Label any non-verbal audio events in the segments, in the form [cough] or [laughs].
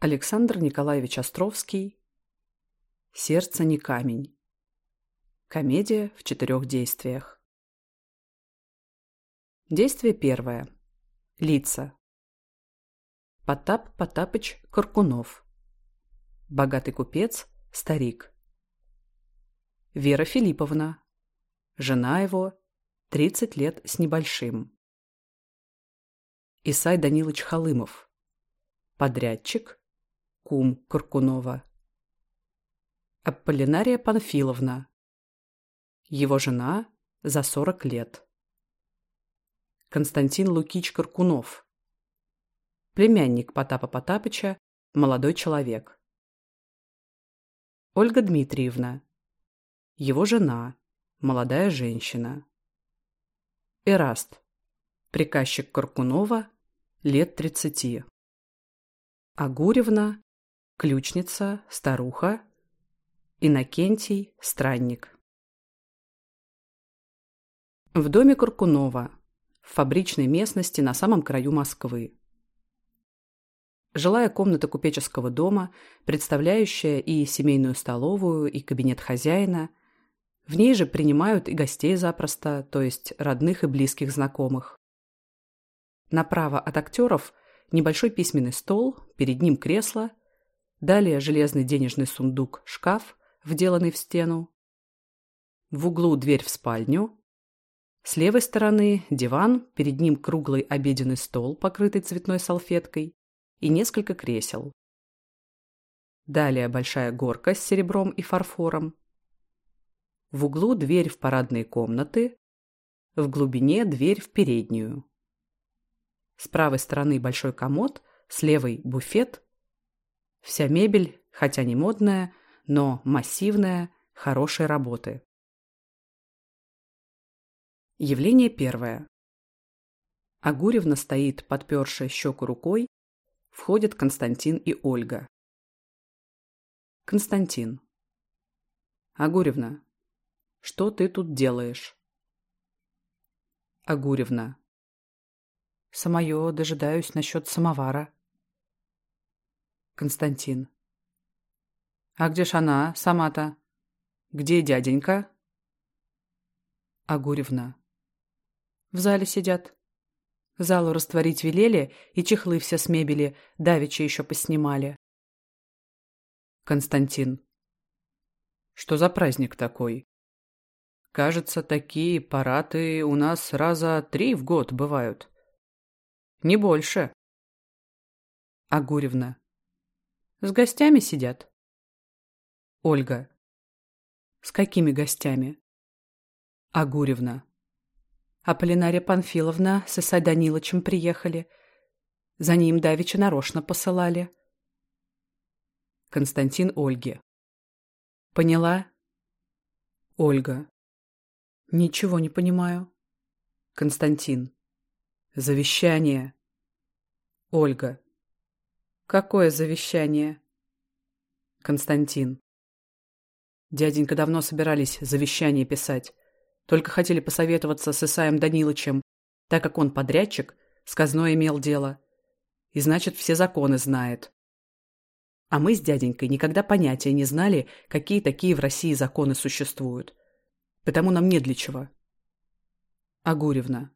Александр Николаевич Островский «Сердце не камень». Комедия в четырех действиях. Действие первое. Лица. Потап Потапыч Каркунов. Богатый купец, старик. Вера Филипповна. Жена его, 30 лет с небольшим. Исай Данилович Халымов. Подрядчик, кум Куркунова. Аполлинария Панфиловна. Его жена за 40 лет. Константин Лукич Куркунов. Племянник Потапа Потапыча, молодой человек. Ольга Дмитриевна. Его жена, молодая женщина. Эраст. Приказчик Куркунова, лет 30. Агуревна Ключница, старуха, Иннокентий, странник. В доме Куркунова, в фабричной местности на самом краю Москвы. Жилая комната купеческого дома, представляющая и семейную столовую, и кабинет хозяина. В ней же принимают и гостей запросто, то есть родных и близких знакомых. Направо от актеров небольшой письменный стол, перед ним кресло, Далее железный денежный сундук, шкаф, вделанный в стену. В углу дверь в спальню. С левой стороны диван, перед ним круглый обеденный стол, покрытый цветной салфеткой, и несколько кресел. Далее большая горка с серебром и фарфором. В углу дверь в парадные комнаты. В глубине дверь в переднюю. С правой стороны большой комод, с левой – буфет – Вся мебель, хотя не модная, но массивная, хорошей работы. Явление первое. Агуревна стоит, подпершая щеку рукой. Входят Константин и Ольга. Константин. Агуревна, что ты тут делаешь? Агуревна. Самое дожидаюсь насчет самовара. Константин. «А где ж она, сама-то? Где дяденька?» Агуревна. «В зале сидят». Залу растворить велели, и чехлы все с мебели, давеча еще поснимали. Константин. «Что за праздник такой?» «Кажется, такие параты у нас раза три в год бывают. Не больше». Агуревна. С гостями сидят. Ольга. С какими гостями? Агуревна. А Полинария Панфиловна с Иса Даниловичем приехали. За ним Давича нарочно посылали. Константин Ольге. Поняла? Ольга. Ничего не понимаю. Константин. Завещание. Ольга. Какое завещание? Константин. Дяденька давно собирались завещание писать. Только хотели посоветоваться с Исаем Данилычем, так как он подрядчик, сказной имел дело. И значит, все законы знает. А мы с дяденькой никогда понятия не знали, какие такие в России законы существуют. Потому нам не для чего. Агуревна.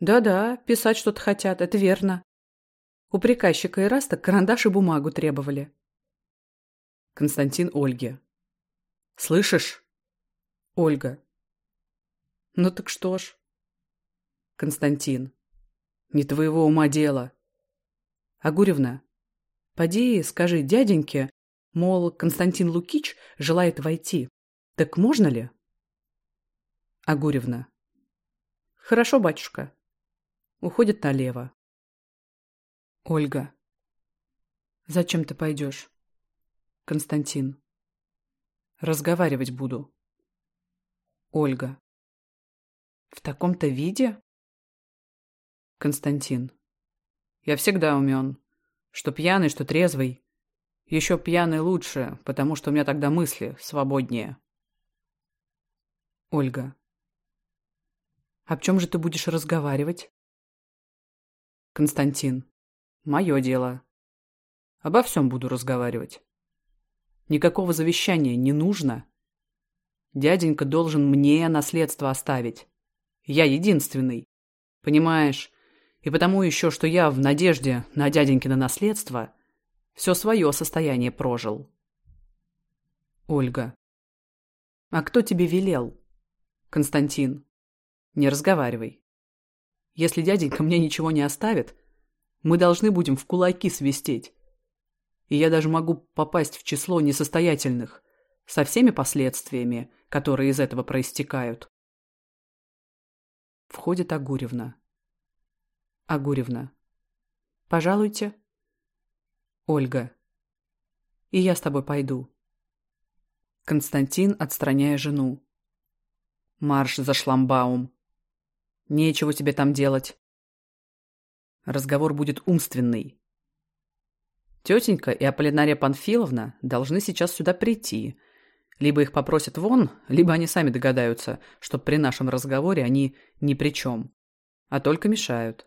Да-да, писать что-то хотят, это верно. У приказчика Ираста карандаш и бумагу требовали. Константин Ольге. «Слышишь?» Ольга. «Ну так что ж?» Константин. «Не твоего ума дело». Агуревна. «Поди, скажи дяденьке, мол, Константин Лукич желает войти. Так можно ли?» Агуревна. «Хорошо, батюшка». Уходит налево. Ольга. Зачем ты пойдешь? Константин. Разговаривать буду. Ольга. В таком-то виде? Константин. Я всегда умен. Что пьяный, что трезвый. Еще пьяный лучше, потому что у меня тогда мысли свободнее. Ольга. А «Об чем же ты будешь разговаривать?» Константин. Мое дело. Обо всем буду разговаривать. Никакого завещания не нужно. Дяденька должен мне наследство оставить. Я единственный. Понимаешь? И потому еще, что я в надежде на дяденькино наследство, все свое состояние прожил. Ольга. А кто тебе велел? Константин. Не разговаривай. Если дяденька мне ничего не оставит, мы должны будем в кулаки свистеть. И я даже могу попасть в число несостоятельных, со всеми последствиями, которые из этого проистекают. Входит Агуревна. Агуревна. Пожалуйте. Ольга. И я с тобой пойду. Константин, отстраняя жену. Марш за шламбаум. Нечего тебе там делать. Разговор будет умственный. Тетенька и Аполлинария Панфиловна должны сейчас сюда прийти. Либо их попросят вон, либо они сами догадаются, что при нашем разговоре они ни при чем, а только мешают.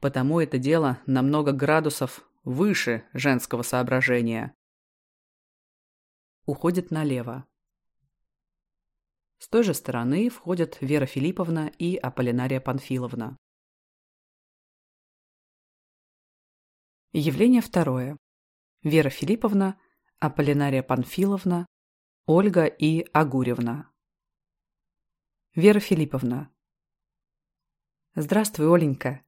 Потому это дело намного градусов выше женского соображения. Уходит налево. С той же стороны входят Вера Филипповна и Аполлинария Панфиловна. Явление второе. Вера Филипповна, Аполлинария Панфиловна, Ольга и Агуревна. Вера Филипповна. Здравствуй, Оленька.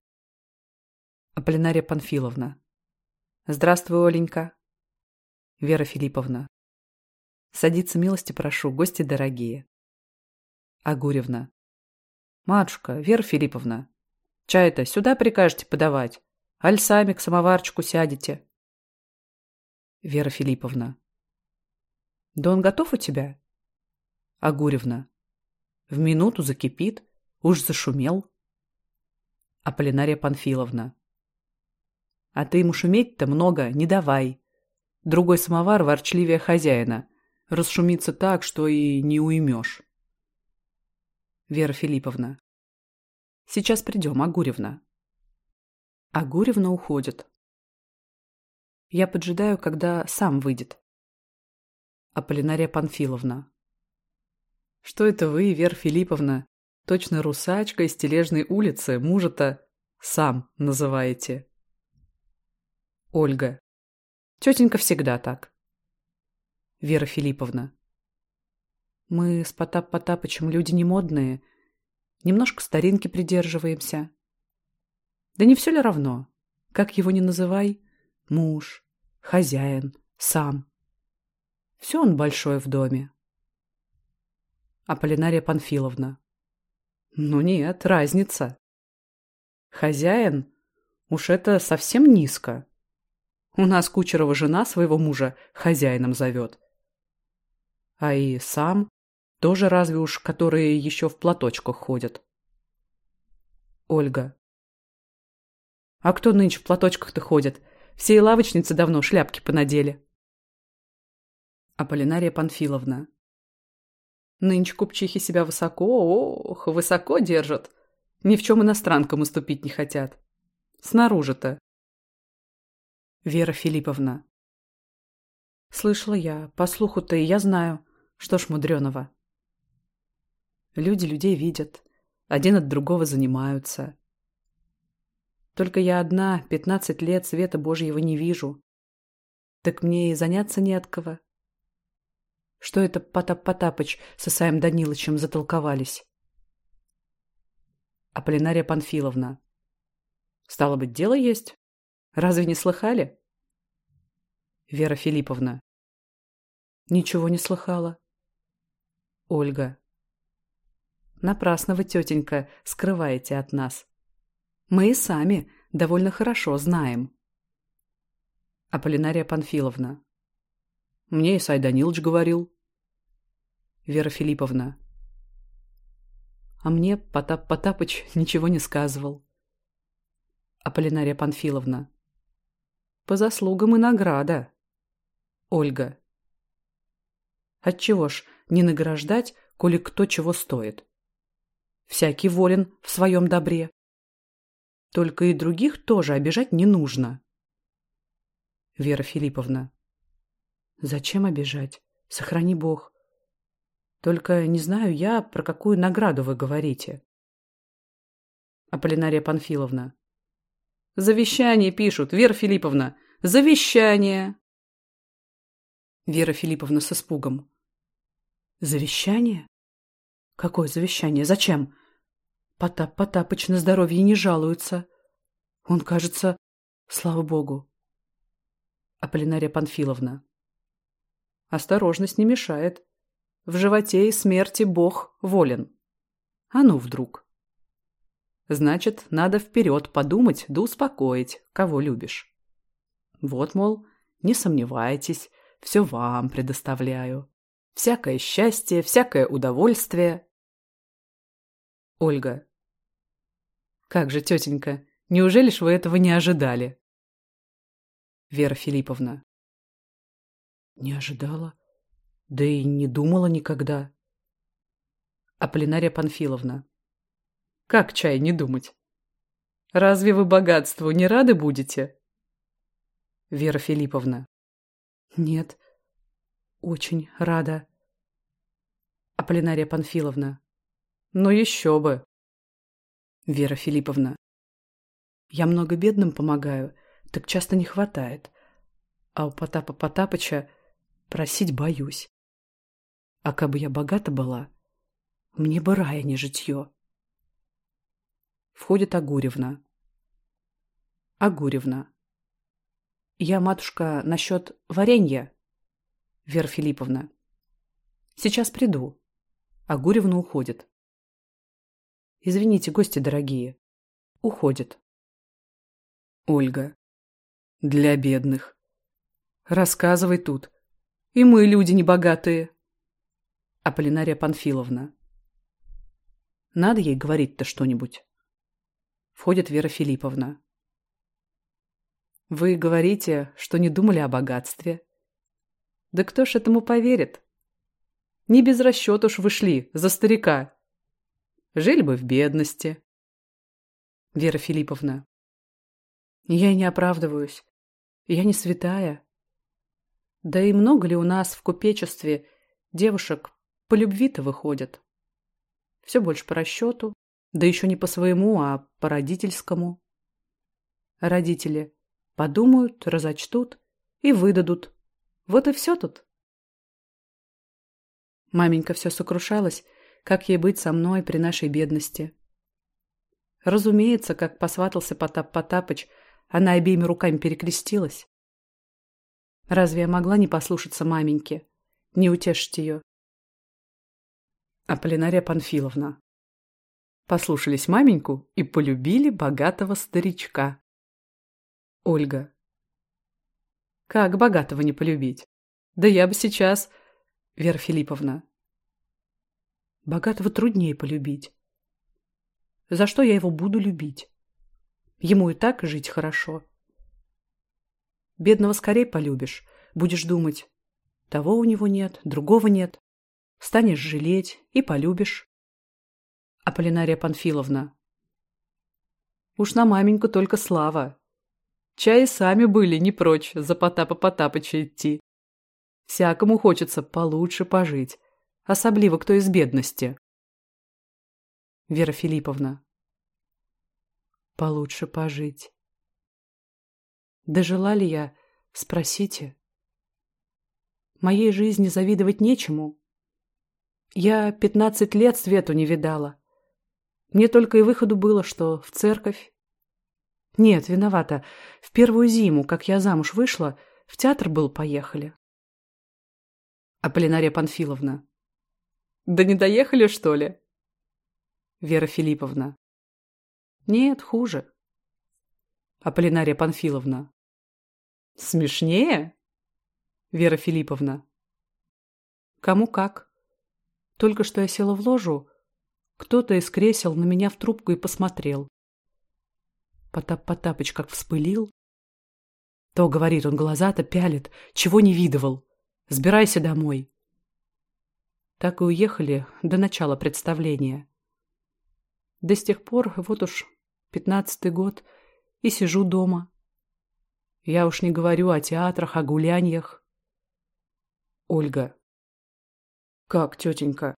Аполлинария Панфиловна. Здравствуй, Оленька. Вера Филипповна. Садиться милости прошу, гости дорогие. Агуревна. Матушка, Вера Филипповна, чай-то сюда прикажете подавать? Аль сами к самоварчику сядете. Вера Филипповна. Да он готов у тебя? Агуревна. В минуту закипит, уж зашумел. Аполлинария Панфиловна. А ты ему шуметь-то много не давай. Другой самовар ворчливее хозяина. Расшумится так, что и не уймешь. Вера Филипповна. Сейчас придем, Агуревна. А Гуревна уходит. Я поджидаю, когда сам выйдет. Аполлинария Панфиловна. Что это вы, Вера Филипповна, точно русачка из тележной улицы, мужа-то сам называете? Ольга. Тетенька всегда так. Вера Филипповна. Мы с Потап Потапычем люди не модные. Немножко старинки придерживаемся. Да не все ли равно? Как его ни называй? Муж, хозяин, сам. Все он большое в доме. Аполлинария Панфиловна. Ну нет, разница. Хозяин? Уж это совсем низко. У нас Кучерова жена своего мужа хозяином зовет. А и сам тоже разве уж, которые еще в платочках ходят. Ольга. А кто нынче в платочках-то ходит? Все и лавочницы давно шляпки понадели. Аполлинария Панфиловна. Нынче купчихи себя высоко, ох, высоко держат. Ни в чем иностранкам уступить не хотят. Снаружи-то. Вера Филипповна. Слышала я, по слуху-то и я знаю, что ж мудреного. Люди людей видят, один от другого занимаются. Только я одна, пятнадцать лет, света Божьего не вижу. Так мне и заняться не от кого. Что это Потап Потапыч с Исаем Даниловичем затолковались? Аполлинария Панфиловна. Стало быть, дело есть? Разве не слыхали? Вера Филипповна. Ничего не слыхала. Ольга. Напрасно вы, тетенька, скрываете от нас. Мы и сами довольно хорошо знаем. Аполлинария Панфиловна. Мне Исай Данилович говорил. Вера Филипповна. А мне Потап Потапыч ничего не сказывал. Аполлинария Панфиловна. По заслугам и награда. Ольга. Отчего ж не награждать, коли кто чего стоит? Всякий волен в своем добре. Только и других тоже обижать не нужно. Вера Филипповна. Зачем обижать? Сохрани Бог. Только не знаю я, про какую награду вы говорите. Аполлинария Панфиловна. Завещание пишут, Вера Филипповна. Завещание. Вера Филипповна с испугом. Завещание? Какое завещание? Зачем? Потап Потапыч на здоровье не жалуется. Он, кажется, слава богу. Аполлинария Панфиловна. Осторожность не мешает. В животе и смерти Бог волен. А ну вдруг. Значит, надо вперед подумать да успокоить, кого любишь. Вот, мол, не сомневайтесь, все вам предоставляю. Всякое счастье, всякое удовольствие. Ольга. «Как же, тетенька, неужели ж вы этого не ожидали?» Вера Филипповна. «Не ожидала, да и не думала никогда». Аполлинария Панфиловна. «Как чай не думать? Разве вы богатству не рады будете?» Вера Филипповна. «Нет, очень рада». Аполлинария Панфиловна. «Ну еще бы!» Вера Филипповна. Я много бедным помогаю, так часто не хватает. А у Потапа Потапыча просить боюсь. А кабы я богата была, мне бы рая а не житье. Входит Агуревна. Агуревна. Я, матушка, насчет варенья. Вера Филипповна. Сейчас приду. Агуревна уходит. Извините, гости дорогие. Уходит. Ольга. Для бедных. Рассказывай тут. И мы люди небогатые. Аполлинария Панфиловна. Надо ей говорить-то что-нибудь. Входит Вера Филипповна. Вы говорите, что не думали о богатстве. Да кто ж этому поверит? Не без расчет уж вышли за старика. Жили бы в бедности. Вера Филипповна. Я не оправдываюсь. Я не святая. Да и много ли у нас в купечестве девушек по любви-то выходят? Все больше по расчету, да еще не по своему, а по родительскому. Родители подумают, разочтут и выдадут. Вот и все тут. Маменька все сокрушалась, как ей быть со мной при нашей бедности. Разумеется, как посватался Потап Потапыч, она обеими руками перекрестилась. Разве я могла не послушаться маменьки, не утешить ее? Аполлинария Панфиловна. Послушались маменьку и полюбили богатого старичка. Ольга. Как богатого не полюбить? Да я бы сейчас... Вера Филипповна. Богатого труднее полюбить. За что я его буду любить? Ему и так жить хорошо. Бедного скорее полюбишь. Будешь думать, того у него нет, другого нет. Станешь жалеть и полюбишь. Аполлинария Панфиловна. Уж на маменьку только слава. Чаи сами были не прочь за Потапа Потапыча идти. Всякому хочется получше пожить, Особливо кто из бедности. Вера Филипповна. Получше пожить. Дожила ли я? Спросите. Моей жизни завидовать нечему. Я пятнадцать лет свету не видала. Мне только и выходу было, что в церковь. Нет, виновата. В первую зиму, как я замуж вышла, в театр был поехали. Аполлинария Панфиловна. Да не доехали, что ли? Вера Филипповна. Нет, хуже. Аполлинария Панфиловна. Смешнее? Вера Филипповна. Кому как. Только что я села в ложу, кто-то из кресел на меня в трубку и посмотрел. Потап Потапыч как вспылил. То, говорит он, глаза-то пялит, чего не видывал. Сбирайся домой. Так и уехали до начала представления. До с тех пор, вот уж, пятнадцатый год, и сижу дома. Я уж не говорю о театрах, о гуляньях. Ольга. Как, тетенька?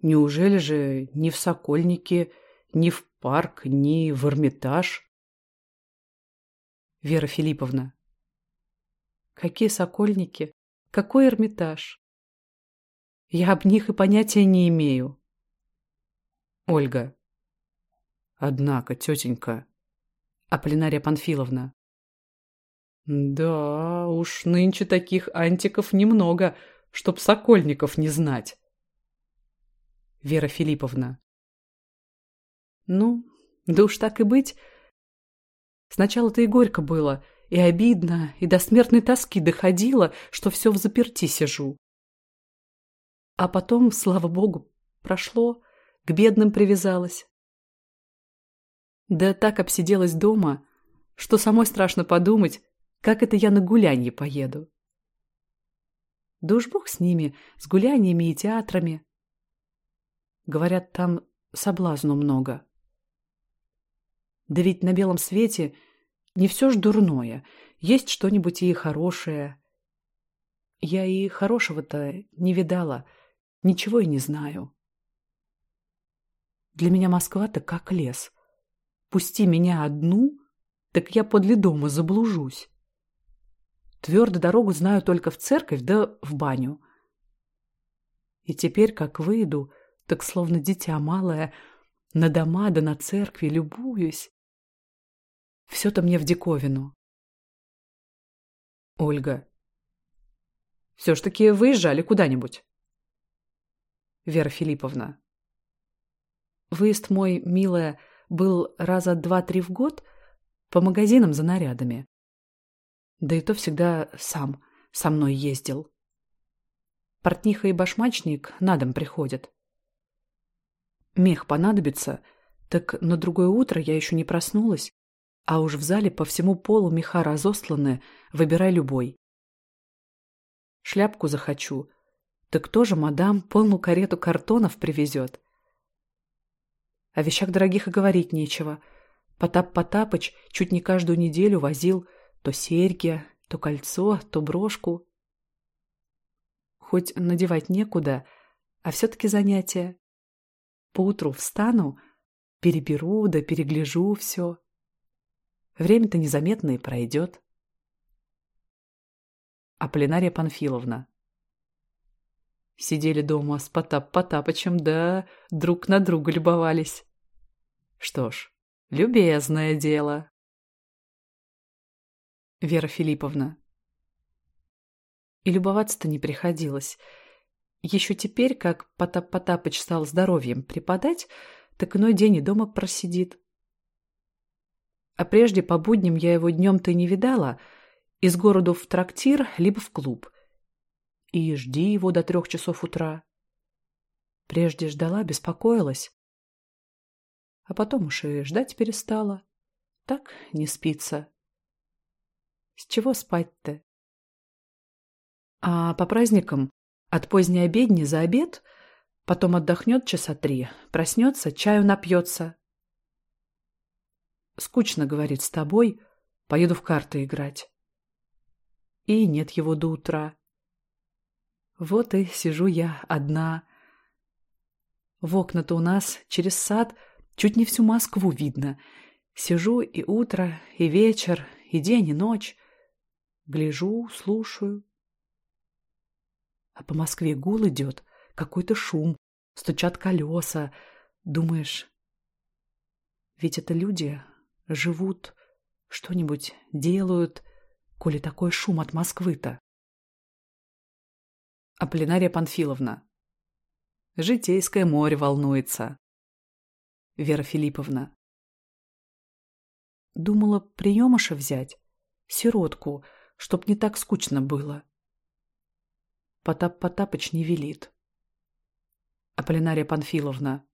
Неужели же ни в Сокольнике, ни в парк, ни в Эрмитаж? Вера Филипповна. Какие Сокольники? Какой Эрмитаж? Я об них и понятия не имею. Ольга. Однако, тетенька. Аполлинария Панфиловна. Да, уж нынче таких антиков немного, чтоб сокольников не знать. Вера Филипповна. Ну, да уж так и быть. Сначала-то и горько было, и обидно, и до смертной тоски доходило, что все в заперти сижу. А потом, слава богу, прошло, к бедным привязалась. Да так обсиделась дома, что самой страшно подумать, как это я на гулянье поеду. Да уж бог с ними, с гуляниями и театрами. Говорят, там соблазну много. Да ведь на белом свете не все ж дурное, есть что-нибудь и хорошее. Я и хорошего-то не видала — Ничего и не знаю. Для меня Москва-то как лес. Пусти меня одну, так я подле дома заблужусь. Твердо дорогу знаю только в церковь да в баню. И теперь, как выйду, так словно дитя малое, на дома да на церкви любуюсь. Все-то мне в диковину. Ольга. Все ж таки выезжали куда-нибудь. Вера Филипповна. Выезд мой, милая, был раза два-три в год по магазинам за нарядами. Да и то всегда сам, со мной ездил. Портниха и башмачник на дом приходят. Мех понадобится, так на другое утро я еще не проснулась, а уж в зале по всему полу меха разосланы, выбирай любой. Шляпку захочу — так кто же, мадам, полную карету картонов привезет? О вещах дорогих и говорить нечего. Потап Потапыч чуть не каждую неделю возил то серьги, то кольцо, то брошку. Хоть надевать некуда, а все-таки занятие. Поутру встану, переберу да перегляжу все. Время-то незаметно и пройдет. А Полинария Панфиловна. Сидели дома с Потап Потапычем, да друг на друга любовались. Что ж, любезное дело. Вера Филипповна. И любоваться-то не приходилось. Еще теперь, как Потап Потапыч стал здоровьем преподать, так иной день и дома просидит. А прежде по будням я его днем-то не видала. Из городу в трактир, либо в клуб и жди его до трех часов утра. Прежде ждала, беспокоилась, а потом уж и ждать перестала. Так не спится. С чего спать-то? А по праздникам от поздней обедни за обед, потом отдохнет часа три, проснется, чаю напьется. Скучно, говорит, с тобой, поеду в карты играть. И нет его до утра. Вот и сижу я одна. В окна-то у нас через сад чуть не всю Москву видно. Сижу и утро, и вечер, и день, и ночь. Гляжу, слушаю. А по Москве гул идет, какой-то шум, стучат колеса. Думаешь, ведь это люди живут, что-нибудь делают, коли такой шум от Москвы-то. Аполлинария Панфиловна. Житейское море волнуется. Вера Филипповна. Думала приемыша взять, сиротку, чтоб не так скучно было. Потап Потапыч не велит. Аполлинария Панфиловна.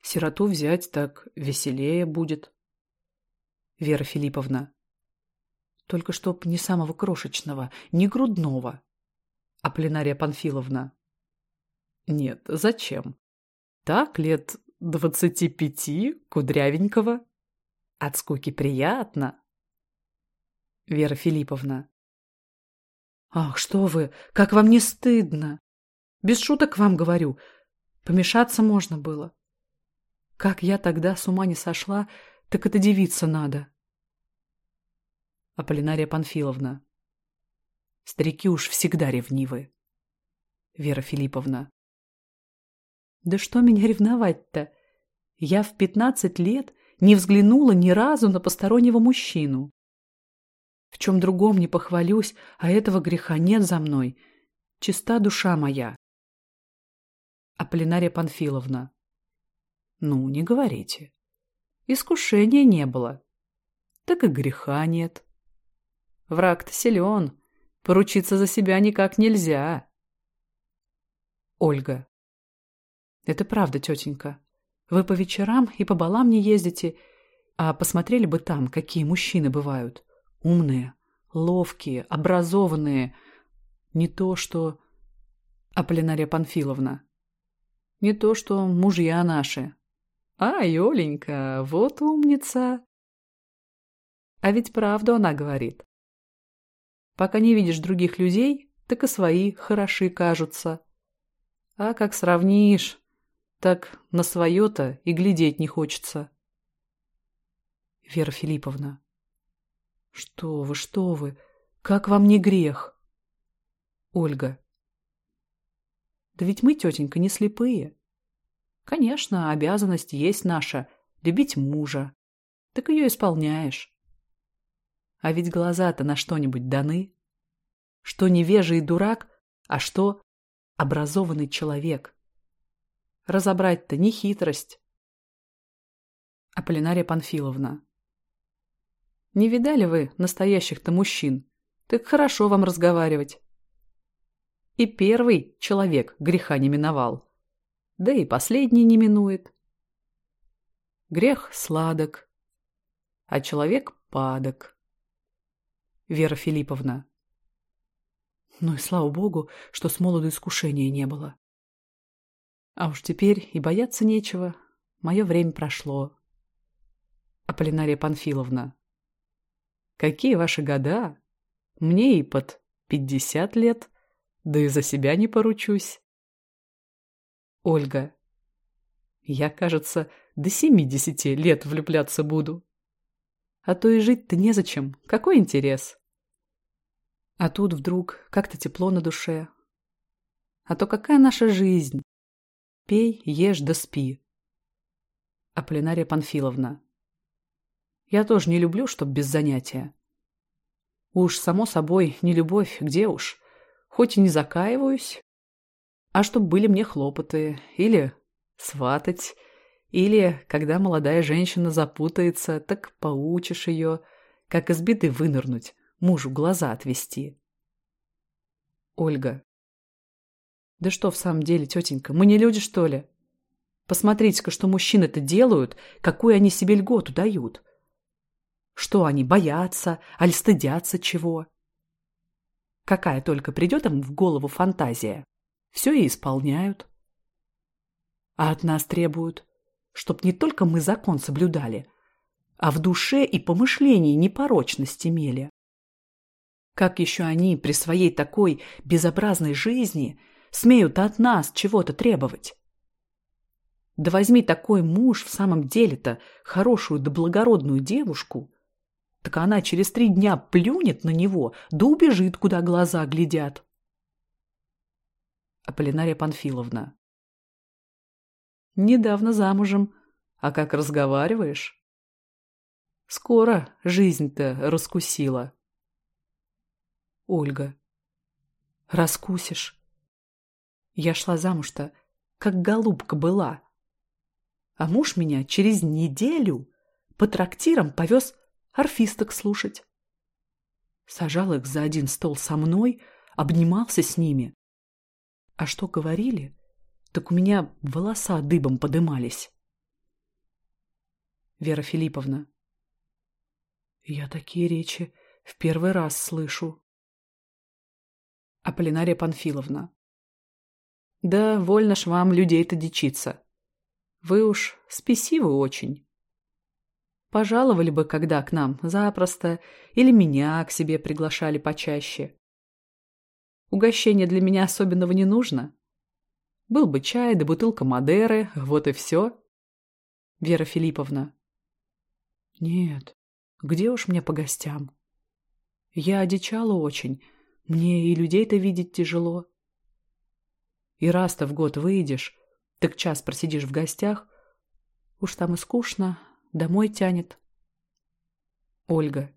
Сироту взять так веселее будет. Вера Филипповна. Только чтоб не самого крошечного, не грудного. Аполлинария Панфиловна. Нет, зачем? Так лет двадцати пяти, кудрявенького. От скуки приятно. Вера Филипповна. Ах, что вы, как вам не стыдно! Без шуток вам говорю, помешаться можно было. Как я тогда с ума не сошла, так это девица надо. Аполлинария Панфиловна. Старики уж всегда ревнивы. Вера Филипповна. Да что меня ревновать-то? Я в пятнадцать лет не взглянула ни разу на постороннего мужчину. В чем другом не похвалюсь, а этого греха нет за мной. Чиста душа моя. Аполлинария Панфиловна. Ну, не говорите. Искушения не было. Так и греха нет. Враг-то силен. Поручиться за себя никак нельзя. Ольга. Это правда, тетенька. Вы по вечерам и по балам не ездите, а посмотрели бы там, какие мужчины бывают. Умные, ловкие, образованные. Не то, что... А Полинария Панфиловна. Не то, что мужья наши. Ай, Оленька, вот умница. А ведь правду она говорит. Пока не видишь других людей, так и свои хороши кажутся. А как сравнишь, так на свое-то и глядеть не хочется. Вера Филипповна. Что вы, что вы, как вам не грех? Ольга. Да ведь мы, тетенька, не слепые. Конечно, обязанность есть наша — любить мужа. Так ее исполняешь. А ведь глаза-то на что-нибудь даны. Что невежий дурак, а что образованный человек. Разобрать-то не хитрость. Аполлинария Панфиловна. Не видали вы настоящих-то мужчин? Так хорошо вам разговаривать. И первый человек греха не миновал. Да и последний не минует. Грех сладок, а человек падок. Вера Филипповна. Ну и слава богу, что с молоду искушения не было. А уж теперь и бояться нечего. Мое время прошло. Аполлинария Панфиловна. Какие ваши года? Мне и под пятьдесят лет. Да и за себя не поручусь. Ольга. Я, кажется, до семидесяти лет влюбляться буду. А то и жить-то незачем. Какой интерес? А тут вдруг как-то тепло на душе. А то какая наша жизнь? Пей, ешь да спи. Аполлинария Панфиловна. Я тоже не люблю, чтоб без занятия. Уж, само собой, не любовь, где уж. Хоть и не закаиваюсь, а чтоб были мне хлопоты. Или сватать. Или, когда молодая женщина запутается, так поучишь ее, как из беды вынырнуть мужу глаза отвести. Ольга. Да что в самом деле, тетенька, мы не люди, что ли? Посмотрите-ка, что мужчины-то делают, какую они себе льготу дают. Что они, боятся, аль стыдятся чего? Какая только придет им в голову фантазия, все и исполняют. А от нас требуют, чтоб не только мы закон соблюдали, а в душе и помышлении непорочность имели. Как еще они при своей такой безобразной жизни смеют от нас чего-то требовать? Да возьми такой муж в самом деле-то хорошую да благородную девушку, так она через три дня плюнет на него, да убежит, куда глаза глядят. Аполлинария Панфиловна. Недавно замужем, а как разговариваешь? Скоро жизнь-то раскусила. Ольга. Раскусишь. Я шла замуж-то, как голубка была. А муж меня через неделю по трактирам повез орфисток слушать. Сажал их за один стол со мной, обнимался с ними. А что говорили, так у меня волоса дыбом подымались. Вера Филипповна. Я такие речи в первый раз слышу. Аполлинария Панфиловна. Да вольно ж вам людей-то дичиться. Вы уж спесивы очень. Пожаловали бы когда к нам, запросто, или меня к себе приглашали почаще. Угощение для меня особенного не нужно. Был бы чай да бутылка Мадеры, вот и все. Вера Филипповна. Нет, где уж мне по гостям? Я одичала очень, мне и людей-то видеть тяжело. И раз-то в год выйдешь, так час просидишь в гостях. Уж там и скучно, домой тянет. Ольга.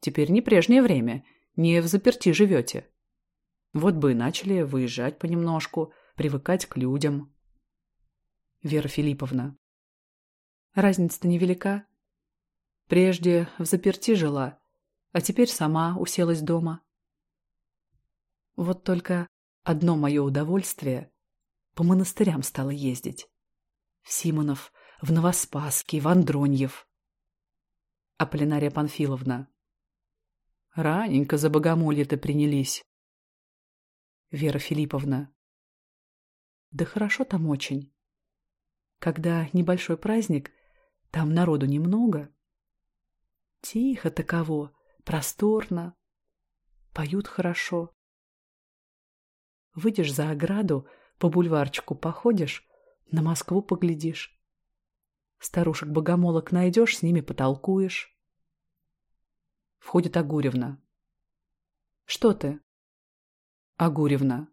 Теперь не прежнее время, не в заперти живете. Вот бы и начали выезжать понемножку, привыкать к людям. Вера Филипповна. Разница-то невелика. Прежде в заперти жила, а теперь сама уселась дома. Вот только одно мое удовольствие — по монастырям стало ездить. В Симонов, в Новоспасский, в Андроньев. Аполлинария Панфиловна. Раненько за богомолье-то принялись. Вера Филипповна. Да хорошо там очень. Когда небольшой праздник, там народу немного. Тихо таково, просторно. Поют хорошо. Выйдешь за ограду, по бульварчику походишь, на Москву поглядишь. Старушек-богомолок найдешь, с ними потолкуешь. Входит Агуревна. Что ты? Агуревна.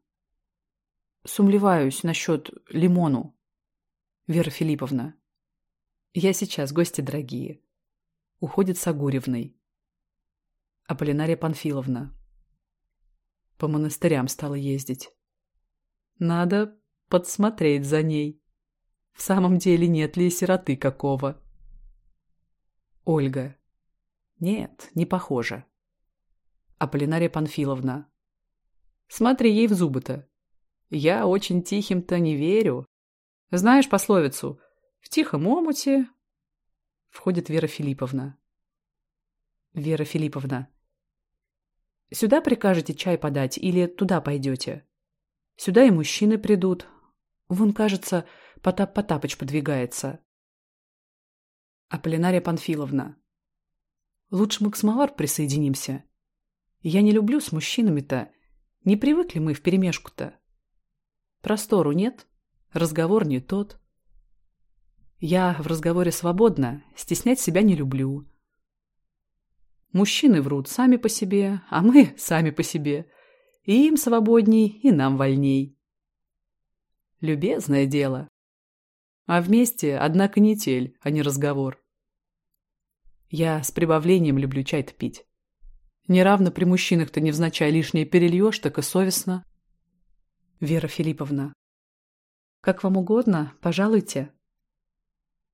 Сумлеваюсь насчет лимону. Вера Филипповна. Я сейчас, гости дорогие. Уходит с Агуревной. Аполлинария Панфиловна. По монастырям стала ездить. Надо подсмотреть за ней. В самом деле нет ли сироты какого? Ольга. Нет, не похоже. Аполлинария Панфиловна. Смотри ей в зубы-то. Я очень тихим-то не верю. Знаешь пословицу «в тихом омуте»? Входит Вера Филипповна. Вера Филипповна. Сюда прикажете чай подать или туда пойдете? Сюда и мужчины придут. Вон, кажется, Потап Потапыч подвигается. Аполлинария Панфиловна. Лучше мы к Смолар присоединимся. Я не люблю с мужчинами-то. Не привыкли мы вперемешку-то. Простору нет, разговор не тот. Я в разговоре свободна, стеснять себя не люблю. Мужчины врут сами по себе, а мы [laughs] сами по себе. И им свободней, и нам вольней. Любезное дело. А вместе, одна не а не разговор. Я с прибавлением люблю чай-то пить. Неравно при мужчинах ты невзначай лишнее перельешь, так и совестно. Вера Филипповна. Как вам угодно, пожалуйте.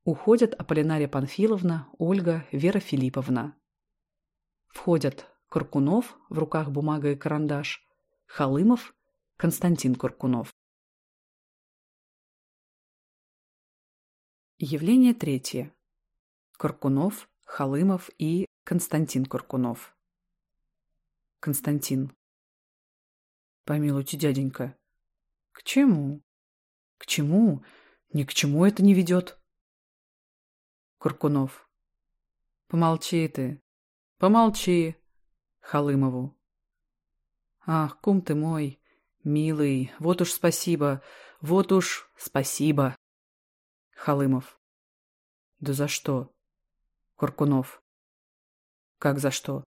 Уходят Аполлинария Панфиловна, Ольга, Вера Филипповна. Входят Куркунов, в руках бумага и карандаш, Халымов, Константин Куркунов. Явление третье. Куркунов, Халымов и Константин Куркунов. Константин. Помилуйте, дяденька. К чему? К чему? Ни к чему это не ведет. Куркунов. Помолчи ты. Помолчи. Халымову. Ах, кум ты мой, милый, вот уж спасибо, вот уж спасибо. Халымов. Да за что? Куркунов. Как за что?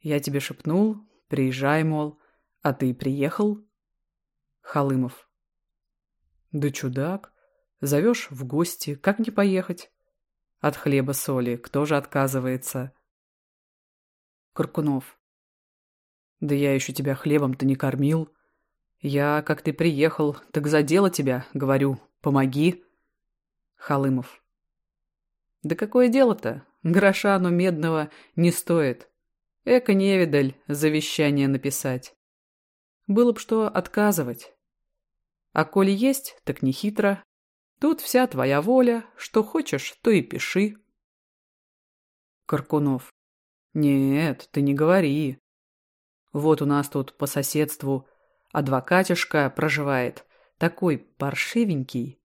Я тебе шепнул, приезжай, мол, а ты приехал? Халымов. Да чудак, зовешь в гости, как не поехать? От хлеба соли, кто же отказывается? Каркунов. «Да я еще тебя хлебом-то не кормил. Я, как ты приехал, так задела тебя, говорю, помоги». Халымов. «Да какое дело-то? Гроша оно медного не стоит. Эко невидаль завещание написать. Было б что отказывать. А коли есть, так не хитро. Тут вся твоя воля, что хочешь, то и пиши». Каркунов. «Нет, ты не говори. Вот у нас тут по соседству адвокатишка проживает, такой паршивенький,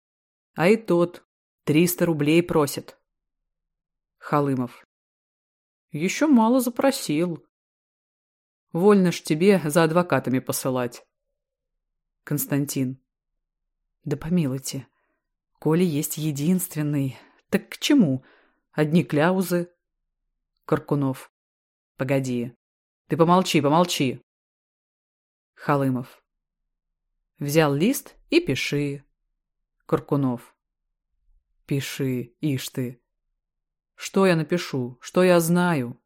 а и тот триста рублей просит». Халымов. «Еще мало запросил. Вольно ж тебе за адвокатами посылать». Константин. «Да помилуйте, Коля есть единственный. Так к чему? Одни кляузы». Каркунов. Погоди. Ты помолчи, помолчи. Халымов. Взял лист и пиши. Куркунов. Пиши, ишь ты. Что я напишу? Что я знаю?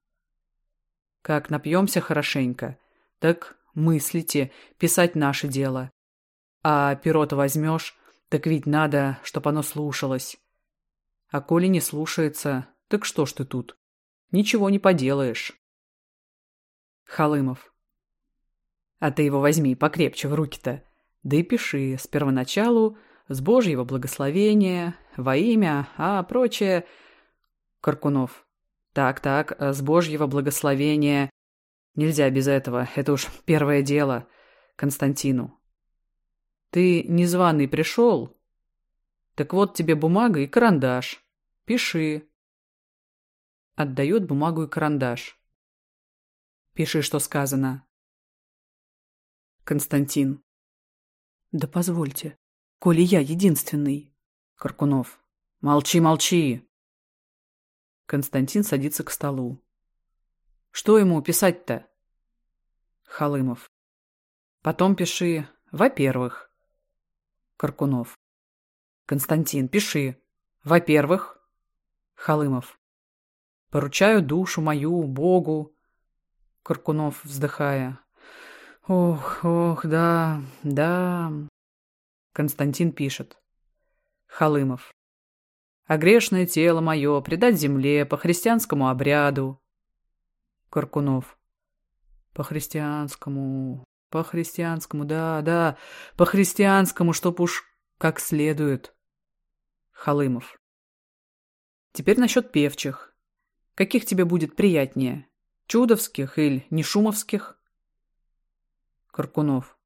Как напьемся хорошенько, так мыслите, писать наше дело. А перо-то возьмешь, так ведь надо, чтоб оно слушалось. А коли не слушается, так что ж ты тут? Ничего не поделаешь. Халымов. А ты его возьми покрепче в руки-то. Да и пиши с первоначалу, с Божьего благословения, во имя, а прочее. Каркунов. Так-так, э, с Божьего благословения. Нельзя без этого, это уж первое дело. Константину. Ты незваный пришел? Так вот тебе бумага и карандаш. Пиши. Отдает бумагу и карандаш. Пиши, что сказано. Константин. Да позвольте. Коли я единственный. Каркунов. Молчи, молчи. Константин садится к столу. Что ему писать-то? Халымов. Потом пиши «Во-первых». Каркунов. Константин, пиши. Во-первых. Халымов. Поручаю душу мою, Богу, Каркунов, вздыхая. «Ох, ох, да, да...» Константин пишет. Халымов. «А грешное тело мое предать земле по христианскому обряду». Каркунов. «По христианскому, по христианскому, да, да, по христианскому, чтоб уж как следует». Халымов. «Теперь насчет певчих. Каких тебе будет приятнее?» Чудовских или Нешумовских? Каркунов.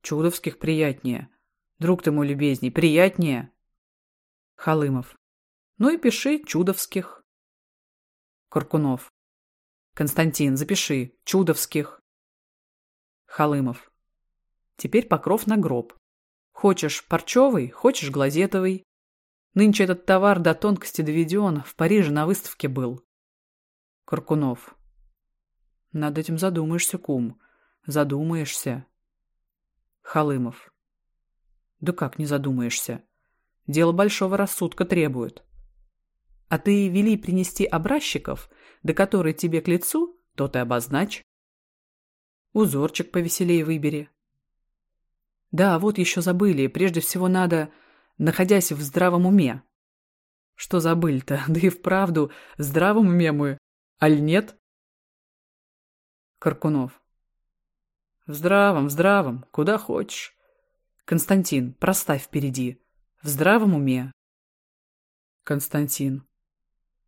Чудовских приятнее. Друг ты мой любезней, приятнее. Халымов. Ну и пиши Чудовских. Каркунов. Константин, запиши. Чудовских. Халымов. Теперь покров на гроб. Хочешь парчевый, хочешь глазетовый. Нынче этот товар до тонкости доведен, в Париже на выставке был. Каркунов. Над этим задумаешься, кум. Задумаешься. Халымов. Да как не задумаешься? Дело большого рассудка требует. А ты вели принести образчиков, до которой тебе к лицу, то ты обозначь. Узорчик повеселее выбери. Да, вот еще забыли. Прежде всего надо, находясь в здравом уме. Что забыли-то? [laughs] Да и вправду, в здравом уме мы. Аль нет? Каркунов. В здравом, в здравом, куда хочешь. Константин, проставь впереди. В здравом уме. Константин.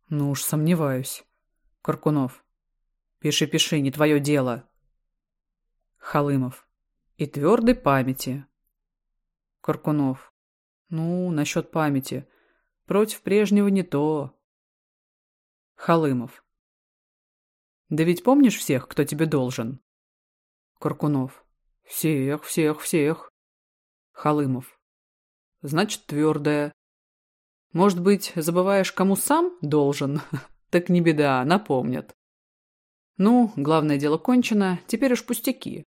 Ну уж сомневаюсь. Каркунов. Пиши, пиши, не твое дело. Халымов. И твердой памяти. Каркунов. Ну, насчет памяти. Против прежнего не то. Халымов. Да ведь помнишь всех, кто тебе должен? Каркунов. Всех, всех, всех. Халымов. Значит, твердая. Может быть, забываешь, кому сам должен? [laughs] так не беда, напомнят. Ну, главное дело кончено, теперь уж пустяки.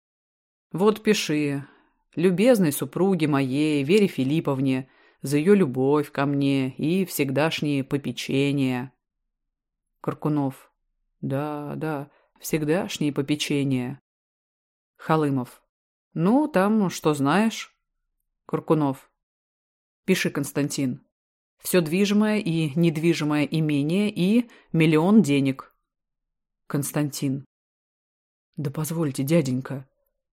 Вот пиши. Любезной супруге моей, Вере Филипповне, за ее любовь ко мне и всегдашние попечения. Каркунов. Да, да, всегдашние попечения. Халымов. Ну, там, что знаешь. Куркунов. Пиши, Константин. Все движимое и недвижимое имение и миллион денег. Константин. Да позвольте, дяденька.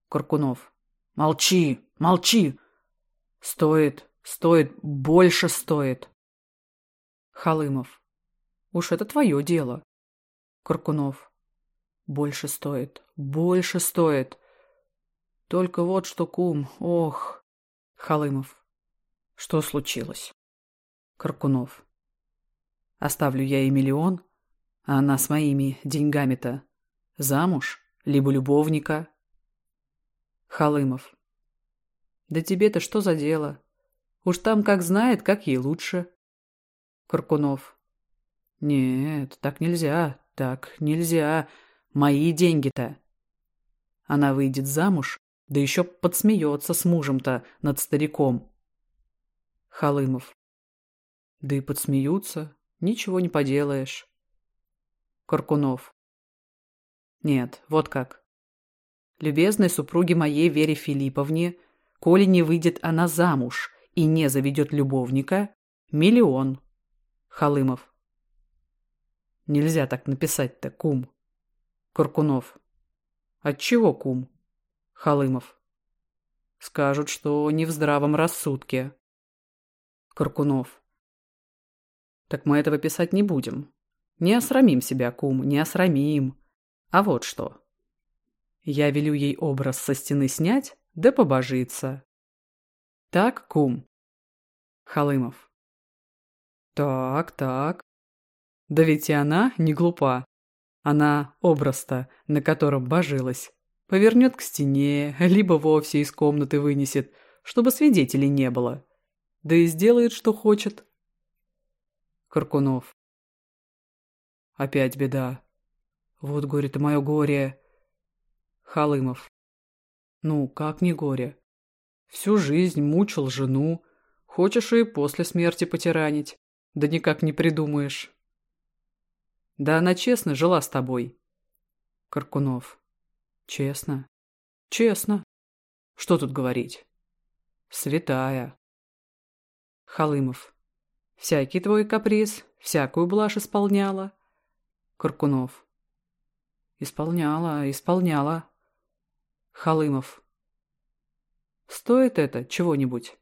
Куркунов. Молчи, молчи. Стоит, стоит, больше стоит. Халымов. Уж это твое дело. Коркунов, Больше стоит, больше стоит. Только вот что, кум, ох. Халымов. Что случилось? Коркунов? Оставлю я и миллион, а она с моими деньгами-то. Замуж, либо любовника. Халымов. Да тебе-то что за дело? Уж там как знает, как ей лучше. Коркунов, Нет, так нельзя, так нельзя. Мои деньги-то. Она выйдет замуж, да еще подсмеется с мужем-то над стариком. Халымов. Да и подсмеются. Ничего не поделаешь. Коркунов. Нет, вот как. Любезной супруге моей Вере Филипповне, коли не выйдет она замуж и не заведет любовника, миллион. Халымов. Нельзя так написать-то, кум. Куркунов. Отчего, кум? Халымов. Скажут, что не в здравом рассудке. Куркунов. Так мы этого писать не будем. Не осрамим себя, кум, не осрамим. А вот что. Я велю ей образ со стены снять, да побожиться. Так, кум. Халымов. Так, так. Да ведь и она не глупа. Она образ-то, на котором божилась. Повернет к стене, либо вовсе из комнаты вынесет, чтобы свидетелей не было. Да и сделает, что хочет. Каркунов. Опять беда. Вот горе-то мое горе. Халымов. Ну, как не горе? Всю жизнь мучил жену. Хочешь и после смерти потиранить. Да никак не придумаешь. Да она честно жила с тобой. Каркунов. Честно? Честно. Что тут говорить? Святая. Халымов. Всякий твой каприз, всякую блажь исполняла. Каркунов. Исполняла, исполняла. Халымов. Стоит это чего-нибудь?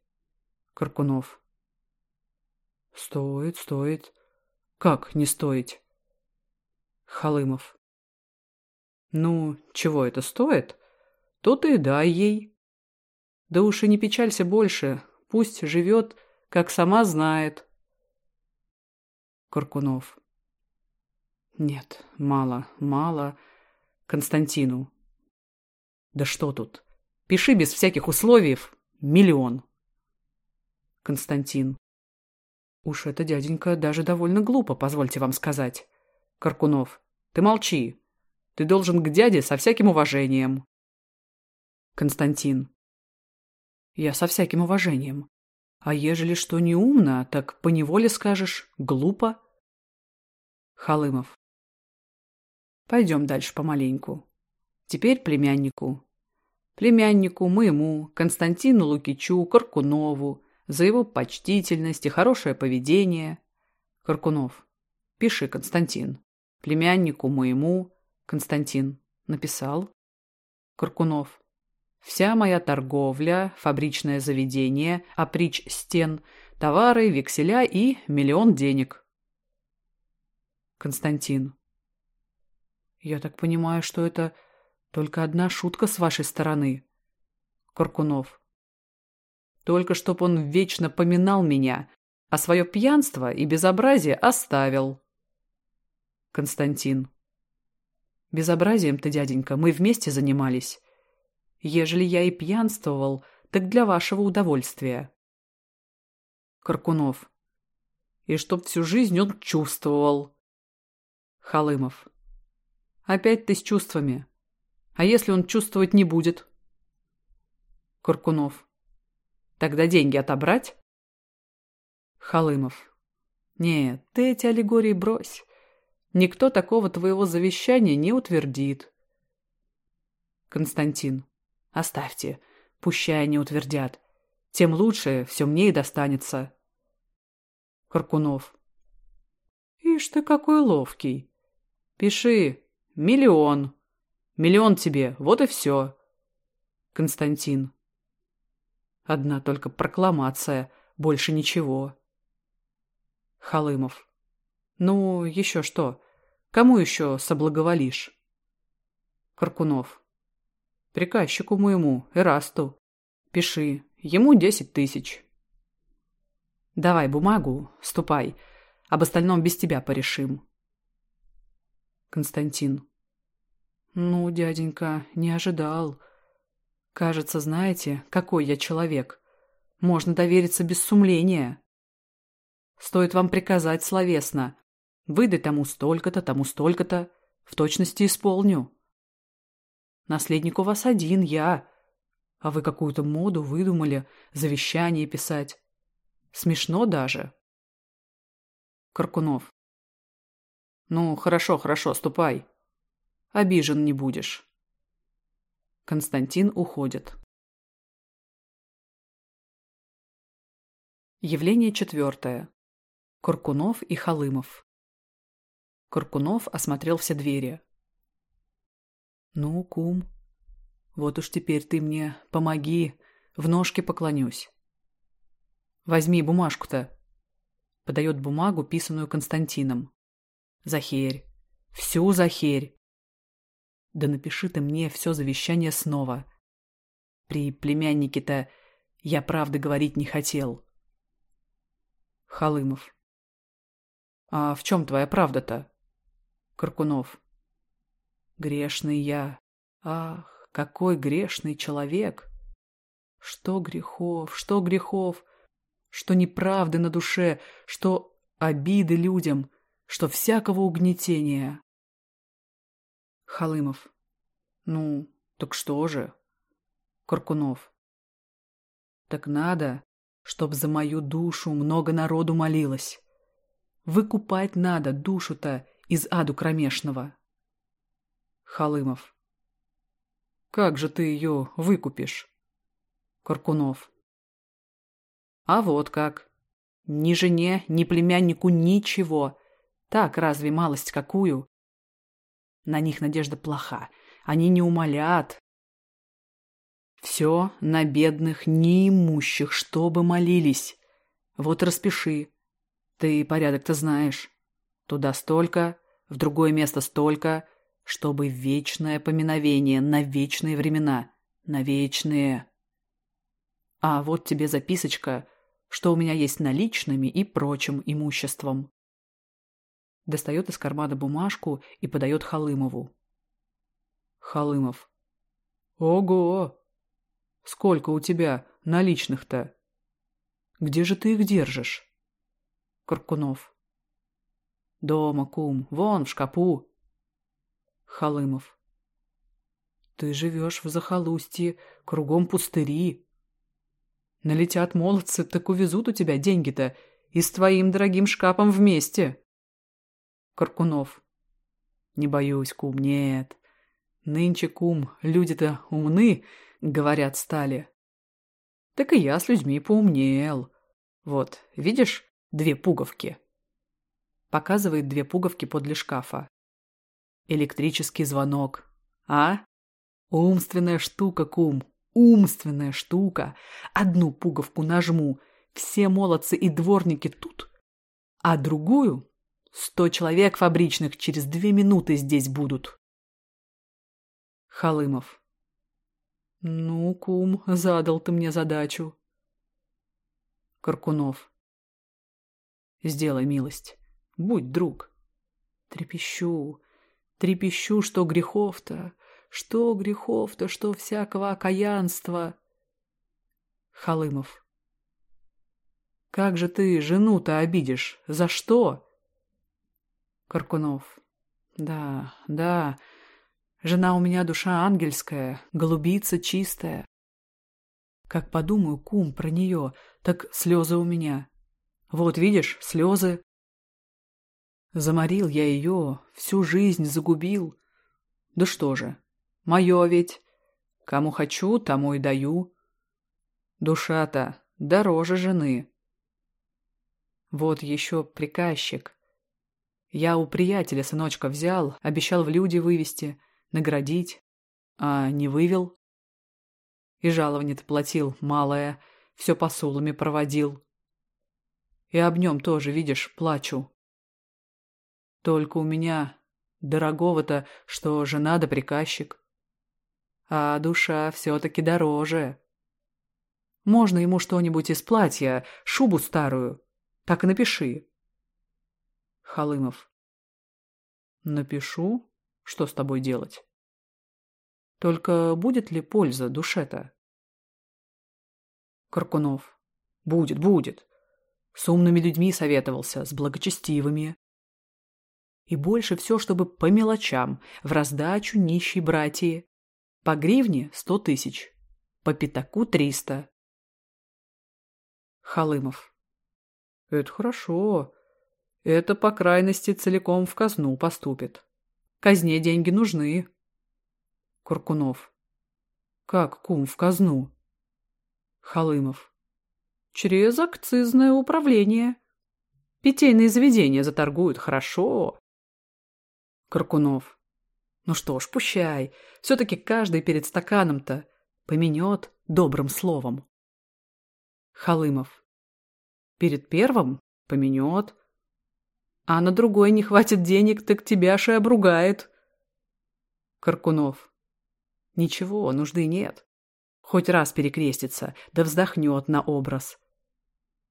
Каркунов. Стоит, стоит. Как не стоить? Халымов. «Ну, чего это стоит? То ты и дай ей». «Да уж и не печалься больше, пусть живет, как сама знает». Куркунов. «Нет, мало, мало. Константину». «Да что тут? Пиши без всяких условий. Миллион». Константин. «Уж это, дяденька, даже довольно глупо, позвольте вам сказать». Каркунов. Ты молчи. Ты должен к дяде со всяким уважением. Константин. Я со всяким уважением. А ежели что неумно, так поневоле скажешь «глупо». Халымов. Пойдем дальше помаленьку. Теперь племяннику. Племяннику, моему, Константину Лукичу, Каркунову, за его почтительность и хорошее поведение. Каркунов. Пиши, Константин племяннику моему, Константин, написал. Каркунов. Вся моя торговля, фабричное заведение, оприч стен, товары, векселя и миллион денег. Константин. Я так понимаю, что это только одна шутка с вашей стороны. Коркунов. Только чтоб он вечно поминал меня, а свое пьянство и безобразие оставил. Константин. безобразием-то, дяденька, мы вместе занимались. Ежели я и пьянствовал, так для вашего удовольствия. Каркунов. И чтоб всю жизнь он чувствовал. Халымов. Опять ты с чувствами. А если он чувствовать не будет? Каркунов. Тогда деньги отобрать? Халымов. Нет, ты эти аллегории брось. Никто такого твоего завещания не утвердит. Константин. Оставьте. пущая, не утвердят. Тем лучше, все мне и достанется. Каркунов. Ишь ты какой ловкий. Пиши. Миллион. Миллион тебе, вот и все. Константин. Одна только прокламация, больше ничего. Халымов. Ну, еще что? Кому еще соблаговолишь? Каркунов. Приказчику моему, Эрасту. Пиши. Ему десять тысяч. Давай бумагу, ступай. Об остальном без тебя порешим. Константин. Ну, дяденька, не ожидал. Кажется, знаете, какой я человек. Можно довериться без сумления. Стоит вам приказать словесно, Выдай тому столько-то, тому столько-то. В точности исполню. Наследник у вас один, я. А вы какую-то моду выдумали, завещание писать. Смешно даже. Каркунов. Ну, хорошо, хорошо, ступай. Обижен не будешь. Константин уходит. Явление четвертое. Куркунов и Халымов. Каркунов осмотрел все двери. «Ну, кум, вот уж теперь ты мне помоги, в ножке поклонюсь. Возьми бумажку-то». Подает бумагу, писанную Константином. «Захерь. Всю захерь. Да напиши ты мне все завещание снова. При племяннике-то я правды говорить не хотел». Халымов. «А в чем твоя правда-то?» Каркунов. Грешный я. Ах, какой грешный человек! Что грехов, что грехов, что неправды на душе, что обиды людям, что всякого угнетения. Халымов. Ну, так что же? Коркунов? Так надо, чтоб за мою душу много народу молилось. Выкупать надо душу-то из аду кромешного. Халымов. Как же ты ее выкупишь? Коркунов? А вот как. Ни жене, ни племяннику ничего. Так разве малость какую? На них надежда плоха. Они не умолят. Все на бедных, неимущих, чтобы молились. Вот распиши. Ты порядок-то знаешь. Туда столько, в другое место столько, чтобы вечное поминовение на вечные времена, на вечные. А вот тебе записочка, что у меня есть наличными и прочим имуществом. Достает из кармана бумажку и подает Халымову. Халымов. Ого! Сколько у тебя наличных-то? Где же ты их держишь? Каркунов. Дома, кум, вон, в шкапу. Халымов. Ты живешь в захолустье, кругом пустыри. Налетят молодцы, так увезут у тебя деньги-то. И с твоим дорогим шкапом вместе. Каркунов. Не боюсь, кум, нет. Нынче, кум, люди-то умны, говорят, стали. Так и я с людьми поумнел. Вот, видишь, две пуговки. Показывает две пуговки подле шкафа. Электрический звонок. А? Умственная штука, кум. Умственная штука. Одну пуговку нажму. Все молодцы и дворники тут. А другую? Сто человек фабричных через две минуты здесь будут. Халымов. «Ну, кум, задал ты мне задачу». Каркунов. «Сделай милость». Будь друг. Трепещу, трепещу, что грехов-то, что грехов-то, что всякого окаянства. Халымов. Как же ты жену-то обидишь? За что? Каркунов. Да, да, жена у меня душа ангельская, голубица чистая. Как подумаю, кум, про нее, так слезы у меня. Вот видишь, слезы. Заморил я ее, всю жизнь загубил. Да что же, мое ведь. Кому хочу, тому и даю. Душа-то дороже жены. Вот еще приказчик. Я у приятеля сыночка взял, обещал в люди вывести, наградить, а не вывел. И жалование-то платил малое, все посулами проводил. И об нем тоже, видишь, плачу. Только у меня дорогого-то, что жена да приказчик. А душа все-таки дороже. Можно ему что-нибудь из платья, шубу старую. Так и напиши. Халымов. Напишу? Что с тобой делать? Только будет ли польза душета? Каркунов. Будет, будет. С умными людьми советовался, с благочестивыми. И больше все, чтобы по мелочам, в раздачу нищей братьи. По гривне сто тысяч, по пятаку триста. Халымов. Это хорошо. Это, по крайности, целиком в казну поступит. Казне деньги нужны. Куркунов. Как, кум, в казну? Халымов. Через акцизное управление. Питейные заведения заторгуют хорошо. Каркунов. Ну что ж, пущай. Все-таки каждый перед стаканом-то поменет добрым словом. Халымов. Перед первым поменет. А на другой не хватит денег, так тебя же обругает. Каркунов. Ничего, нужды нет. Хоть раз перекрестится, да вздохнет на образ.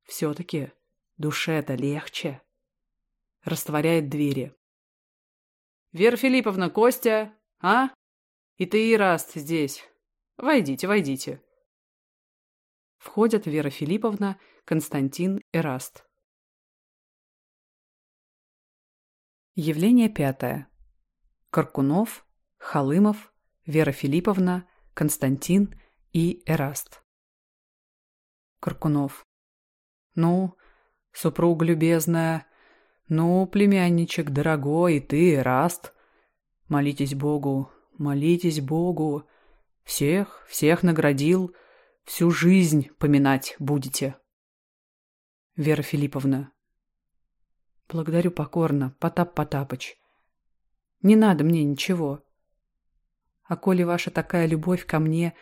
Все-таки душе-то легче. Растворяет двери. Вера Филипповна, Костя, а? И ты, Ираст, здесь. Войдите, войдите. Входят Вера Филипповна, Константин, и Эраст. Явление пятое. Каркунов, Халымов, Вера Филипповна, Константин и Эраст. Каркунов. Ну, супруг любезная, «Ну, племянничек дорогой, ты, Раст, молитесь Богу, молитесь Богу. Всех, всех наградил, всю жизнь поминать будете». Вера Филипповна. «Благодарю покорно, Потап Потапыч. Не надо мне ничего. А коли ваша такая любовь ко мне,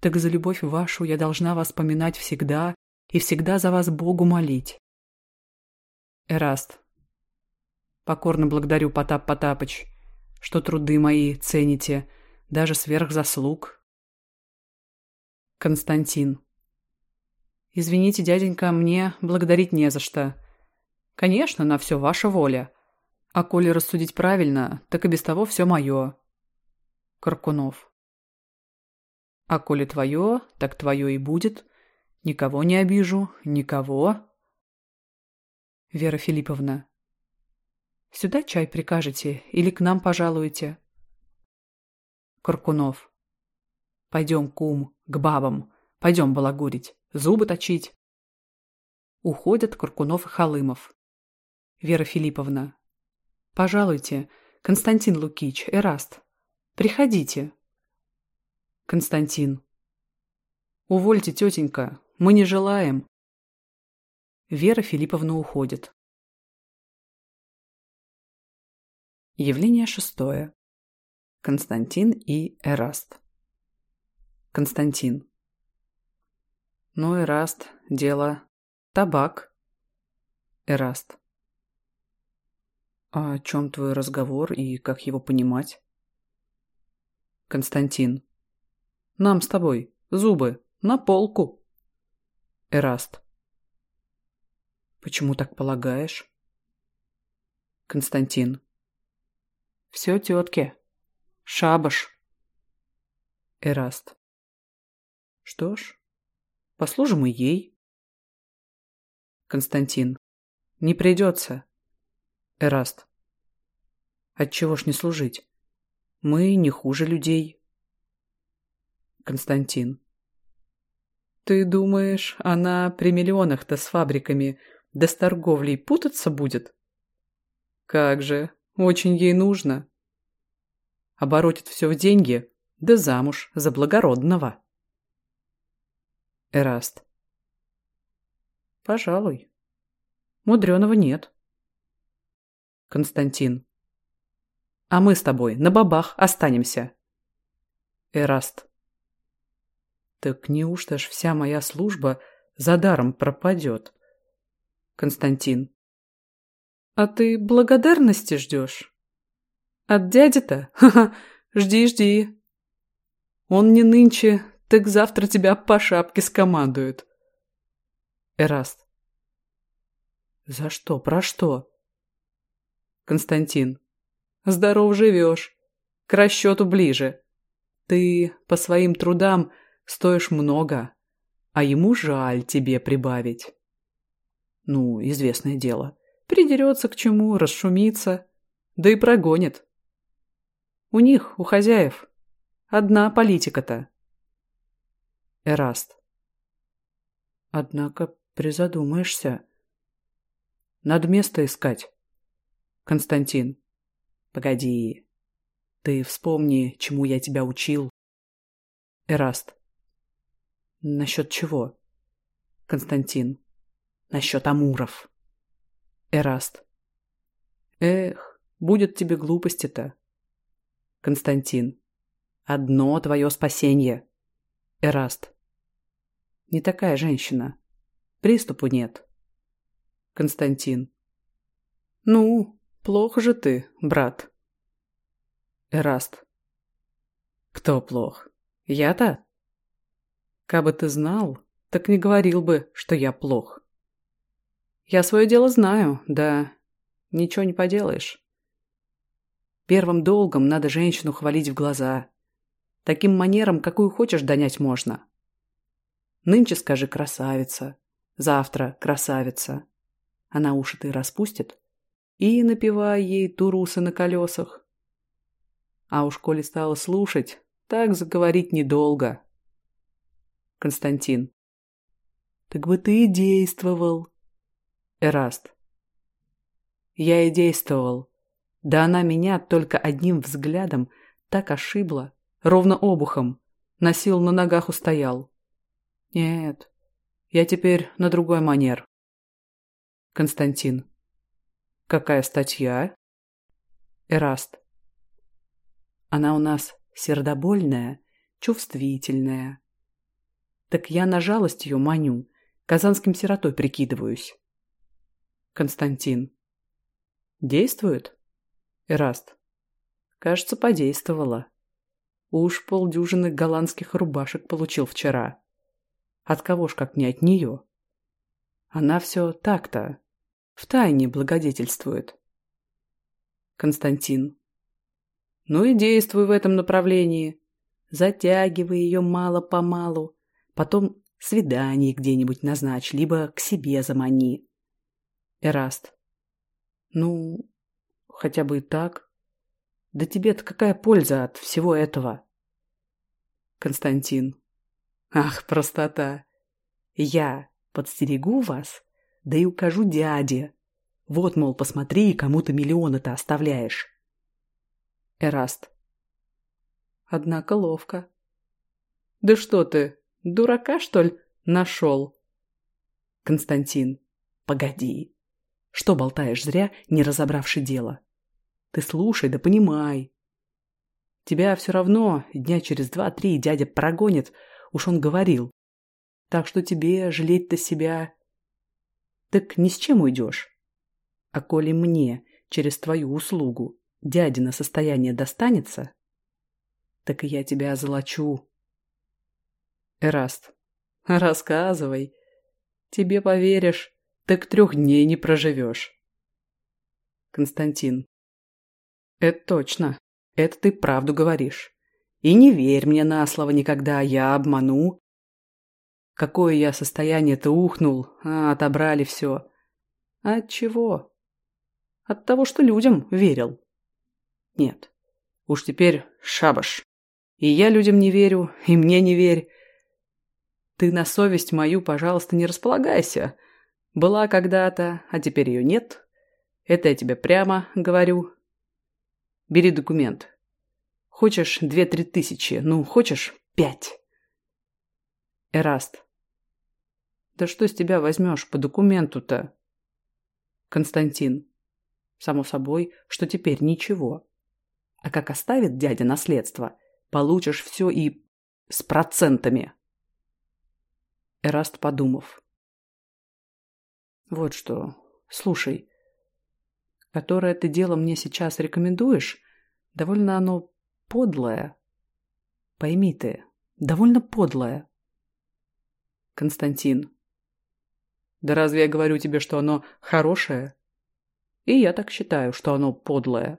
так за любовь вашу я должна вас поминать всегда и всегда за вас Богу молить». Эраст. Покорно благодарю, Потап Потапыч, что труды мои цените, даже сверх заслуг. Константин. Извините, дяденька, мне благодарить не за что. Конечно, на все ваша воля. А коли рассудить правильно, так и без того все мое. Каркунов. А коли твое, так твое и будет. Никого не обижу, никого. Вера Филипповна. Сюда чай прикажете или к нам пожалуете?» Каркунов. «Пойдем, кум, к бабам. Пойдем балагурить, зубы точить». Уходят Каркунов и Халымов. Вера Филипповна. «Пожалуйте, Константин Лукич, Эраст. Приходите». Константин. «Увольте, тетенька, мы не желаем». Вера Филипповна уходит. Явление шестое. Константин и Эраст. Константин. Ну, Эраст, дело. Табак. Эраст. А «О чем твой разговор и как его понимать?» Константин. «Нам с тобой. Зубы. На полку». Эраст. «Почему так полагаешь?» Константин. Все тетке, Шабаш. Эраст. Что ж, послужим и ей. Константин. Не придется. Эраст. Отчего ж не служить? Мы не хуже людей. Константин. Ты думаешь, она при миллионах-то с фабриками, да с торговлей путаться будет? Как же, очень ей нужно. Оборотит все в деньги, да замуж за благородного. Эраст. Пожалуй. Мудреного нет. Константин. А мы с тобой на бабах останемся. Эраст. Так неужто ж вся моя служба за даром пропадет? Константин. А ты благодарности ждешь? От дяди-то? Ха-ха, жди-жди. Он не нынче, так завтра тебя по шапке скомандует. Эраст. За что, про что? Константин. Здоров живешь. К расчету ближе. Ты по своим трудам стоишь много, а ему жаль тебе прибавить. Ну, известное дело. Придерется к чему, расшумится, да и прогонит. У них, у хозяев, одна политика-то. Эраст. Однако призадумаешься. Надо место искать. Константин. Погоди. Ты вспомни, чему я тебя учил. Эраст. Насчет чего? Константин. Насчет амуров. Эраст. Эх, будет тебе глупости-то. Константин. Одно твое спасение. Эраст. Не такая женщина. Приступу нет. Константин. Ну, плохо же ты, брат. Эраст. Кто плох? Я-то? Кабы ты знал, так не говорил бы, что я плох. Я свое дело знаю, да. Ничего не поделаешь. Первым долгом надо женщину хвалить в глаза. Таким манером, какую хочешь, донять можно. Нынче скажи «красавица», завтра «красавица». Она уши ты распустит и напевай ей турусы на колесах. А уж коли стала слушать, так заговорить недолго. Константин. Так бы ты и действовал, Эраст. Я и действовал. Да она меня только одним взглядом так ошибла, ровно обухом, носил на ногах устоял. Нет, я теперь на другой манер. Константин. Какая статья? Эраст. Она у нас сердобольная, чувствительная. Так я на жалость ее маню, казанским сиротой прикидываюсь. Константин. Действует? Эраст. Кажется, подействовала. Уж полдюжины голландских рубашек получил вчера. От кого ж как не от нее? Она все так-то, в тайне благодетельствует. Константин. Ну и действуй в этом направлении. Затягивай ее мало-помалу. Потом свидание где-нибудь назначь, либо к себе замани. Эраст. Ну, хотя бы и так. Да тебе-то какая польза от всего этого? Константин. Ах, простота. Я подстерегу вас, да и укажу дяде. Вот, мол, посмотри, кому ты миллионы-то оставляешь. Эраст. Однако ловко. Да что ты, дурака, что ли, нашел? Константин. Погоди. Что болтаешь зря, не разобравши дело? Ты слушай, да понимай. Тебя все равно дня через два-три дядя прогонит, уж он говорил. Так что тебе жалеть-то себя... Так ни с чем уйдешь. А коли мне через твою услугу дядина состояние достанется, так и я тебя озолочу. Эраст, рассказывай. Тебе поверишь так трех дней не проживешь. Константин. Это точно. Это ты правду говоришь. И не верь мне на слово никогда, я обману. Какое я состояние-то ухнул, а отобрали все. А от чего? От того, что людям верил. Нет. Уж теперь шабаш. И я людям не верю, и мне не верь. Ты на совесть мою, пожалуйста, не располагайся. Была когда-то, а теперь ее нет. Это я тебе прямо говорю. Бери документ. Хочешь две-три тысячи, ну, хочешь пять. Эраст. Да что с тебя возьмешь по документу-то? Константин. Само собой, что теперь ничего. А как оставит дядя наследство, получишь все и с процентами. Эраст, подумав. Вот что. Слушай. Которое ты дело мне сейчас рекомендуешь, довольно оно подлое. Пойми ты, довольно подлое. Константин. Да разве я говорю тебе, что оно хорошее? И я так считаю, что оно подлое.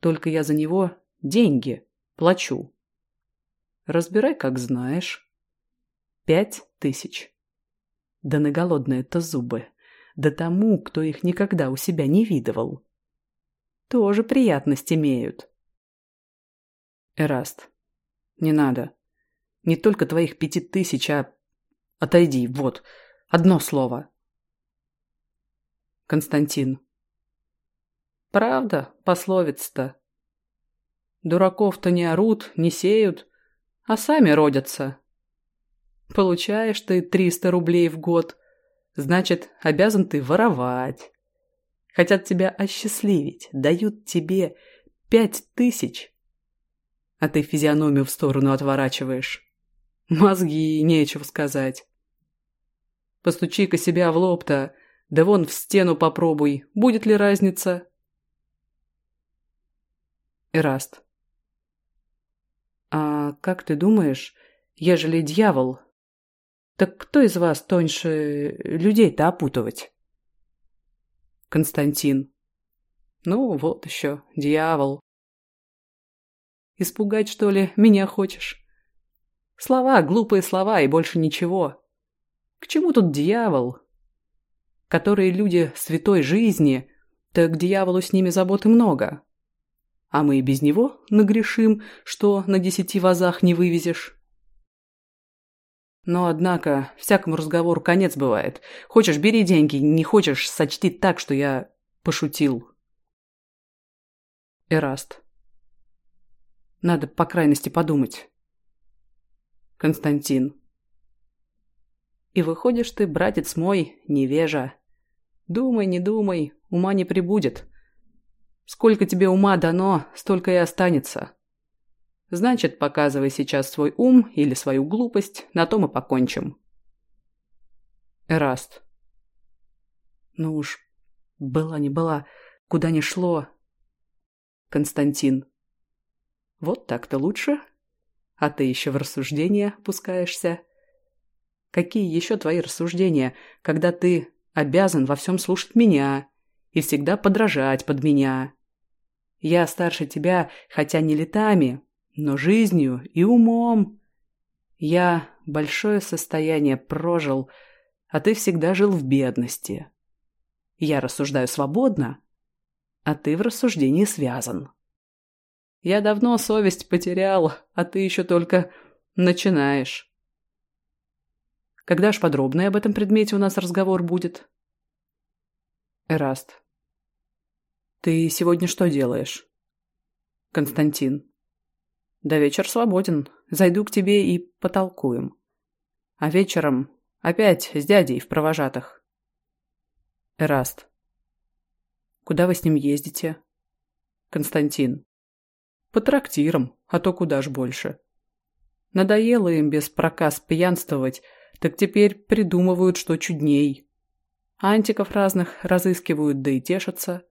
Только я за него деньги плачу. Разбирай, как знаешь. Пять тысяч. Да на голодные-то зубы. Да тому, кто их никогда у себя не видывал. Тоже приятность имеют. Эраст, не надо. Не только твоих пяти тысяч, а... Отойди, вот. Одно слово. Константин. Правда, пословица-то. Дураков-то не орут, не сеют, а сами родятся. Получаешь ты 300 рублей в год, значит, обязан ты воровать. Хотят тебя осчастливить, дают тебе пять тысяч, а ты физиономию в сторону отворачиваешь. Мозги, нечего сказать. Постучи-ка себя в лоб-то, да вон в стену попробуй, будет ли разница? Эраст. А как ты думаешь, ежели дьявол так кто из вас тоньше людей-то опутывать? Константин. Ну, вот еще, дьявол. Испугать, что ли, меня хочешь? Слова, глупые слова и больше ничего. К чему тут дьявол? Которые люди святой жизни, так дьяволу с ними заботы много. А мы и без него нагрешим, что на десяти вазах не вывезешь. Но, однако, всякому разговору конец бывает. Хочешь – бери деньги, не хочешь – сочти так, что я пошутил. Эраст. Надо по крайности подумать. Константин. И выходишь ты, братец мой, невежа. Думай, не думай, ума не прибудет. Сколько тебе ума дано, столько и останется. Значит, показывай сейчас свой ум или свою глупость, на том и покончим. Эраст. Ну уж, была не была, куда ни шло. Константин. Вот так-то лучше. А ты еще в рассуждения пускаешься. Какие еще твои рассуждения, когда ты обязан во всем слушать меня и всегда подражать под меня? Я старше тебя, хотя не летами, но жизнью и умом. Я большое состояние прожил, а ты всегда жил в бедности. Я рассуждаю свободно, а ты в рассуждении связан. Я давно совесть потерял, а ты еще только начинаешь. Когда ж подробнее об этом предмете у нас разговор будет? Эраст. Ты сегодня что делаешь? Константин. «Да вечер свободен. Зайду к тебе и потолкуем. А вечером опять с дядей в провожатых». Эраст. «Куда вы с ним ездите?» Константин. «По трактирам, а то куда ж больше». Надоело им без проказ пьянствовать, так теперь придумывают, что чудней. Антиков разных разыскивают, да и тешатся.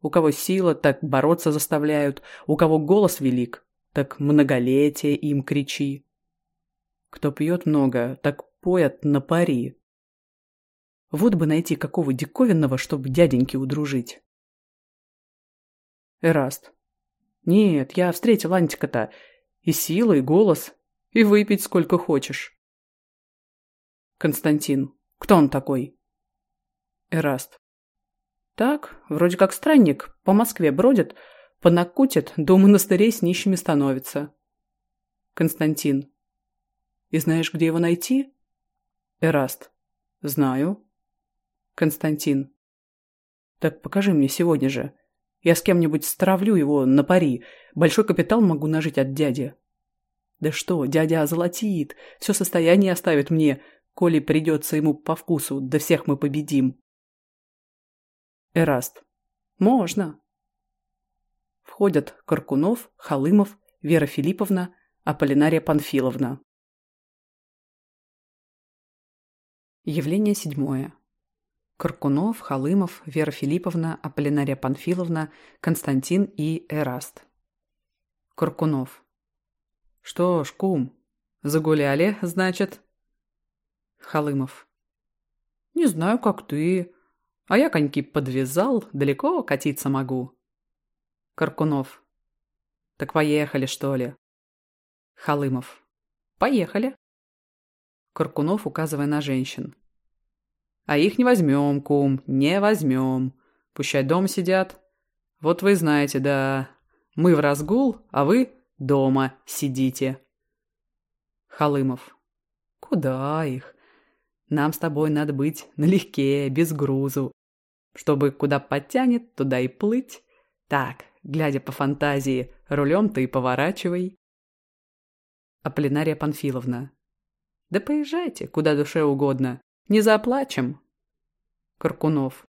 У кого сила, так бороться заставляют, у кого голос велик, так многолетие им кричи. Кто пьет много, так поят на пари. Вот бы найти какого диковинного, чтобы дяденьки удружить. Эраст. Нет, я встретил Антика-то. И сила, и голос. И выпить сколько хочешь. Константин. Кто он такой? Эраст. Так, вроде как странник, по Москве бродит, Понакутят, до монастырей с нищими становится. Константин. И знаешь, где его найти? Эраст. Знаю. Константин. Так покажи мне сегодня же. Я с кем-нибудь стравлю его на пари. Большой капитал могу нажить от дяди. Да что, дядя озолотит. Все состояние оставит мне. Коли придется ему по вкусу, да всех мы победим. Эраст. Можно. Входят Каркунов, Халымов, Вера Филипповна, Аполлинария Панфиловна. Явление седьмое. Каркунов, Халымов, Вера Филипповна, Аполлинария Панфиловна, Константин и Эраст. Каркунов. «Что ж, кум, загуляли, значит?» Халымов. «Не знаю, как ты, а я коньки подвязал, далеко катиться могу». Каркунов. Так поехали, что ли? Халымов. Поехали. Каркунов, указывая на женщин. А их не возьмем, кум, не возьмем. Пущай дом сидят. Вот вы знаете, да. Мы в разгул, а вы дома сидите. Халымов. Куда их? Нам с тобой надо быть налегке, без грузу. Чтобы куда подтянет, туда и плыть. Так, глядя по фантазии «рулем ты поворачивай». А Полинария Панфиловна. «Да поезжайте, куда душе угодно. Не заплачем». Каркунов.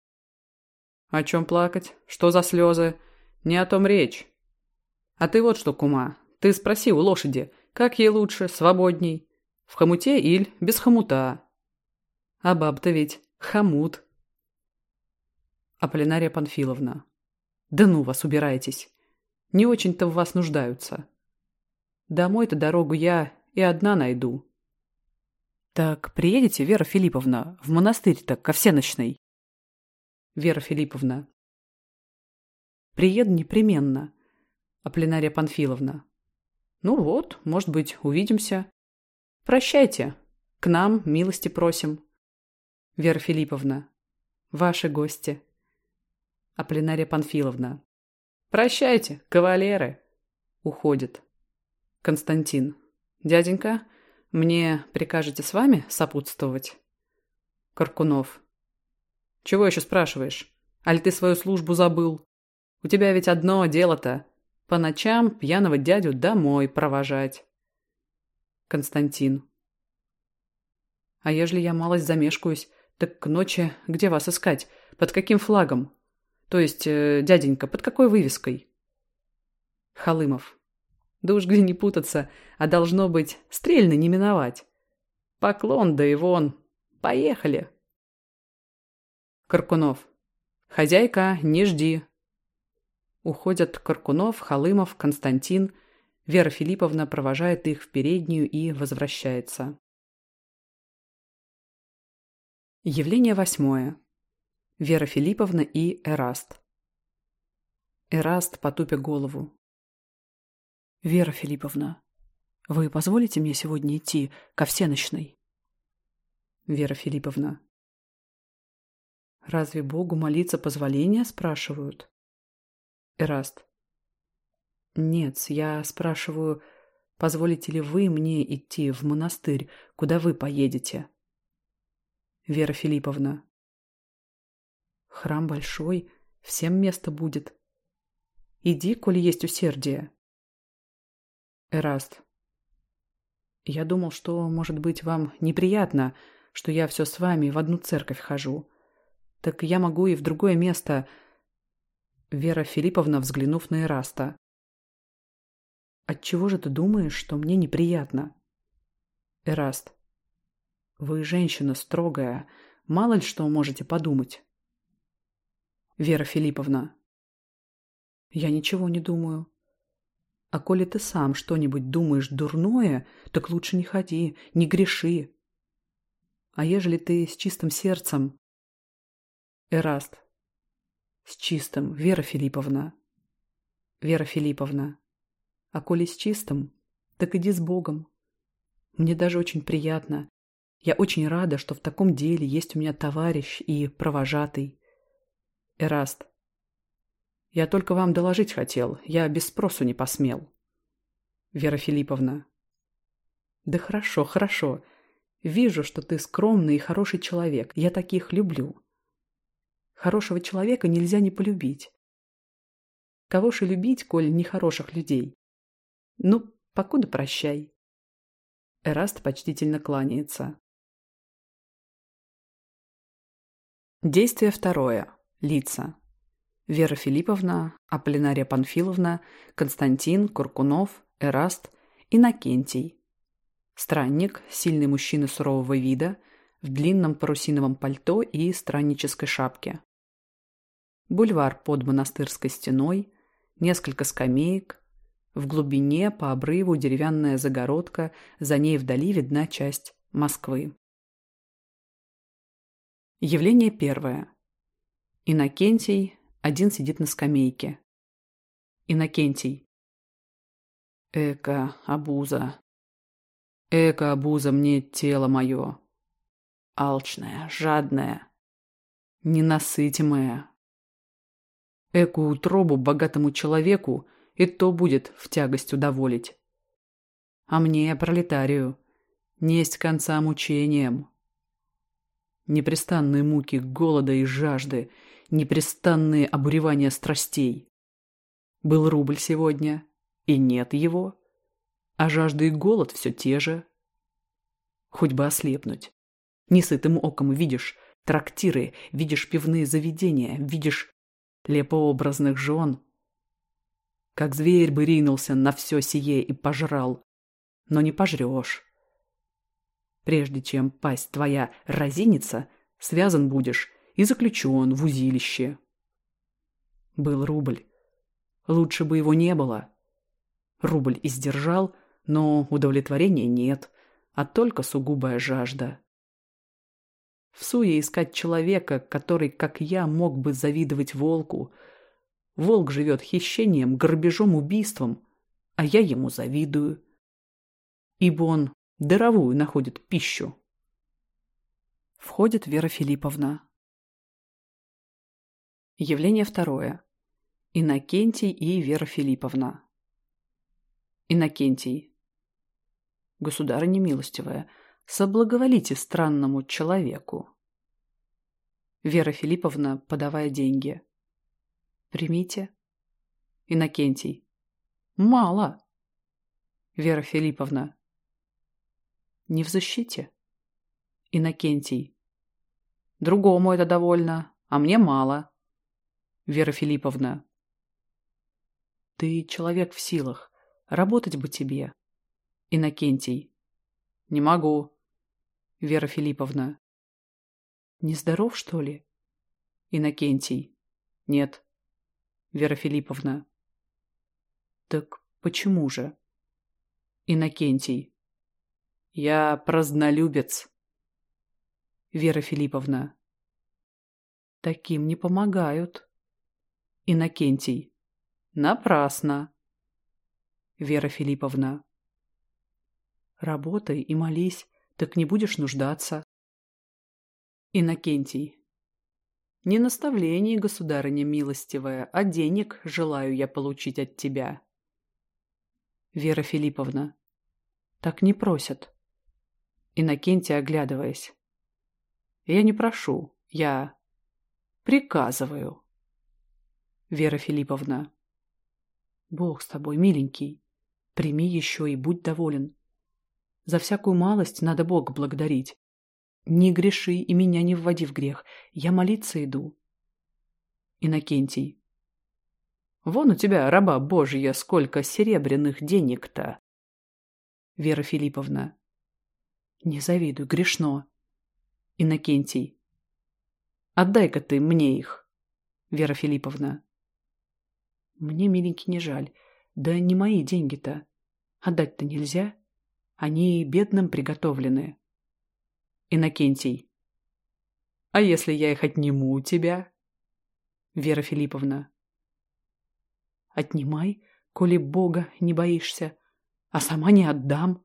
«О чем плакать? Что за слезы? Не о том речь. А ты вот что, кума, ты спроси у лошади, как ей лучше, свободней? В хомуте или без хомута?» А баб-то ведь хомут. Аполлинария Панфиловна. «Да ну вас, убирайтесь. Не очень-то в вас нуждаются. Домой-то дорогу я и одна найду». «Так приедете, Вера Филипповна, в монастырь-то, ко всеночной?» «Вера Филипповна». «Приеду непременно», А Аполлинария Панфиловна. «Ну вот, может быть, увидимся. Прощайте. К нам милости просим». Вера Филипповна. «Ваши гости». Аполлинария Панфиловна. «Прощайте, кавалеры!» Уходит. Константин. «Дяденька, мне прикажете с вами сопутствовать?» Каркунов. «Чего еще спрашиваешь? Аль ты свою службу забыл? У тебя ведь одно дело-то. По ночам пьяного дядю домой провожать». Константин. «А ежели я малость замешкаюсь, так к ночи где вас искать? Под каким флагом? То есть, э, дяденька, под какой вывеской? Халымов. Да уж где не путаться, а должно быть, стрельно не миновать. Поклон, да и вон. Поехали. Каркунов. Хозяйка, не жди. Уходят Каркунов, Халымов, Константин. Вера Филипповна провожает их в переднюю и возвращается. Явление восьмое. Вера Филипповна и Эраст. Эраст, потупя голову. «Вера Филипповна, вы позволите мне сегодня идти ко всеночной?» Вера Филипповна. «Разве Богу молиться позволения?» – спрашивают. Эраст. «Нет, я спрашиваю, позволите ли вы мне идти в монастырь, куда вы поедете?» Вера Филипповна. Храм большой, всем место будет. Иди, коли есть усердие. Эраст. Я думал, что, может быть, вам неприятно, что я все с вами в одну церковь хожу. Так я могу и в другое место... Вера Филипповна, взглянув на Эраста. «Отчего же ты думаешь, что мне неприятно?» Эраст. «Вы женщина строгая. Мало ли что можете подумать. Вера Филипповна. Я ничего не думаю. А коли ты сам что-нибудь думаешь дурное, так лучше не ходи, не греши. А ежели ты с чистым сердцем... Эраст. С чистым, Вера Филипповна. Вера Филипповна. А коли с чистым, так иди с Богом. Мне даже очень приятно. Я очень рада, что в таком деле есть у меня товарищ и провожатый. Эраст. Я только вам доложить хотел, я без спросу не посмел. Вера Филипповна. Да хорошо, хорошо. Вижу, что ты скромный и хороший человек. Я таких люблю. Хорошего человека нельзя не полюбить. Кого же любить, коль нехороших людей? Ну, покуда прощай. Эраст почтительно кланяется. Действие второе. Лица. Вера Филипповна, Аполлинария Панфиловна, Константин, Куркунов, Эраст, Иннокентий. Странник, сильный мужчина сурового вида, в длинном парусиновом пальто и страннической шапке. Бульвар под монастырской стеной, несколько скамеек. В глубине по обрыву деревянная загородка, за ней вдали видна часть Москвы. Явление первое. Иннокентий. Один сидит на скамейке. Иннокентий. Эка, обуза. Эка, обуза мне тело мое. Алчное, жадное, ненасытимое. Эку утробу богатому человеку и то будет в тягость удоволить. А мне, пролетарию, несть конца мучениям. Непрестанные муки голода и жажды — непрестанные обуревания страстей. Был рубль сегодня, и нет его, а жажда и голод все те же. Хоть бы ослепнуть. Не Несытым оком видишь трактиры, видишь пивные заведения, видишь лепообразных жен. Как зверь бы ринулся на все сие и пожрал, но не пожрешь. Прежде чем пасть твоя разинится, связан будешь и заключен в узилище. Был рубль. Лучше бы его не было. Рубль издержал, но удовлетворения нет, а только сугубая жажда. В суе искать человека, который, как я, мог бы завидовать волку. Волк живет хищением, грабежом, убийством, а я ему завидую. Ибо он даровую находит пищу. Входит Вера Филипповна. Явление второе. Иннокентий и Вера Филипповна. Иннокентий. Государыня милостивая, соблаговолите странному человеку. Вера Филипповна, подавая деньги. Примите. Иннокентий. Мало. Вера Филипповна. Не в защите. Иннокентий. Другому это довольно, а мне мало. Вера Филипповна. Ты человек в силах. Работать бы тебе. Иннокентий. Не могу. Вера Филипповна. Нездоров, что ли? Иннокентий. Нет. Вера Филипповна. Так почему же? Иннокентий. Я празднолюбец. Вера Филипповна. Таким не помогают. Иннокентий. Напрасно. Вера Филипповна. Работай и молись, так не будешь нуждаться. Иннокентий. Не наставление государыня милостивая, а денег желаю я получить от тебя. Вера Филипповна. Так не просят. Иннокентий, оглядываясь. Я не прошу, я приказываю. Вера Филипповна. Бог с тобой, миленький. Прими еще и будь доволен. За всякую малость надо Бога благодарить. Не греши и меня не вводи в грех. Я молиться иду. Иннокентий. Вон у тебя, раба Божья, сколько серебряных денег-то. Вера Филипповна. Не завидуй, грешно. Иннокентий. Отдай-ка ты мне их. Вера Филипповна. Мне, миленький, не жаль. Да не мои деньги-то. Отдать-то нельзя. Они бедным приготовлены. Иннокентий. А если я их отниму у тебя? Вера Филипповна. Отнимай, коли Бога не боишься. А сама не отдам.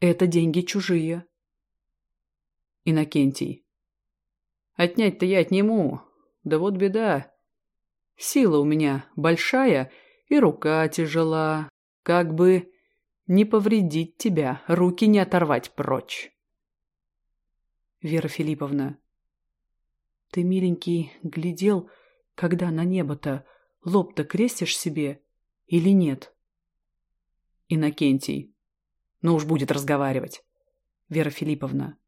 Это деньги чужие. Иннокентий. Отнять-то я отниму. Да вот беда. Сила у меня большая, и рука тяжела. Как бы не повредить тебя, руки не оторвать прочь. Вера Филипповна, ты, миленький, глядел, когда на небо-то лоб-то крестишь себе или нет? Иннокентий, ну уж будет разговаривать. Вера Филипповна,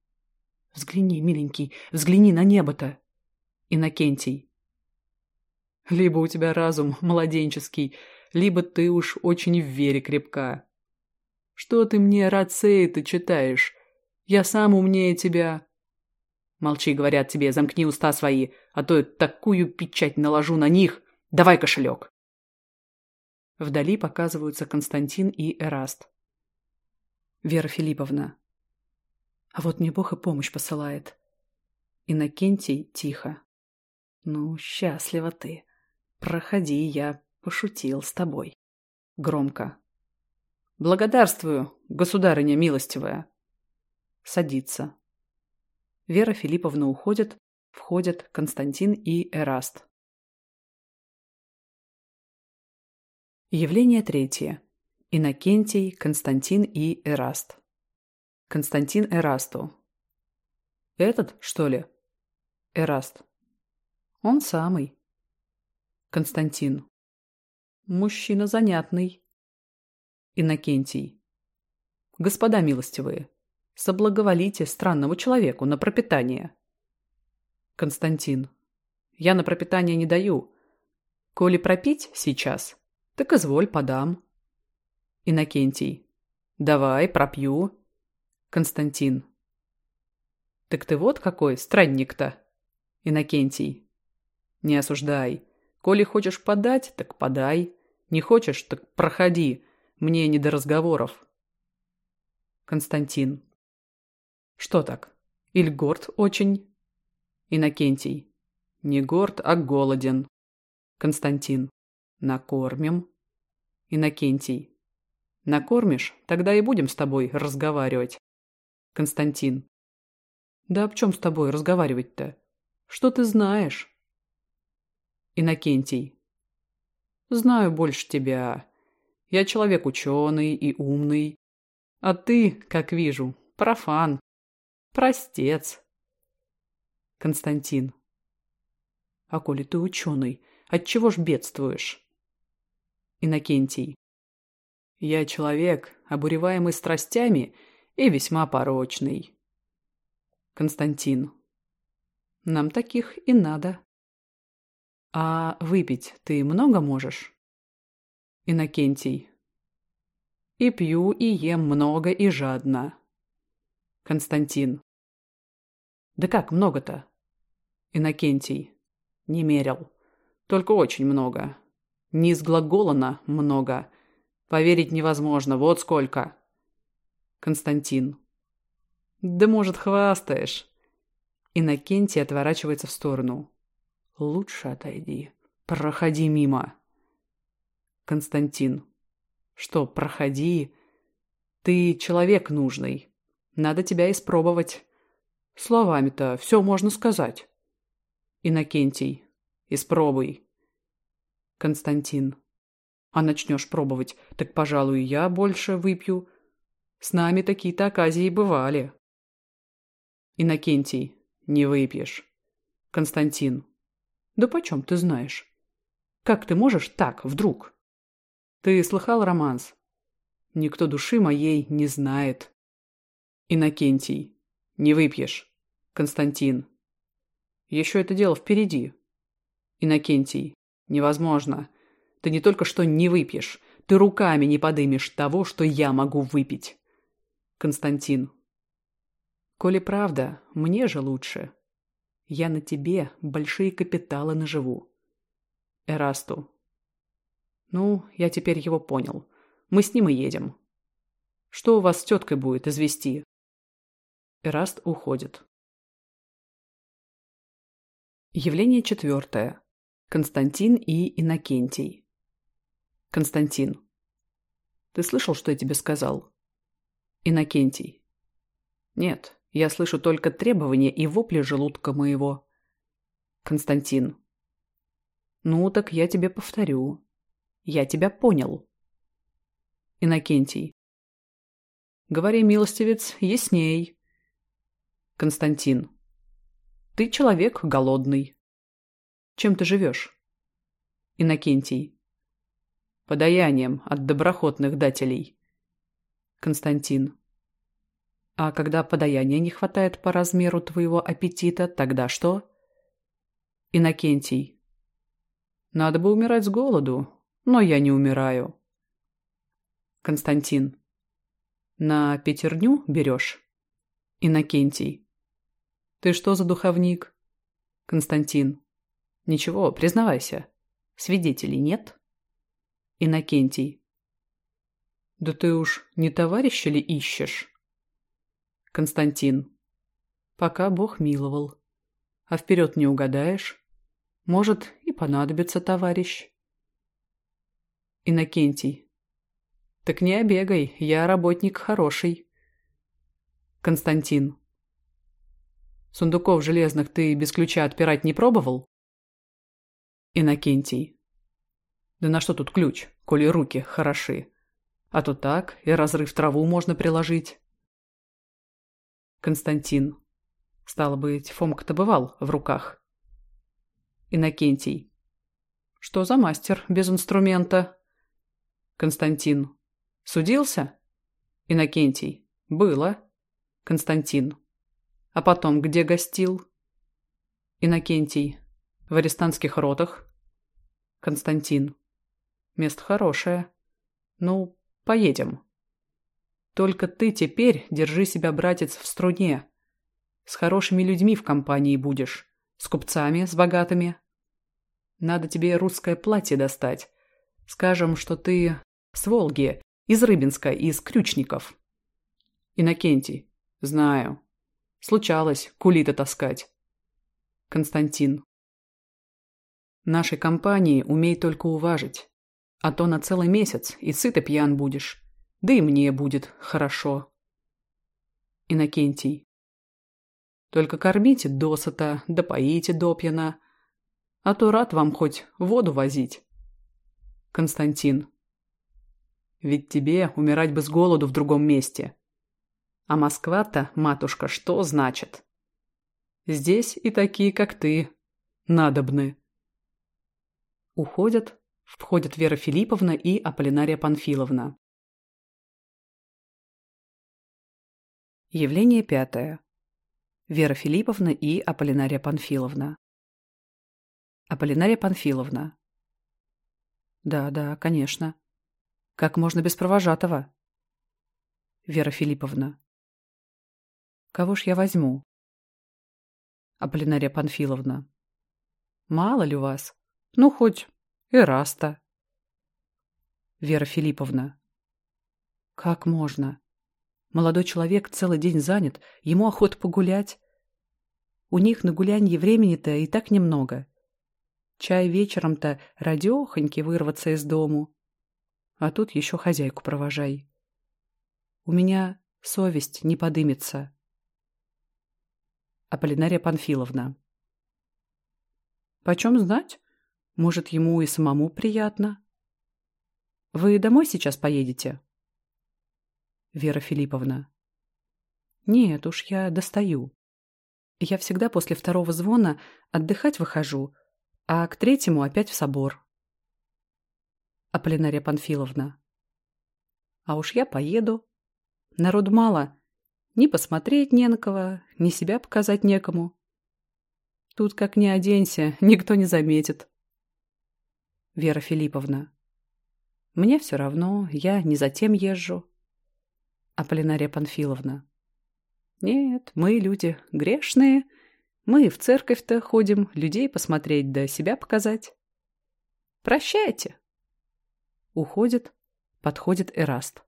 взгляни, миленький, взгляни на небо-то. Иннокентий, либо у тебя разум младенческий, либо ты уж очень в вере крепка. Что ты мне рацеи-то читаешь? Я сам умнее тебя. Молчи, говорят тебе, замкни уста свои, а то я такую печать наложу на них. Давай кошелек. Вдали показываются Константин и Эраст. Вера Филипповна. А вот мне Бог и помощь посылает. Иннокентий тихо. Ну, счастлива ты. «Проходи, я пошутил с тобой». Громко. «Благодарствую, государыня милостивая». Садится. Вера Филипповна уходит, входят Константин и Эраст. Явление третье. Иннокентий, Константин и Эраст. Константин Эрасту. «Этот, что ли?» Эраст. «Он самый». Константин. Мужчина занятный. Иннокентий. Господа милостивые, соблаговолите странному человеку на пропитание. Константин. Я на пропитание не даю. Коли пропить сейчас, так изволь подам. Иннокентий. Давай, пропью. Константин. Так ты вот какой странник-то. Иннокентий. Не осуждай. Коли хочешь подать, так подай. Не хочешь, так проходи. Мне не до разговоров. Константин. Что так? Иль горд очень? Иннокентий. Не горд, а голоден. Константин. Накормим. Иннокентий. Накормишь, тогда и будем с тобой разговаривать. Константин. Да об чем с тобой разговаривать-то? Что ты знаешь? Иннокентий. Знаю больше тебя. Я человек ученый и умный. А ты, как вижу, профан. Простец. Константин. А коли ты ученый, отчего ж бедствуешь? Иннокентий. Я человек, обуреваемый страстями и весьма порочный. Константин. Нам таких и надо. «А выпить ты много можешь?» Иннокентий. «И пью, и ем много, и жадно». Константин. «Да как много-то?» Иннокентий. «Не мерил. Только очень много. Не из много. Поверить невозможно, вот сколько». Константин. «Да, может, хвастаешь?» Иннокентий отворачивается в сторону. Лучше отойди. Проходи мимо. Константин. Что, проходи? Ты человек нужный. Надо тебя испробовать. Словами-то все можно сказать. Иннокентий. Испробуй. Константин. А начнешь пробовать, так, пожалуй, я больше выпью. С нами такие-то оказии бывали. Иннокентий. Не выпьешь. Константин. «Да почем ты знаешь? Как ты можешь так, вдруг?» «Ты слыхал романс?» «Никто души моей не знает». «Инокентий, не выпьешь. Константин». «Еще это дело впереди». «Инокентий, невозможно. Ты не только что не выпьешь, ты руками не подымешь того, что я могу выпить». Константин. «Коли правда, мне же лучше. Я на тебе большие капиталы наживу. Эрасту. Ну, я теперь его понял. Мы с ним и едем. Что у вас с теткой будет, извести? Эраст уходит. Явление четвертое. Константин и Иннокентий. Константин. Ты слышал, что я тебе сказал? Иннокентий. Нет, я слышу только требования и вопли желудка моего. Константин. Ну, так я тебе повторю. Я тебя понял. Иннокентий. Говори, милостивец, ясней. Константин. Ты человек голодный. Чем ты живешь? Иннокентий. Подаянием от доброхотных дателей. Константин. А когда подаяния не хватает по размеру твоего аппетита, тогда что? Иннокентий. Надо бы умирать с голоду, но я не умираю. Константин. На пятерню берешь? Иннокентий. Ты что за духовник? Константин. Ничего, признавайся. Свидетелей нет? Иннокентий. Да ты уж не товарища ли ищешь? Константин. Пока Бог миловал. А вперед не угадаешь. Может, и понадобится товарищ. Иннокентий. Так не обегай, я работник хороший. Константин. Сундуков железных ты без ключа отпирать не пробовал? Иннокентий. Да на что тут ключ, коли руки хороши? А то так, и разрыв траву можно приложить. Константин. Стало быть, Фомка-то бывал в руках. Иннокентий. Что за мастер без инструмента? Константин. Судился? Иннокентий. Было. Константин. А потом где гостил? Иннокентий. В арестантских ротах. Константин. Место хорошее. Ну, поедем. Только ты теперь держи себя, братец, в струне. С хорошими людьми в компании будешь. С купцами, с богатыми. Надо тебе русское платье достать. Скажем, что ты с Волги, из Рыбинска, из Крючников. Иннокентий. Знаю. Случалось кулита таскать. Константин. Нашей компании умей только уважить. А то на целый месяц и сыто пьян будешь. Да и мне будет хорошо. Иннокентий. Только кормите досыта, да поите допьяна. А то рад вам хоть воду возить. Константин. Ведь тебе умирать бы с голоду в другом месте. А Москва-то, матушка, что значит? Здесь и такие, как ты, надобны. Уходят, входят Вера Филипповна и Аполлинария Панфиловна. Явление пятое. Вера Филипповна и Аполлинария Панфиловна. Аполлинария Панфиловна. Да, да, конечно. Как можно без провожатого? Вера Филипповна. Кого ж я возьму? Аполлинария Панфиловна. Мало ли у вас? Ну, хоть и раз-то. Вера Филипповна. Как можно? Молодой человек целый день занят, ему охота погулять. У них на гулянье времени-то и так немного. Чай вечером-то радиохоньки вырваться из дому. А тут еще хозяйку провожай. У меня совесть не подымется. Аполлинария Панфиловна. Почем знать? Может, ему и самому приятно. Вы домой сейчас поедете? Вера Филипповна. Нет уж, я достаю. Я всегда после второго звона отдыхать выхожу, а к третьему опять в собор. Аполлинария Панфиловна. А уж я поеду. Народ мало. Ни посмотреть не на кого, ни себя показать некому. Тут как не оденься, [laughs] никто не заметит. Вера Филипповна. Мне все равно, я не за тем езжу. Аполлинария Панфиловна. «Нет, мы люди грешные. Мы в церковь-то ходим людей посмотреть да себя показать. Прощайте!» Уходит, подходит Эраст.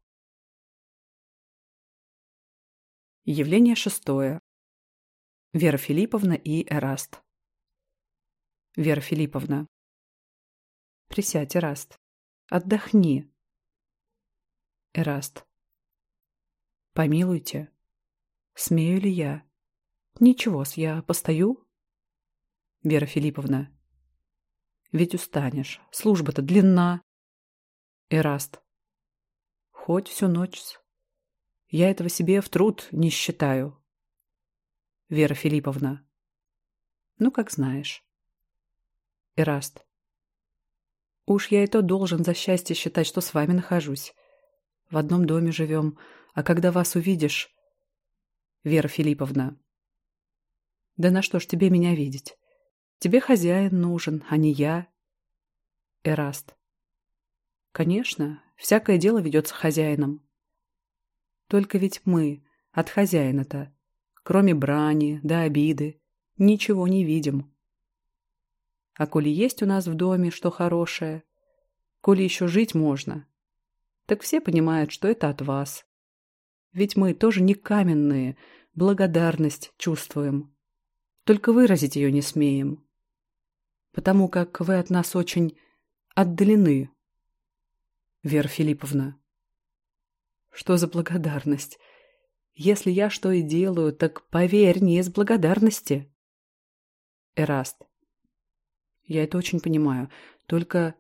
Явление шестое. Вера Филипповна и Эраст. Вера Филипповна. Присядь, Эраст. Отдохни. Эраст. Помилуйте. Смею ли я? Ничего-с, я постою? Вера Филипповна. Ведь устанешь. Служба-то длинна. Эраст. Хоть всю ночь-с. Я этого себе в труд не считаю. Вера Филипповна. Ну, как знаешь. Эраст. Уж я и то должен за счастье считать, что с вами нахожусь. В одном доме живем. А когда вас увидишь... Вера Филипповна. Да на что ж тебе меня видеть? Тебе хозяин нужен, а не я. Эраст. Конечно, всякое дело ведется хозяином. Только ведь мы от хозяина-то, кроме брани да обиды, ничего не видим. А коли есть у нас в доме что хорошее, коли еще жить можно, так все понимают, что это от вас. Ведь мы тоже не каменные, благодарность чувствуем. Только выразить ее не смеем. Потому как вы от нас очень отдалены, Вера Филипповна. Что за благодарность? Если я что и делаю, так поверь, не из благодарности. Эраст. Я это очень понимаю. Только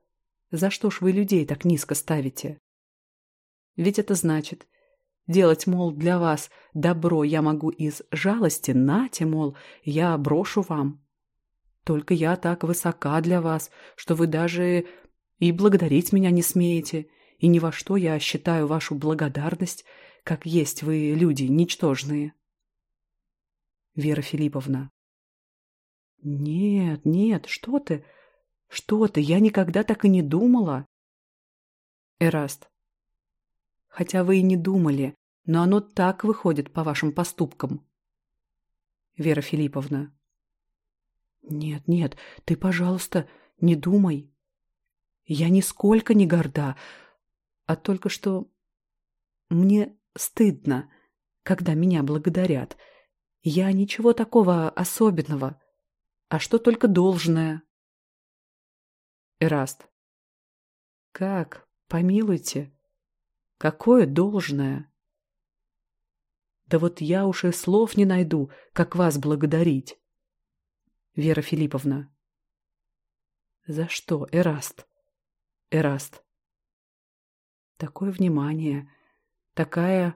за что ж вы людей так низко ставите? Ведь это значит, делать, мол, для вас добро я могу из жалости, нате, мол, я брошу вам. Только я так высока для вас, что вы даже и благодарить меня не смеете, и ни во что я считаю вашу благодарность, как есть вы, люди, ничтожные. Вера Филипповна. Нет, нет, что ты, что ты, я никогда так и не думала. Эраст хотя вы и не думали, но оно так выходит по вашим поступкам. Вера Филипповна. Нет, нет, ты, пожалуйста, не думай. Я нисколько не горда, а только что мне стыдно, когда меня благодарят. Я ничего такого особенного, а что только должное. Эраст. Как? Помилуйте. Какое должное? Да вот я уже слов не найду, как вас благодарить. Вера Филипповна. За что, Эраст? Эраст. Такое внимание, такая,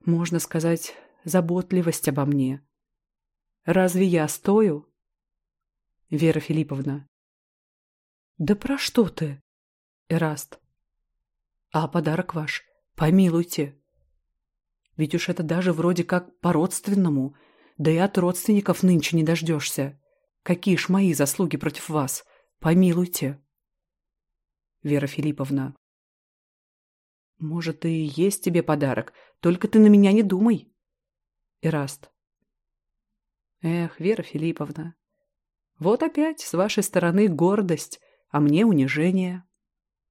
можно сказать, заботливость обо мне. Разве я стою? Вера Филипповна. Да про что ты? Эраст а подарок ваш. Помилуйте. Ведь уж это даже вроде как по-родственному, да и от родственников нынче не дождешься. Какие ж мои заслуги против вас? Помилуйте. Вера Филипповна. Может, и есть тебе подарок, только ты на меня не думай. Эраст. Эх, Вера Филипповна. Вот опять с вашей стороны гордость, а мне унижение.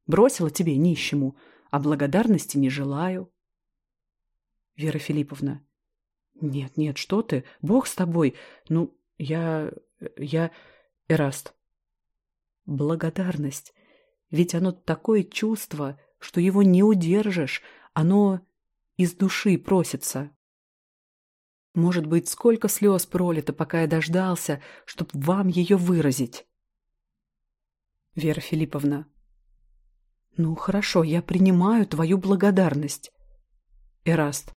Бросила тебе нищему, а благодарности не желаю. Вера Филипповна. Нет, нет, что ты? Бог с тобой. Ну, я... я... Эраст. Благодарность. Ведь оно такое чувство, что его не удержишь. Оно из души просится. Может быть, сколько слез пролито, пока я дождался, чтоб вам ее выразить. Вера Филипповна. «Ну, хорошо, я принимаю твою благодарность». «Эраст,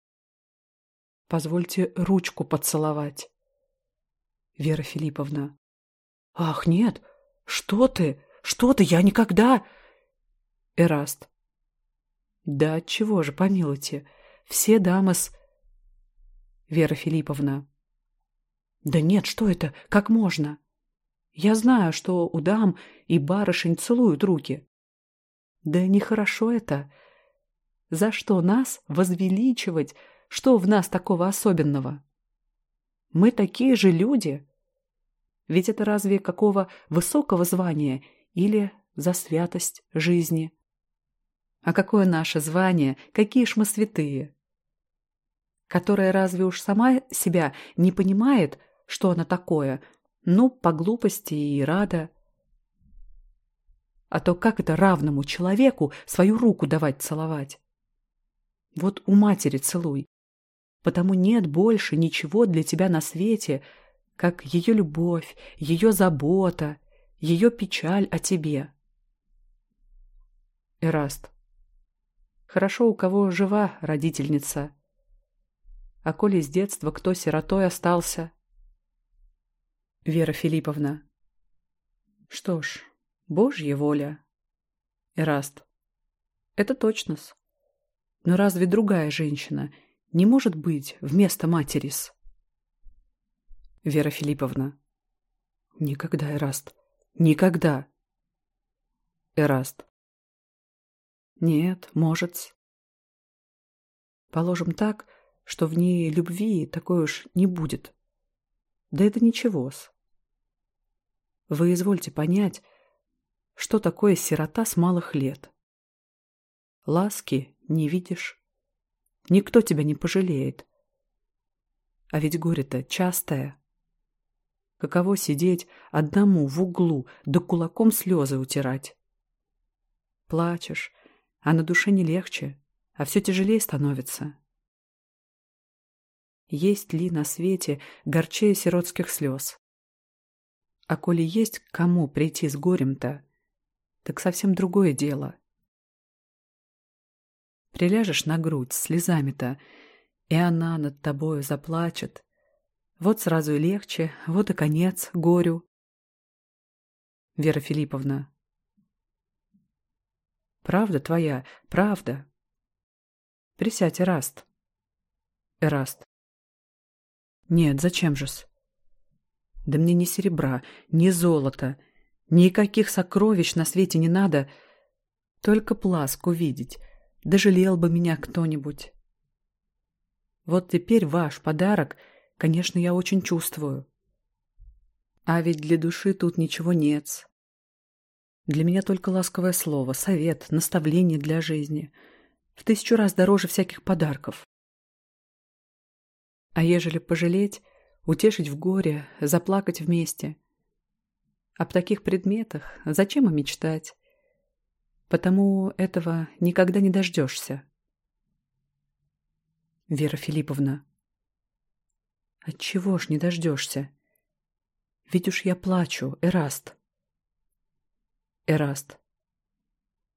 позвольте ручку поцеловать». «Вера Филипповна». «Ах, нет! Что ты? Что ты? Я никогда...» «Эраст». «Да чего же, помилуйте, все дамы с...» «Вера Филипповна». «Да нет, что это? Как можно?» «Я знаю, что у дам и барышень целуют руки». Да нехорошо это. За что нас возвеличивать? Что в нас такого особенного? Мы такие же люди. Ведь это разве какого высокого звания или за святость жизни? А какое наше звание? Какие ж мы святые? Которая разве уж сама себя не понимает, что она такое? Ну, по глупости и рада. А то как это равному человеку свою руку давать целовать? Вот у матери целуй. Потому нет больше ничего для тебя на свете, как ее любовь, ее забота, ее печаль о тебе. Эраст. Хорошо, у кого жива родительница. А коли с детства кто сиротой остался? Вера Филипповна. Что ж... Божья воля. Эраст. Это точно-с. Но разве другая женщина не может быть вместо матери с? Вера Филипповна. Никогда, Эраст. Никогда. Эраст. Нет, может. Положим так, что в ней любви такой уж не будет. Да это ничего-с. Вы извольте понять, что такое сирота с малых лет. Ласки не видишь. Никто тебя не пожалеет. А ведь горе-то частое. Каково сидеть одному в углу, да кулаком слезы утирать? Плачешь, а на душе не легче, а все тяжелее становится. Есть ли на свете горчее сиротских слез? А коли есть к кому прийти с горем-то, так совсем другое дело. Приляжешь на грудь слезами-то, и она над тобою заплачет. Вот сразу и легче, вот и конец горю. Вера Филипповна. Правда твоя, правда. Присядь, Эраст. Эраст. Нет, зачем же-с? Да мне ни серебра, ни золота, Никаких сокровищ на свете не надо. Только пласк видеть. Дожалел бы меня кто-нибудь. Вот теперь ваш подарок, конечно, я очень чувствую. А ведь для души тут ничего нет. Для меня только ласковое слово, совет, наставление для жизни. В тысячу раз дороже всяких подарков. А ежели пожалеть, утешить в горе, заплакать вместе — об таких предметах зачем и мечтать? Потому этого никогда не дождешься. Вера Филипповна. Отчего ж не дождешься? Ведь уж я плачу, Эраст. Эраст.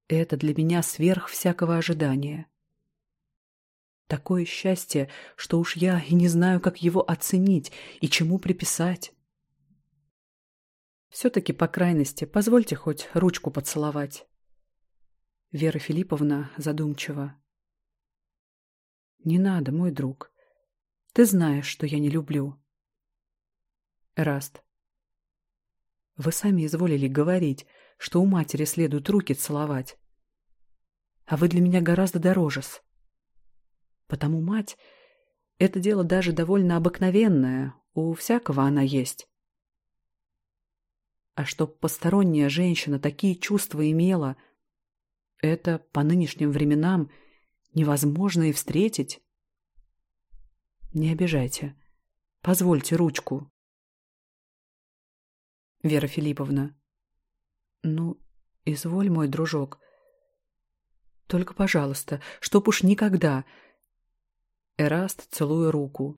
Это для меня сверх всякого ожидания. Такое счастье, что уж я и не знаю, как его оценить и чему приписать. Все-таки по крайности позвольте хоть ручку поцеловать. Вера Филипповна задумчиво. Не надо, мой друг. Ты знаешь, что я не люблю. Раст. Вы сами изволили говорить, что у матери следует руки целовать. А вы для меня гораздо дороже -с. Потому мать — это дело даже довольно обыкновенное, у всякого она есть а чтоб посторонняя женщина такие чувства имела, это по нынешним временам невозможно и встретить. Не обижайте. Позвольте ручку. Вера Филипповна. Ну, изволь, мой дружок. Только, пожалуйста, чтоб уж никогда... Эраст, целуя руку.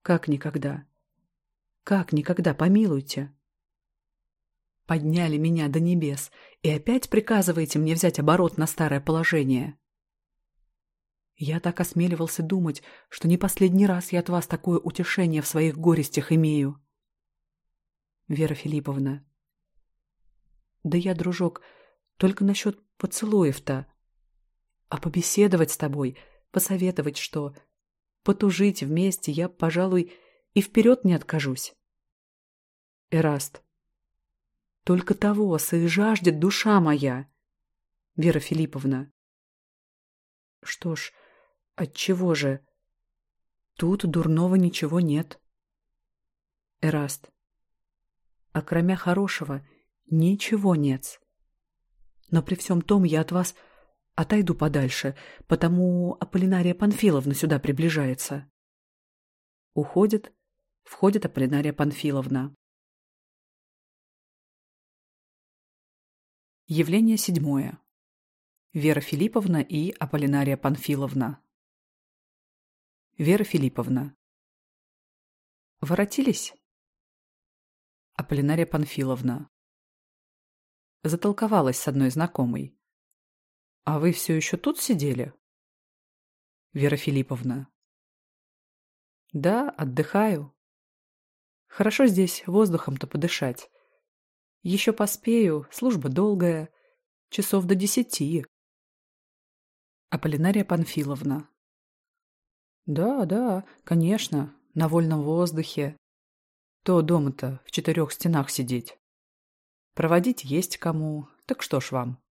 Как никогда? Как никогда, помилуйте? подняли меня до небес, и опять приказываете мне взять оборот на старое положение. Я так осмеливался думать, что не последний раз я от вас такое утешение в своих горестях имею. Вера Филипповна. Да я, дружок, только насчет поцелуев-то. А побеседовать с тобой, посоветовать что? Потужить вместе я, пожалуй, и вперед не откажусь. Эраст. Только того соижаждет душа моя. Вера Филипповна. Что ж, отчего же? Тут дурного ничего нет. Эраст. А кроме хорошего ничего нет. Но при всем том я от вас отойду подальше, потому Аполлинария Панфиловна сюда приближается. Уходит, входит Аполлинария Панфиловна. Явление седьмое. Вера Филипповна и Аполлинария Панфиловна. Вера Филипповна. Воротились? Аполлинария Панфиловна. Затолковалась с одной знакомой. А вы все еще тут сидели? Вера Филипповна. Да, отдыхаю. Хорошо здесь воздухом-то подышать. Еще поспею, служба долгая. Часов до десяти. Аполлинария Панфиловна. Да, да, конечно, на вольном воздухе. То дома-то в четырех стенах сидеть. Проводить есть кому, так что ж вам.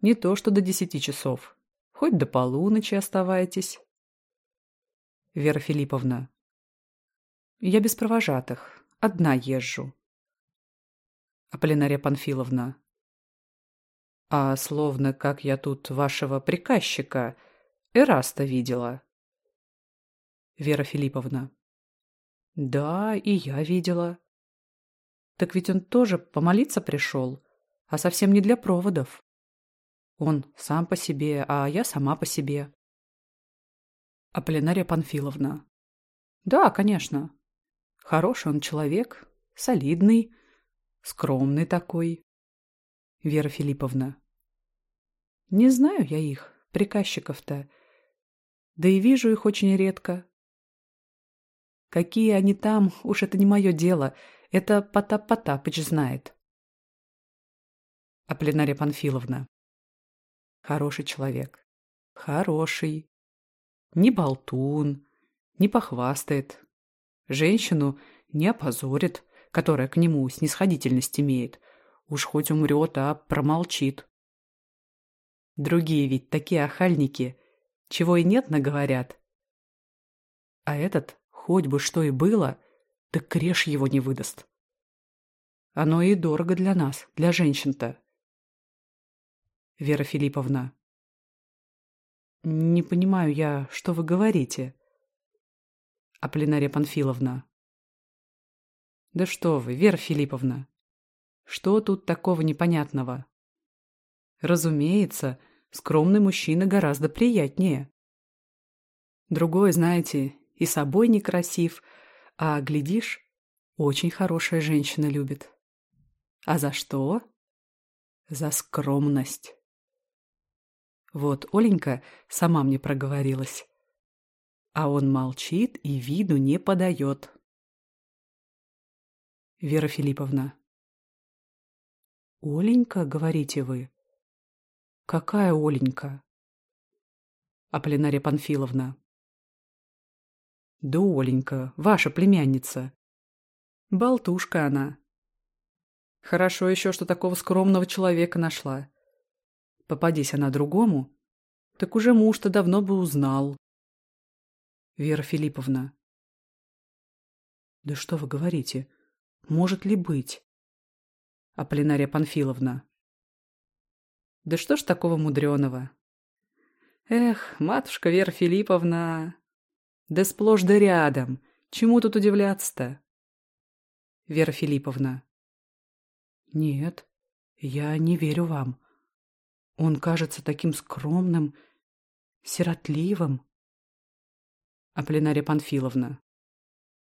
Не то, что до десяти часов. Хоть до полуночи оставайтесь. Вера Филипповна. Я без провожатых. Одна езжу. Аполлинария Панфиловна. А словно как я тут вашего приказчика, Эраста видела. Вера Филипповна. Да, и я видела. Так ведь он тоже помолиться пришел, а совсем не для проводов. Он сам по себе, а я сама по себе. Аполлинария Панфиловна. Да, конечно. Хороший он человек, солидный, Скромный такой. Вера Филипповна. Не знаю я их, приказчиков-то. Да и вижу их очень редко. Какие они там, уж это не мое дело. Это Потап Потапыч знает. А пленария Панфиловна. Хороший человек. Хороший. Не болтун, не похвастает. Женщину не опозорит которая к нему снисходительность имеет. Уж хоть умрет, а промолчит. Другие ведь такие охальники, чего и нет наговорят. А этот, хоть бы что и было, так креш его не выдаст. Оно и дорого для нас, для женщин-то. Вера Филипповна. Не понимаю я, что вы говорите. А Пленария Панфиловна. Да что вы, Вера Филипповна. Что тут такого непонятного? Разумеется, скромный мужчина гораздо приятнее. Другой, знаете, и собой некрасив, а, глядишь, очень хорошая женщина любит. А за что? За скромность. Вот Оленька сама мне проговорилась. А он молчит и виду не подает. Вера Филипповна. «Оленька, говорите вы?» «Какая Оленька?» Аполлинария Панфиловна. «Да Оленька, ваша племянница. Болтушка она. Хорошо еще, что такого скромного человека нашла. Попадись она другому, так уже муж-то давно бы узнал». Вера Филипповна. «Да что вы говорите?» может ли быть? Аполлинария Панфиловна. Да что ж такого мудреного? Эх, матушка Вера Филипповна! Да сплошь да рядом! Чему тут удивляться-то? Вера Филипповна. Нет, я не верю вам. Он кажется таким скромным, сиротливым. Аполлинария Панфиловна.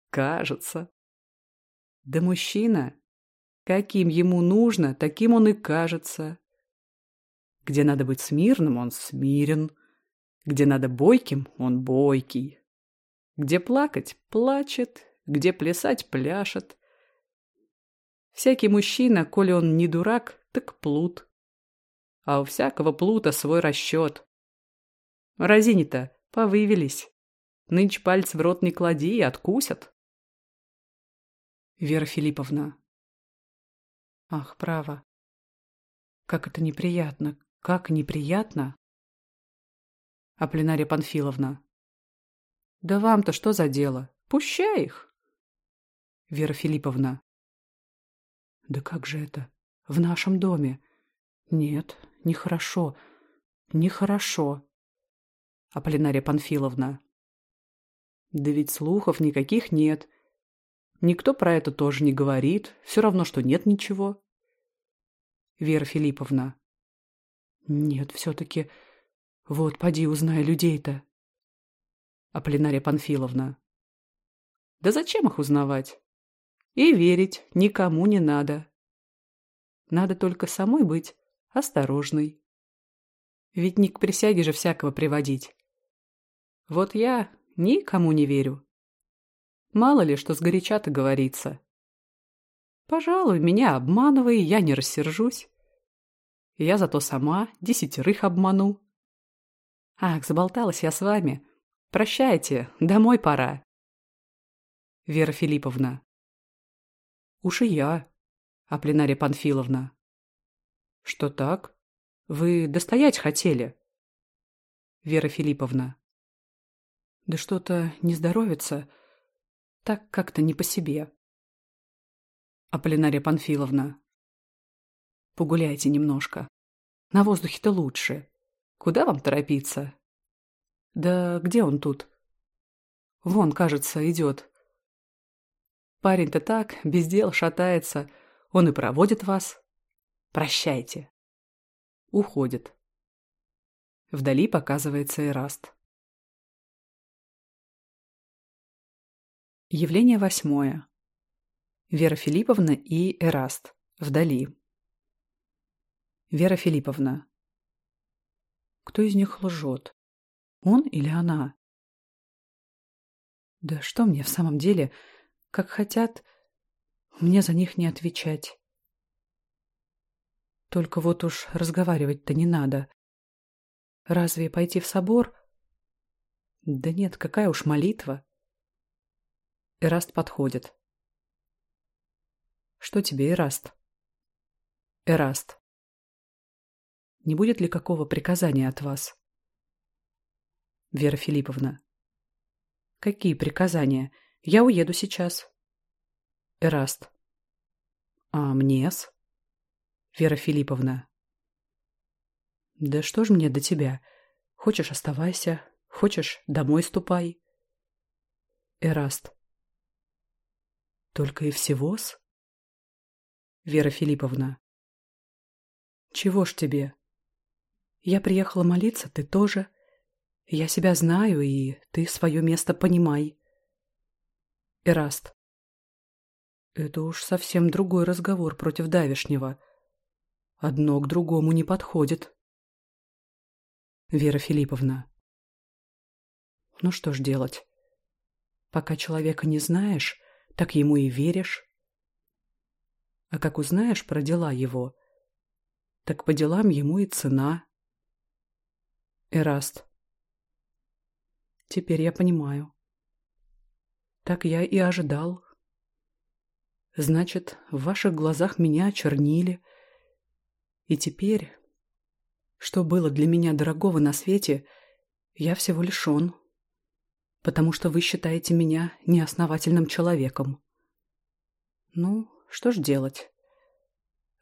Кажется. Да мужчина, каким ему нужно, таким он и кажется. Где надо быть смирным, он смирен. Где надо бойким, он бойкий. Где плакать, плачет. Где плясать, пляшет. Всякий мужчина, коли он не дурак, так плут. А у всякого плута свой расчет. Разини-то повывелись. Нынче палец в рот не клади и откусят. Вера Филипповна. Ах, право. Как это неприятно, как неприятно. А пленария Панфиловна. Да вам-то что за дело? Пущай их. Вера Филипповна. Да как же это? В нашем доме. Нет, нехорошо. Нехорошо. Аполлинария Панфиловна. Да ведь слухов никаких нет. Никто про это тоже не говорит, все равно, что нет ничего. Вера Филипповна. Нет, все-таки. Вот, поди, узнай людей-то. Аполлинария Панфиловна. Да зачем их узнавать? И верить никому не надо. Надо только самой быть осторожной. Ведь не к присяге же всякого приводить. Вот я никому не верю. Мало ли, что сгоряча-то говорится. Пожалуй, меня обманывай, я не рассержусь. Я зато сама десятерых обману. Ах, заболталась я с вами. Прощайте, домой пора. Вера Филипповна. Уж и я. А Пленария Панфиловна. Что так? Вы достоять хотели? Вера Филипповна. Да что-то не здоровится. Так как-то не по себе. Аполлинария Панфиловна. Погуляйте немножко. На воздухе-то лучше. Куда вам торопиться? Да где он тут? Вон, кажется, идет. Парень-то так, без дел, шатается. Он и проводит вас. Прощайте. Уходит. Вдали показывается Эраст. Явление восьмое. Вера Филипповна и Эраст. Вдали. Вера Филипповна. Кто из них лжет? Он или она? Да что мне в самом деле? Как хотят, мне за них не отвечать. Только вот уж разговаривать-то не надо. Разве пойти в собор? Да нет, какая уж молитва. Эраст подходит. «Что тебе, Эраст?» «Эраст, не будет ли какого приказания от вас?» «Вера Филипповна». «Какие приказания? Я уеду сейчас». «Эраст». «А мне-с?» «Вера Филипповна». «Да что ж мне до тебя? Хочешь, оставайся. Хочешь, домой ступай». «Эраст». Только и всего-с? Вера Филипповна. Чего ж тебе? Я приехала молиться, ты тоже. Я себя знаю, и ты свое место понимай. Эраст. Это уж совсем другой разговор против давешнего. Одно к другому не подходит. Вера Филипповна. Ну что ж делать? Пока человека не знаешь, так ему и веришь. А как узнаешь про дела его, так по делам ему и цена. Эраст. Теперь я понимаю. Так я и ожидал. Значит, в ваших глазах меня очернили. И теперь, что было для меня дорогого на свете, я всего лишен потому что вы считаете меня неосновательным человеком. Ну, что ж делать?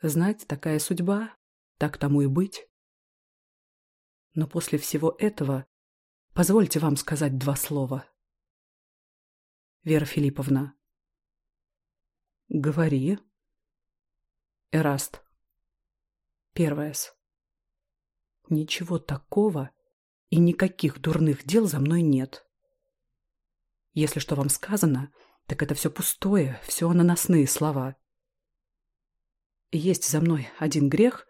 Знать, такая судьба, так тому и быть. Но после всего этого позвольте вам сказать два слова. Вера Филипповна. Говори. Эраст. Первое. -с. Ничего такого и никаких дурных дел за мной нет. Если что вам сказано, так это все пустое, все ананасные слова. Есть за мной один грех,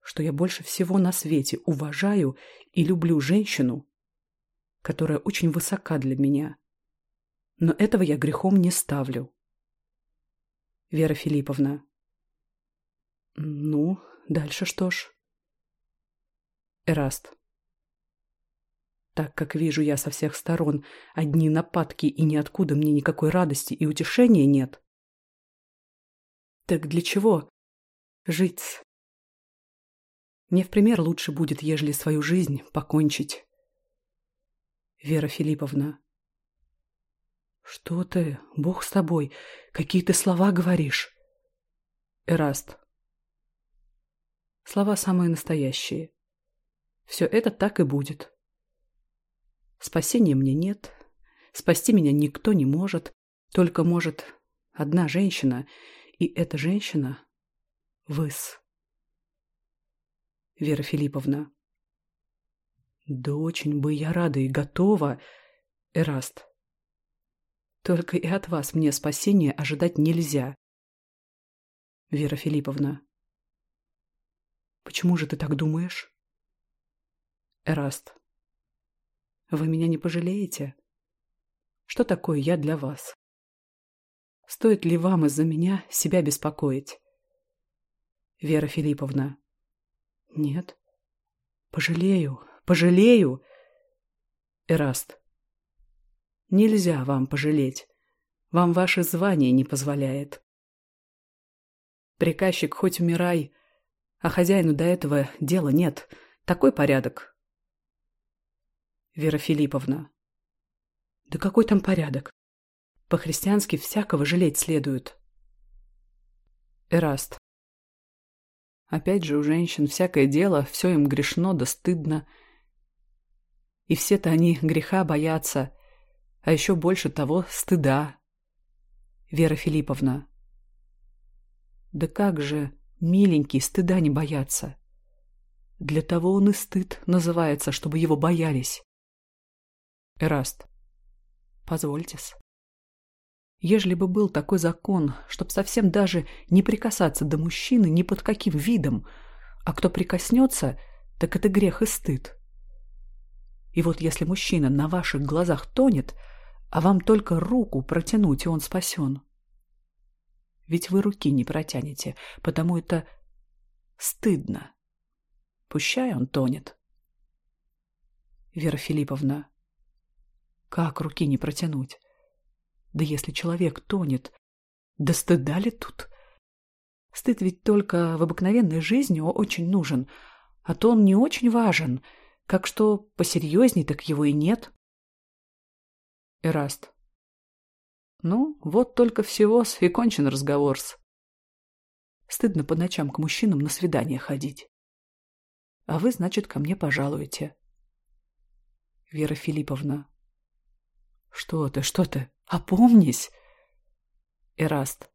что я больше всего на свете уважаю и люблю женщину, которая очень высока для меня. Но этого я грехом не ставлю. Вера Филипповна. Ну, дальше что ж? Эраст так как вижу я со всех сторон одни нападки, и ниоткуда мне никакой радости и утешения нет. Так для чего? Жить. Мне в пример лучше будет, ежели свою жизнь покончить. Вера Филипповна. Что ты? Бог с тобой. Какие ты слова говоришь? Эраст. Слова самые настоящие. Все это так и будет. Спасения мне нет. Спасти меня никто не может. Только может одна женщина. И эта женщина — выс. Вера Филипповна. Да очень бы я рада и готова, Эраст. Только и от вас мне спасения ожидать нельзя. Вера Филипповна. Почему же ты так думаешь? Эраст. Вы меня не пожалеете? Что такое я для вас? Стоит ли вам из-за меня себя беспокоить? Вера Филипповна. Нет. Пожалею, пожалею. Эраст. Нельзя вам пожалеть. Вам ваше звание не позволяет. Приказчик хоть умирай, а хозяину до этого дела нет. Такой порядок. Вера Филипповна. Да какой там порядок? По-христиански всякого жалеть следует. Эраст. Опять же, у женщин всякое дело, все им грешно да стыдно. И все-то они греха боятся, а еще больше того стыда. Вера Филипповна. Да как же, миленький, стыда не бояться. Для того он и стыд называется, чтобы его боялись. Эраст. Позвольтесь. Ежели бы был такой закон, чтоб совсем даже не прикасаться до мужчины ни под каким видом, а кто прикоснется, так это грех и стыд. И вот если мужчина на ваших глазах тонет, а вам только руку протянуть, и он спасен. Ведь вы руки не протянете, потому это стыдно. Пущай он тонет. Вера Филипповна, как руки не протянуть? Да если человек тонет, да стыда ли тут? Стыд ведь только в обыкновенной жизни очень нужен, а то он не очень важен, как что посерьезней так его и нет. Эраст. Ну, вот только всего-с и кончен разговор-с. Стыдно по ночам к мужчинам на свидание ходить. А вы, значит, ко мне пожалуете. Вера Филипповна. «Что ты, что ты? Опомнись!» Эраст.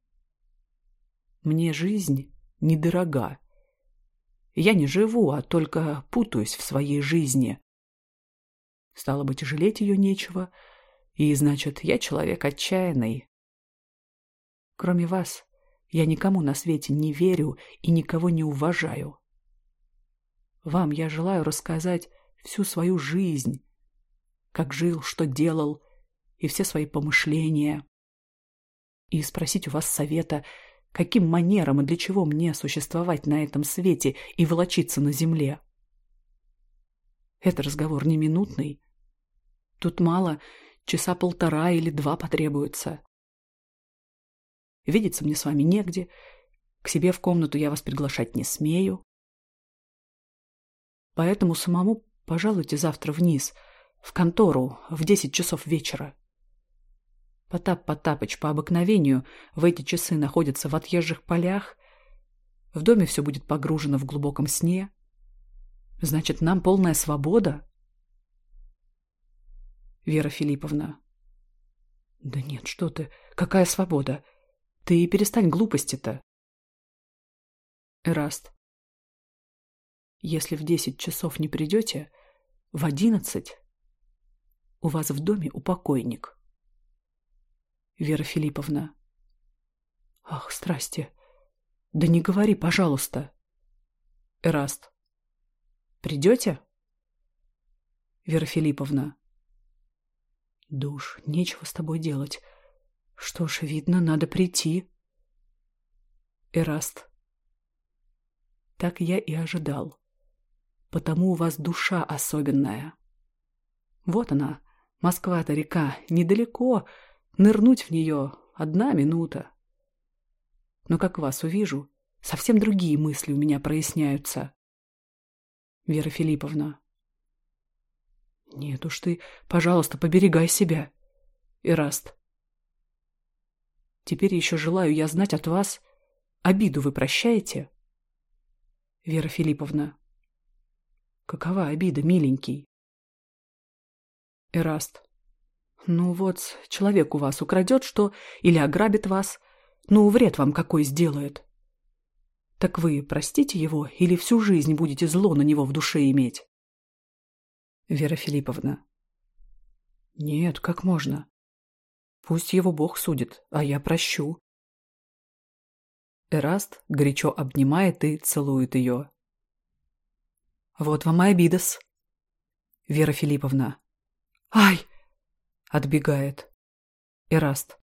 «Мне жизнь недорога. Я не живу, а только путаюсь в своей жизни. Стало быть, жалеть ее нечего, и, значит, я человек отчаянный. Кроме вас, я никому на свете не верю и никого не уважаю. Вам я желаю рассказать всю свою жизнь, как жил, что делал, и все свои помышления. И спросить у вас совета, каким манерам и для чего мне существовать на этом свете и волочиться на земле. Это разговор не минутный. Тут мало, часа полтора или два потребуется. Видеться мне с вами негде, к себе в комнату я вас приглашать не смею. Поэтому самому пожалуйте завтра вниз, в контору, в десять часов вечера. Потап Потапыч по обыкновению в эти часы находится в отъезжих полях. В доме все будет погружено в глубоком сне. Значит, нам полная свобода? Вера Филипповна. Да нет, что ты, какая свобода? Ты перестань глупости-то. Эраст. Если в десять часов не придете, в одиннадцать у вас в доме упокойник. Вера Филипповна. Ах, страсти. Да не говори, пожалуйста. Эраст. Придете? Вера Филипповна. Душ, нечего с тобой делать. Что ж, видно, надо прийти. Эраст. Так я и ожидал. Потому у вас душа особенная. Вот она, Москва-то река, недалеко, Нырнуть в нее одна минута. Но как вас увижу, совсем другие мысли у меня проясняются. Вера Филипповна. Нет уж ты, пожалуйста, поберегай себя. Ираст. Теперь еще желаю я знать от вас, обиду вы прощаете? Вера Филипповна. Какова обида, миленький? Эраст. Ну вот, человек у вас украдет что или ограбит вас, ну вред вам какой сделает. Так вы простите его или всю жизнь будете зло на него в душе иметь? Вера Филипповна. Нет, как можно? Пусть его Бог судит, а я прощу. Эраст горячо обнимает и целует ее. Вот вам и обидас. Вера Филипповна. Ай! Отбегает. Эраст.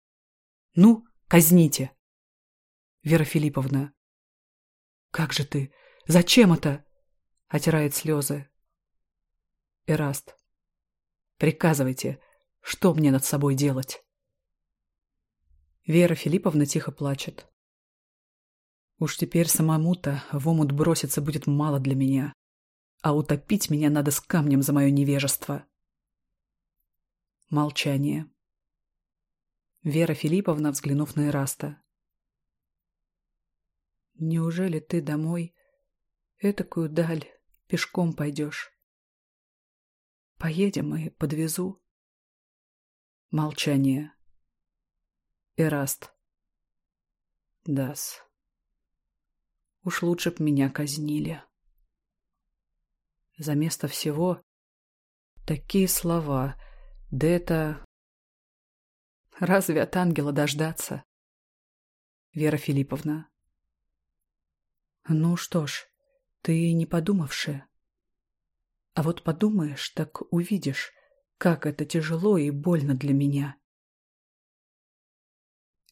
Ну, казните. Вера Филипповна. Как же ты? Зачем это? Отирает слезы. Эраст. Приказывайте, что мне над собой делать? Вера Филипповна тихо плачет. Уж теперь самому-то в омут броситься будет мало для меня. А утопить меня надо с камнем за мое невежество. Молчание. Вера Филипповна, взглянув на Эраста. «Неужели ты домой этакую даль пешком пойдешь? Поедем и подвезу». Молчание. Эраст. Дас. Уж лучше б меня казнили. За место всего такие слова — да это... Разве от ангела дождаться? Вера Филипповна. Ну что ж, ты не подумавшая. А вот подумаешь, так увидишь, как это тяжело и больно для меня.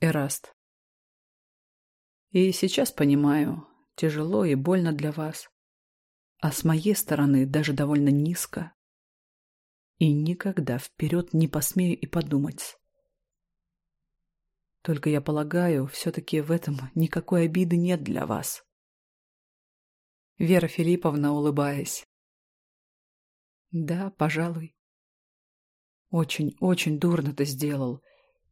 Эраст. И сейчас понимаю, тяжело и больно для вас. А с моей стороны даже довольно низко. И никогда вперед не посмею и подумать. Только я полагаю, все-таки в этом никакой обиды нет для вас. Вера Филипповна, улыбаясь. Да, пожалуй. Очень, очень дурно ты сделал.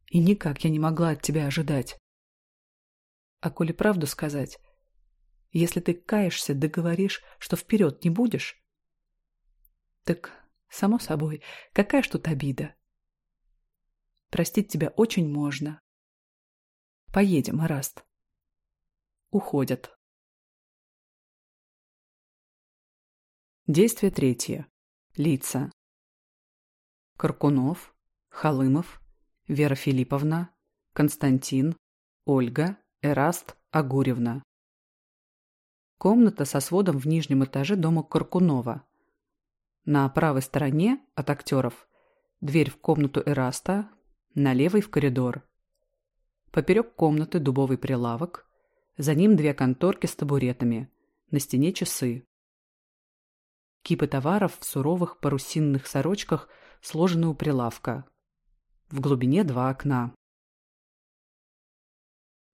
И никак я не могла от тебя ожидать. А коли правду сказать, если ты каешься, договоришь, что вперед не будешь, так Само собой, какая ж тут обида. Простить тебя очень можно. Поедем, Раст. Уходят. Действие третье. Лица. Каркунов, Халымов, Вера Филипповна, Константин, Ольга, Эраст, Агуревна. Комната со сводом в нижнем этаже дома Каркунова – на правой стороне от актеров дверь в комнату Эраста, на левой в коридор. Поперек комнаты дубовый прилавок, за ним две конторки с табуретами, на стене часы. Кипы товаров в суровых парусинных сорочках сложены у прилавка. В глубине два окна.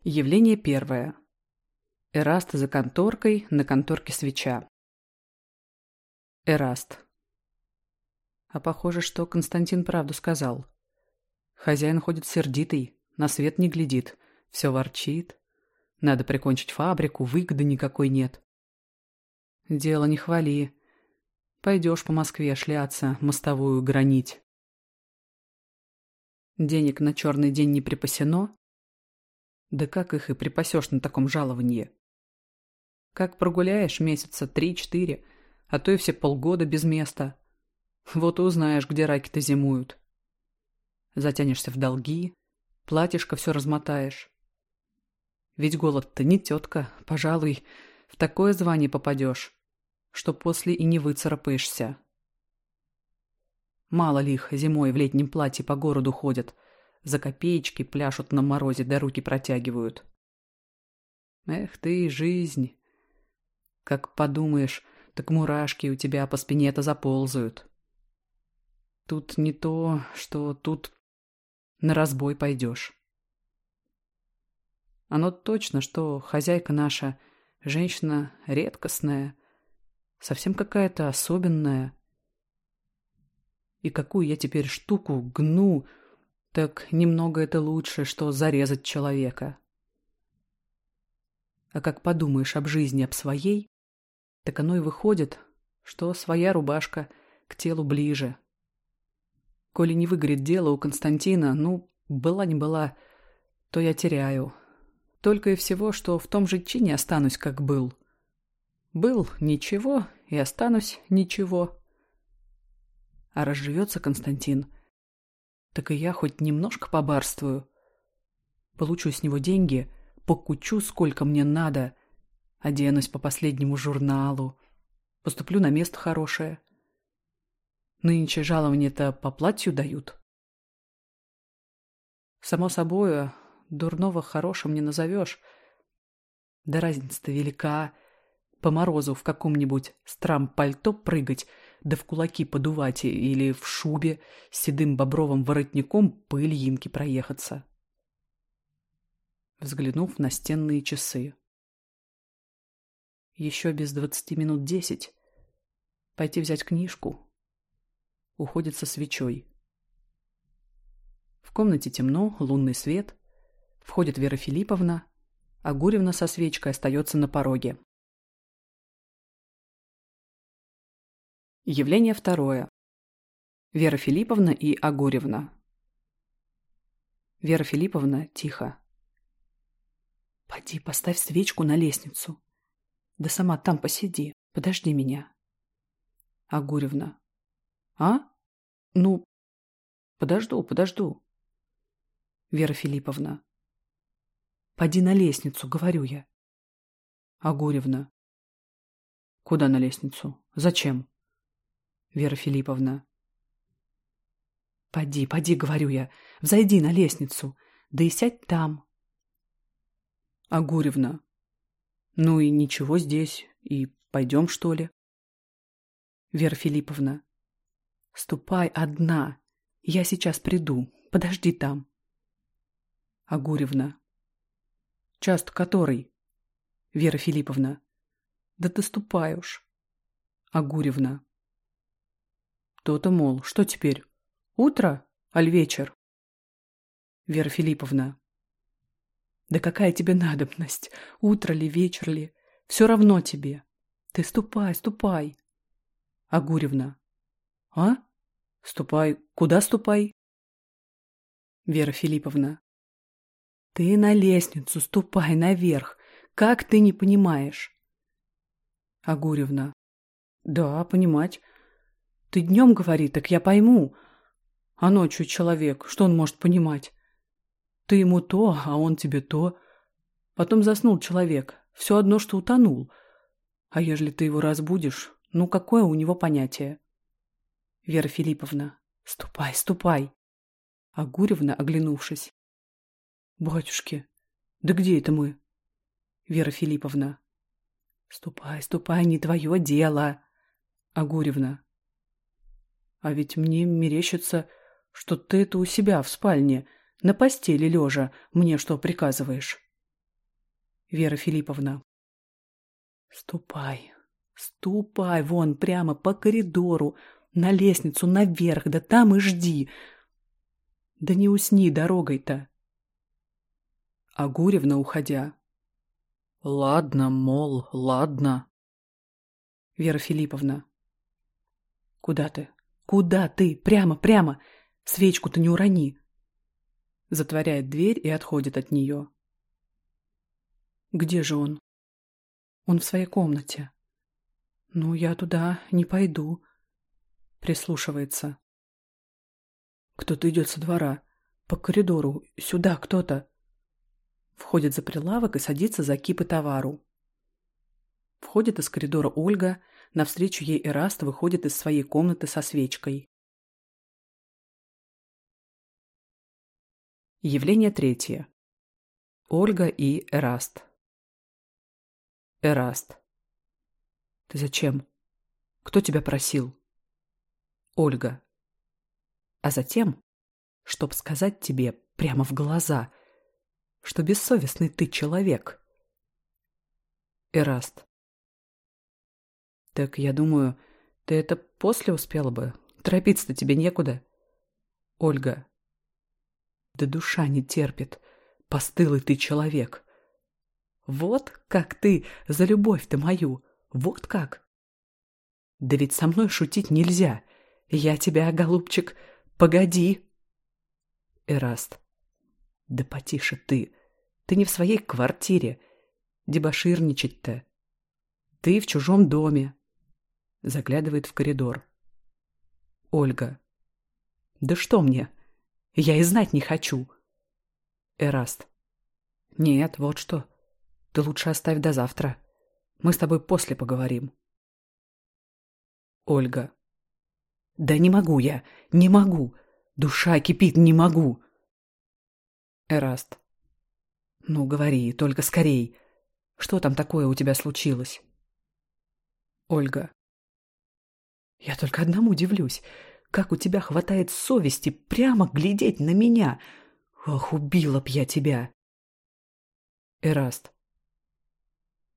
Явление первое. Эраст за конторкой, на конторке свеча. Эраст. А похоже, что Константин правду сказал. Хозяин ходит сердитый, на свет не глядит, все ворчит. Надо прикончить фабрику, выгоды никакой нет. Дело не хвали. Пойдешь по Москве шляться, мостовую гранить. Денег на черный день не припасено. Да как их и припасешь на таком жаловании? Как прогуляешь месяца три-четыре, а то и все полгода без места. Вот и узнаешь, где раки-то зимуют. Затянешься в долги, платьишко все размотаешь. Ведь голод-то не тетка, пожалуй, в такое звание попадешь, что после и не выцарапаешься. Мало ли их зимой в летнем платье по городу ходят, за копеечки пляшут на морозе, да руки протягивают. Эх ты, жизнь! Как подумаешь, так мурашки у тебя по спине-то заползают. Тут не то, что тут на разбой пойдешь. Оно точно, что хозяйка наша, женщина редкостная, совсем какая-то особенная. И какую я теперь штуку гну, так немного это лучше, что зарезать человека. А как подумаешь об жизни, об своей, так оно и выходит, что своя рубашка к телу ближе. Коли не выгорит дело у Константина, ну, была не была, то я теряю. Только и всего, что в том же чине останусь, как был. Был ничего и останусь ничего. А разживется Константин. Так и я хоть немножко побарствую. Получу с него деньги, покучу сколько мне надо, оденусь по последнему журналу, поступлю на место хорошее — Нынче жалование-то по платью дают. Само собою, дурного хорошим не назовешь. Да разница-то велика. По морозу в каком-нибудь страм-пальто прыгать, да в кулаки подувать или в шубе с седым бобровым воротником по Ильинке проехаться. Взглянув на стенные часы. Еще без двадцати минут десять. Пойти взять книжку, уходит со свечой. В комнате темно, лунный свет. Входит Вера Филипповна, а Гуревна со свечкой остается на пороге. Явление второе. Вера Филипповна и Агуревна. Вера Филипповна тихо. Пойди, поставь свечку на лестницу. Да сама там посиди, подожди меня». Агуревна. «А? Ну, подожду, подожду. Вера Филипповна. Поди на лестницу, говорю я. Агуревна. Куда на лестницу? Зачем? Вера Филипповна. Поди, поди, говорю я, взойди на лестницу, да и сядь там. Агуревна. Ну и ничего здесь, и пойдем, что ли? Вера Филипповна. «Ступай одна. Я сейчас приду. Подожди там». Агуревна. «Част который?» Вера Филипповна. «Да ты ступаешь. Агуревна. «То-то, мол, что теперь? Утро? Аль вечер?» Вера Филипповна. «Да какая тебе надобность? Утро ли, вечер ли? Все равно тебе. Ты ступай, ступай». Агуревна. А? Ступай. Куда ступай? Вера Филипповна. Ты на лестницу ступай наверх. Как ты не понимаешь? Агуревна. Да, понимать. Ты днем говори, так я пойму. А ночью человек, что он может понимать? Ты ему то, а он тебе то. Потом заснул человек, все одно, что утонул. А ежели ты его разбудишь, ну какое у него понятие? Вера Филипповна. Ступай, ступай. Агуревна, оглянувшись. Батюшки, да где это мы? Вера Филипповна. Ступай, ступай, не твое дело. Агуревна. А ведь мне мерещится, что ты это у себя в спальне, на постели лежа, мне что приказываешь? Вера Филипповна. Ступай, ступай вон прямо по коридору, на лестницу, наверх, да там и жди. Да не усни дорогой-то. А Гуревна, уходя. Ладно, мол, ладно. Вера Филипповна. Куда ты? Куда ты? Прямо, прямо. Свечку-то не урони. Затворяет дверь и отходит от нее. Где же он? Он в своей комнате. Ну, я туда не пойду. Прислушивается. Кто-то идет со двора. По коридору. Сюда кто-то. Входит за прилавок и садится за кипы товару. Входит из коридора Ольга. Навстречу ей Эраст выходит из своей комнаты со свечкой. Явление третье. Ольга и Эраст. Эраст. Ты зачем? Кто тебя просил? Ольга. А затем, чтоб сказать тебе прямо в глаза, что бессовестный ты человек. Эраст. Так я думаю, ты это после успела бы. Торопиться-то тебе некуда. Ольга. Да душа не терпит. Постылый ты человек. Вот как ты за любовь-то мою. Вот как. Да ведь со мной шутить нельзя. Я тебя, голубчик, погоди. Эраст. Да потише ты. Ты не в своей квартире. Дебоширничать-то. Ты в чужом доме. Заглядывает в коридор. Ольга. Да что мне? Я и знать не хочу. Эраст. Нет, вот что. Ты лучше оставь до завтра. Мы с тобой после поговорим. Ольга. Да не могу я, не могу. Душа кипит, не могу. Эраст. Ну, говори, только скорей. Что там такое у тебя случилось? Ольга. Я только одному удивлюсь. Как у тебя хватает совести прямо глядеть на меня? Ох, убила б я тебя. Эраст.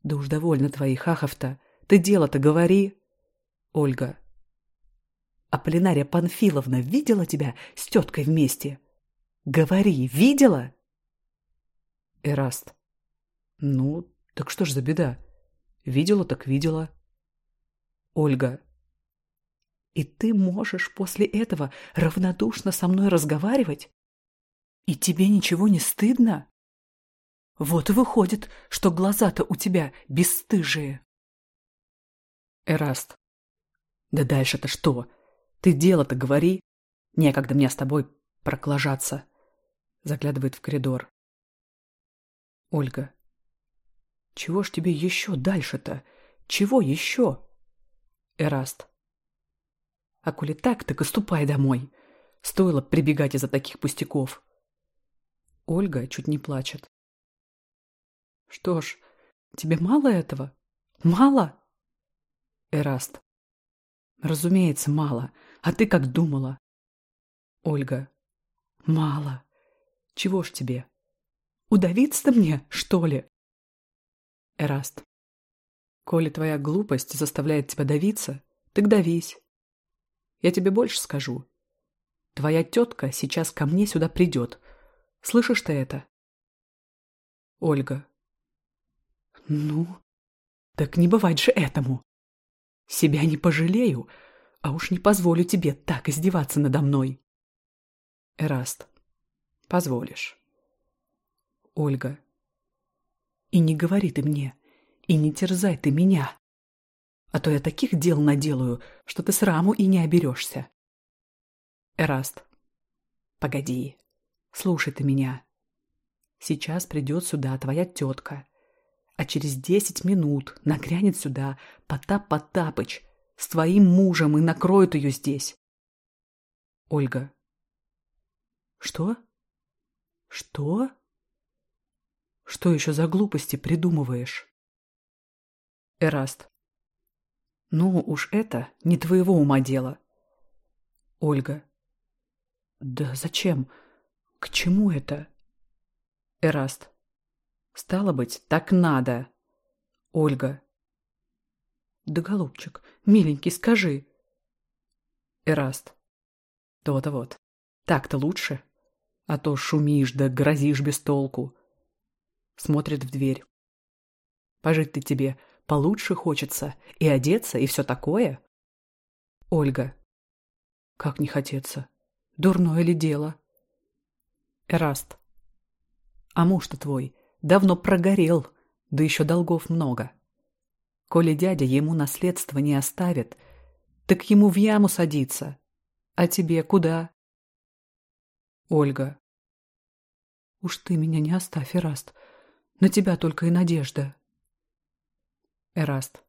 Да уж довольно твоих ахов-то. Ты дело-то говори. Ольга. Аполлинария Панфиловна видела тебя с теткой вместе? Говори, видела? Эраст. Ну, так что ж за беда? Видела так видела. Ольга. И ты можешь после этого равнодушно со мной разговаривать? И тебе ничего не стыдно? Вот и выходит, что глаза-то у тебя бесстыжие. Эраст. Да дальше-то что? Ты дело-то говори. Некогда мне с тобой проклажаться. Заглядывает в коридор. Ольга. Чего ж тебе еще дальше-то? Чего еще? Эраст. А коли так, так и ступай домой. Стоило прибегать из-за таких пустяков. Ольга чуть не плачет. Что ж, тебе мало этого? Мало? Эраст. Разумеется, мало. Мало. А ты как думала? Ольга. Мало. Чего ж тебе? Удавиться-то мне, что ли? Эраст. Коли твоя глупость заставляет тебя давиться, так давись. Я тебе больше скажу. Твоя тетка сейчас ко мне сюда придет. Слышишь ты это? Ольга. Ну, так не бывать же этому. Себя не пожалею, — а уж не позволю тебе так издеваться надо мной. Эраст, позволишь. Ольга. И не говори ты мне, и не терзай ты меня, а то я таких дел наделаю, что ты сраму и не оберешься. Эраст. Погоди, слушай ты меня. Сейчас придет сюда твоя тетка, а через десять минут нагрянет сюда Потап Потапыч — с твоим мужем и накроют ее здесь. Ольга. Что? Что? Что еще за глупости придумываешь? Эраст. Ну уж это не твоего ума дело. Ольга. Да зачем? К чему это? Эраст. Стало быть, так надо. Ольга. Да, голубчик, миленький, скажи. Эраст. То-то вот. Так-то лучше. А то шумишь да грозишь без толку. Смотрит в дверь. «Пожить ты тебе получше хочется. И одеться, и все такое. Ольга. Как не хотеться? Дурное ли дело? Эраст. А муж-то твой давно прогорел, да еще долгов много. Коли дядя ему наследство не оставит, так ему в яму садиться. А тебе куда? Ольга. Уж ты меня не оставь, Эраст. На тебя только и надежда. Эраст.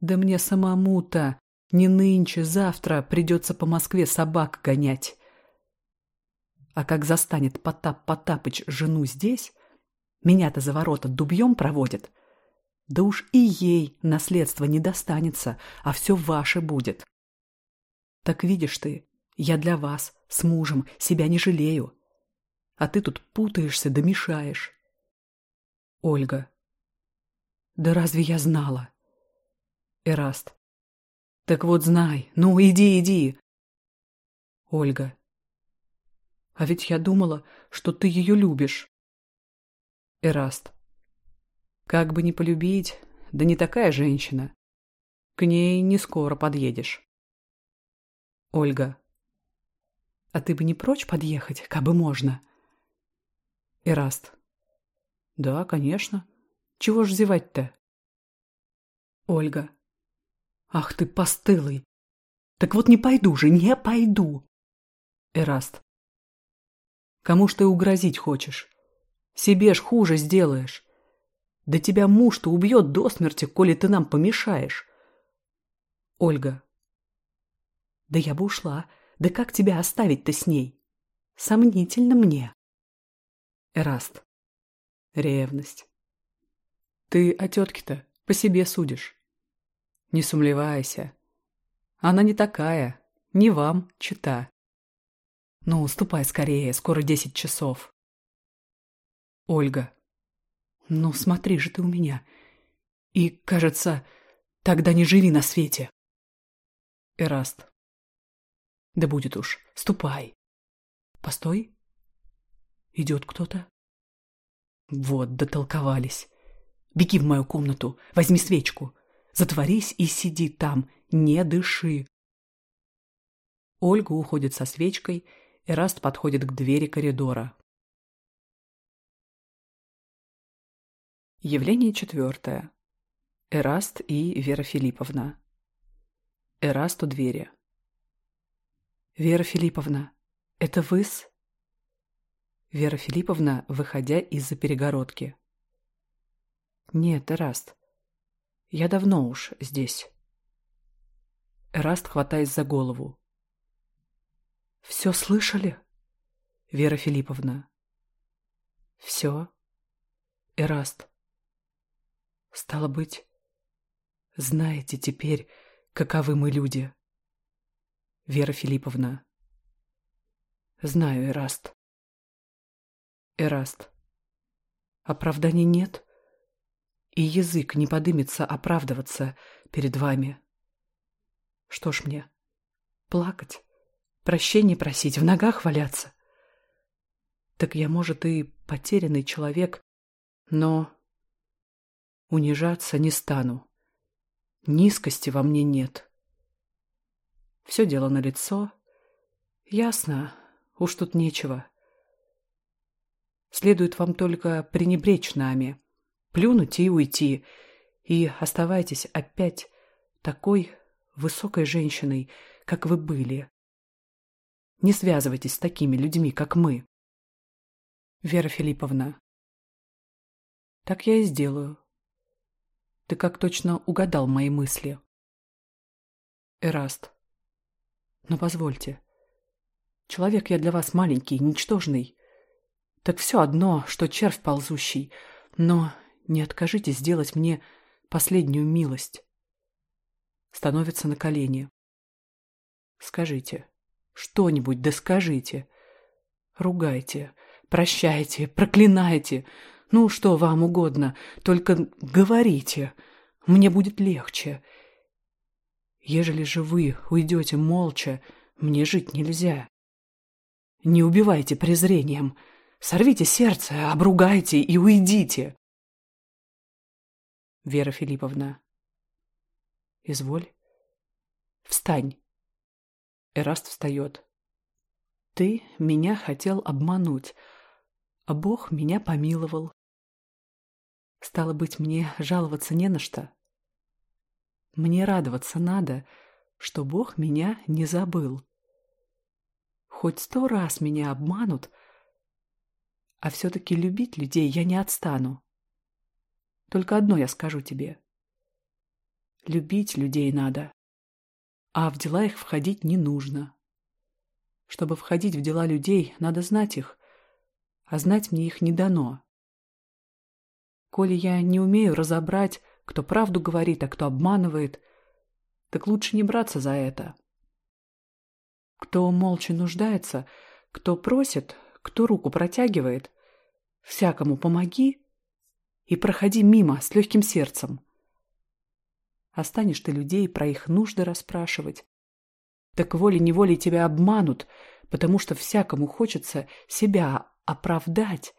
Да мне самому-то не нынче, завтра придется по Москве собак гонять. А как застанет Потап Потапыч жену здесь, меня-то за ворота дубьем проводит, да уж и ей наследство не достанется, а все ваше будет. Так видишь ты, я для вас, с мужем, себя не жалею. А ты тут путаешься да мешаешь. Ольга. Да разве я знала? Эраст. Так вот знай, ну иди, иди. Ольга. А ведь я думала, что ты ее любишь. Эраст. Как бы не полюбить, да не такая женщина. К ней не скоро подъедешь. Ольга. А ты бы не прочь подъехать, как бы можно? Эраст. Да, конечно. Чего ж зевать-то? Ольга. Ах ты, постылый! Так вот не пойду же, не пойду! Эраст. Кому ж ты угрозить хочешь? Себе ж хуже сделаешь. Да тебя муж-то убьет до смерти, коли ты нам помешаешь. Ольга. Да я бы ушла. Да как тебя оставить-то с ней? Сомнительно мне. Эраст. Ревность. Ты о тетке-то по себе судишь. Не сумлевайся. Она не такая, не вам, чита. Ну, ступай скорее, скоро десять часов. Ольга. Ну, смотри же ты у меня. И, кажется, тогда не живи на свете. Эраст. Да будет уж, ступай. Постой. Идет кто-то. Вот, дотолковались. Беги в мою комнату, возьми свечку. Затворись и сиди там, не дыши. Ольга уходит со свечкой, Эраст подходит к двери коридора, Явление четвертое. Эраст и Вера Филипповна. Эраст у двери. «Вера Филипповна, это вы-с?» Вера Филипповна, выходя из-за перегородки. «Нет, Эраст, я давно уж здесь». Эраст, хватаясь за голову. «Все слышали?» Вера Филипповна. «Все?» Эраст. Стало быть, знаете теперь, каковы мы люди. Вера Филипповна. Знаю, Эраст. Эраст. Оправданий нет, и язык не подымется оправдываться перед вами. Что ж мне, плакать, прощения просить, в ногах валяться? Так я, может, и потерянный человек, но унижаться не стану. Низкости во мне нет. Все дело на лицо. Ясно, уж тут нечего. Следует вам только пренебречь нами, плюнуть и уйти, и оставайтесь опять такой высокой женщиной, как вы были. Не связывайтесь с такими людьми, как мы. Вера Филипповна. Так я и сделаю. Ты как точно угадал мои мысли. Эраст. Но позвольте. Человек я для вас маленький, ничтожный. Так все одно, что червь ползущий. Но не откажитесь сделать мне последнюю милость. Становится на колени. Скажите. Что-нибудь да скажите. Ругайте. Прощайте. Проклинайте. Ну, что вам угодно, только говорите, мне будет легче. Ежели же вы уйдете молча, мне жить нельзя. Не убивайте презрением, сорвите сердце, обругайте и уйдите. Вера Филипповна. Изволь. Встань. Эраст встает. Ты меня хотел обмануть, а Бог меня помиловал. Стало быть, мне жаловаться не на что. Мне радоваться надо, что Бог меня не забыл. Хоть сто раз меня обманут, а все-таки любить людей я не отстану. Только одно я скажу тебе. Любить людей надо, а в дела их входить не нужно. Чтобы входить в дела людей, надо знать их, а знать мне их не дано. Коли я не умею разобрать, кто правду говорит, а кто обманывает, так лучше не браться за это. Кто молча нуждается, кто просит, кто руку протягивает, всякому помоги и проходи мимо с легким сердцем. Останешь ты людей про их нужды расспрашивать, так волей-неволей тебя обманут, потому что всякому хочется себя оправдать,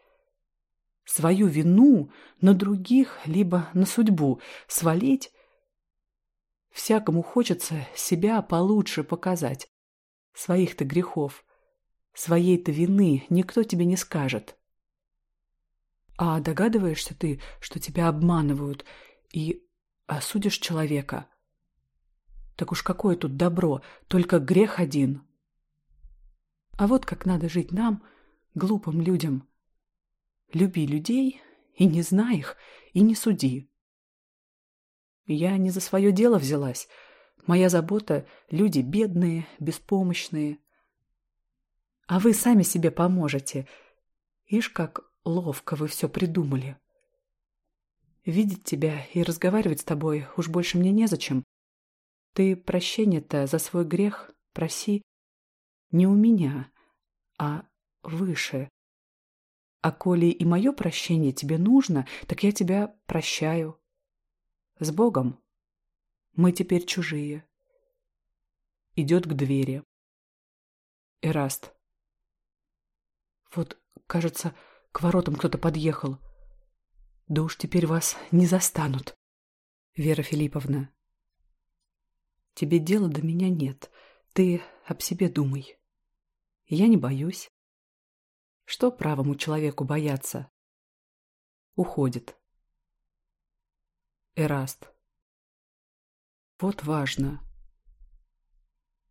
свою вину на других, либо на судьбу, свалить. Всякому хочется себя получше показать. Своих-то грехов, своей-то вины никто тебе не скажет. А догадываешься ты, что тебя обманывают и осудишь человека? Так уж какое тут добро, только грех один. А вот как надо жить нам, глупым людям – Люби людей и не знай их, и не суди. Я не за свое дело взялась. Моя забота — люди бедные, беспомощные. А вы сами себе поможете. Ишь, как ловко вы все придумали. Видеть тебя и разговаривать с тобой уж больше мне незачем. Ты прощение-то за свой грех проси не у меня, а выше, а коли и мое прощение тебе нужно, так я тебя прощаю. С Богом. Мы теперь чужие. Идет к двери. Эраст. Вот, кажется, к воротам кто-то подъехал. Да уж теперь вас не застанут. Вера Филипповна. Тебе дела до меня нет. Ты об себе думай. Я не боюсь. Что правому человеку бояться? Уходит. Эраст. Вот важно.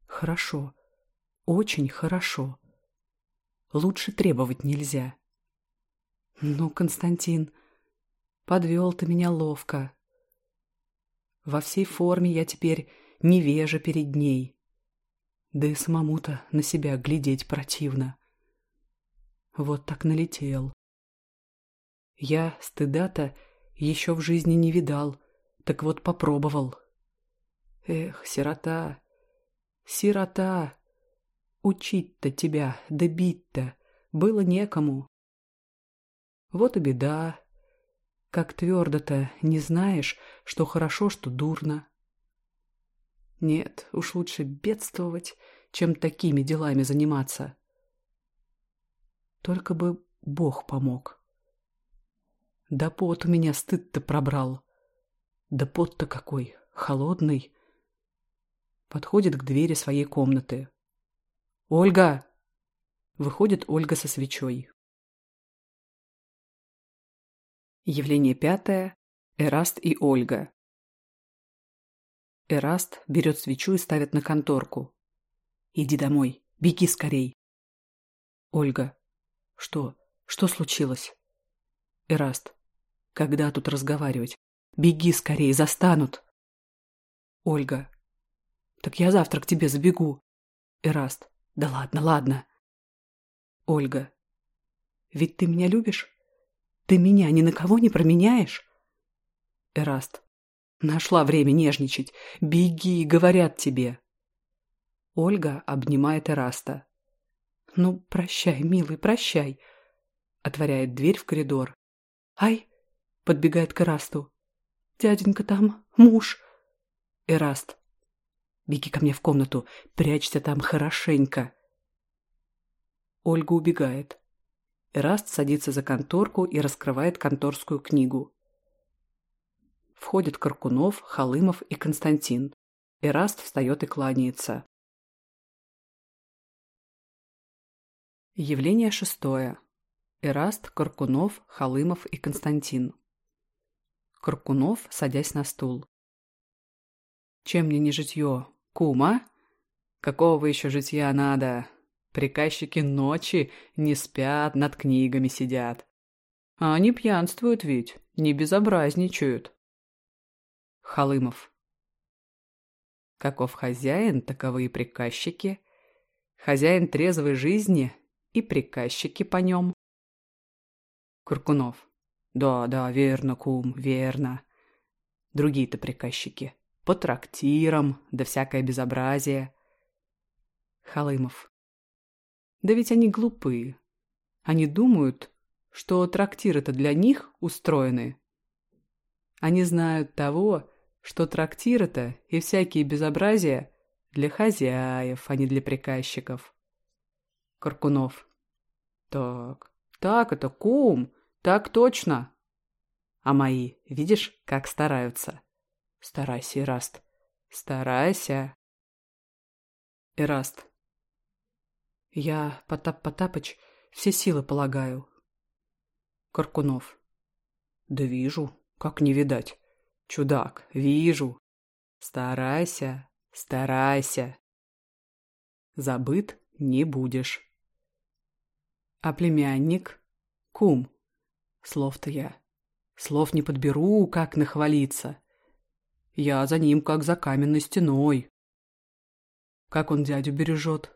Хорошо. Очень хорошо. Лучше требовать нельзя. Ну, Константин, подвел ты меня ловко. Во всей форме я теперь невежа перед ней. Да и самому-то на себя глядеть противно. Вот так налетел. Я стыда-то еще в жизни не видал, так вот попробовал. Эх, сирота, сирота, учить-то тебя, добить-то да было некому. Вот и беда. Как твердо-то не знаешь, что хорошо, что дурно. Нет, уж лучше бедствовать, чем такими делами заниматься. Только бы Бог помог. Да пот у меня стыд-то пробрал. Да пот-то какой, холодный. Подходит к двери своей комнаты. «Ольга!» Выходит Ольга со свечой. Явление пятое. Эраст и Ольга. Эраст берет свечу и ставит на конторку. «Иди домой. Беги скорей». Ольга. Что? Что случилось? Эраст. Когда тут разговаривать? Беги скорее, застанут. Ольга. Так я завтра к тебе забегу. Эраст. Да ладно, ладно. Ольга. Ведь ты меня любишь? Ты меня ни на кого не променяешь? Эраст. Нашла время нежничать. Беги, говорят тебе. Ольга обнимает Эраста. «Ну, прощай, милый, прощай!» Отворяет дверь в коридор. «Ай!» — подбегает к Эрасту. «Дяденька там, муж!» «Эраст, беги ко мне в комнату, прячься там хорошенько!» Ольга убегает. Эраст садится за конторку и раскрывает конторскую книгу. Входят Каркунов, Халымов и Константин. Эраст встает и кланяется. Явление шестое. Эраст, Каркунов, Халымов и Константин. Каркунов, садясь на стул. «Чем мне не житье? Кума? Какого вы еще житья надо? Приказчики ночи не спят, над книгами сидят. А они пьянствуют ведь, не безобразничают». Халымов. Каков хозяин, таковы и приказчики. Хозяин трезвой жизни и приказчики по нем. Куркунов. Да, да, верно, кум, верно. Другие-то приказчики. По трактирам, да всякое безобразие. Халымов. Да ведь они глупые. Они думают, что трактир это для них устроены. Они знают того, что трактир это и всякие безобразия для хозяев, а не для приказчиков. Каркунов. «Так, так, это кум, так точно!» «А мои, видишь, как стараются?» «Старайся, Ираст, старайся!» Ираст. «Я, Потап Потапыч, все силы полагаю». Каркунов. «Да вижу, как не видать. Чудак, вижу. Старайся, старайся. Забыт не будешь» а племянник — кум. Слов-то я. Слов не подберу, как нахвалиться. Я за ним, как за каменной стеной. Как он дядю бережет?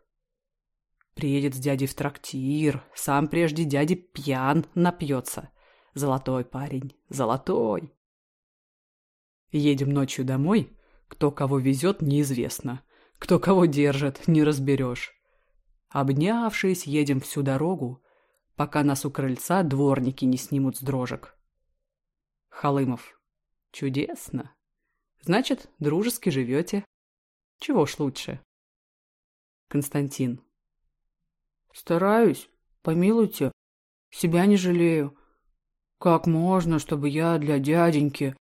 Приедет с дядей в трактир, сам прежде дяди пьян напьется. Золотой парень, золотой. Едем ночью домой, кто кого везет, неизвестно. Кто кого держит, не разберешь. Обнявшись, едем всю дорогу, пока нас у крыльца дворники не снимут с дрожек. Халымов. Чудесно. Значит, дружески живете. Чего ж лучше? Константин. Стараюсь, помилуйте. Себя не жалею. Как можно, чтобы я для дяденьки...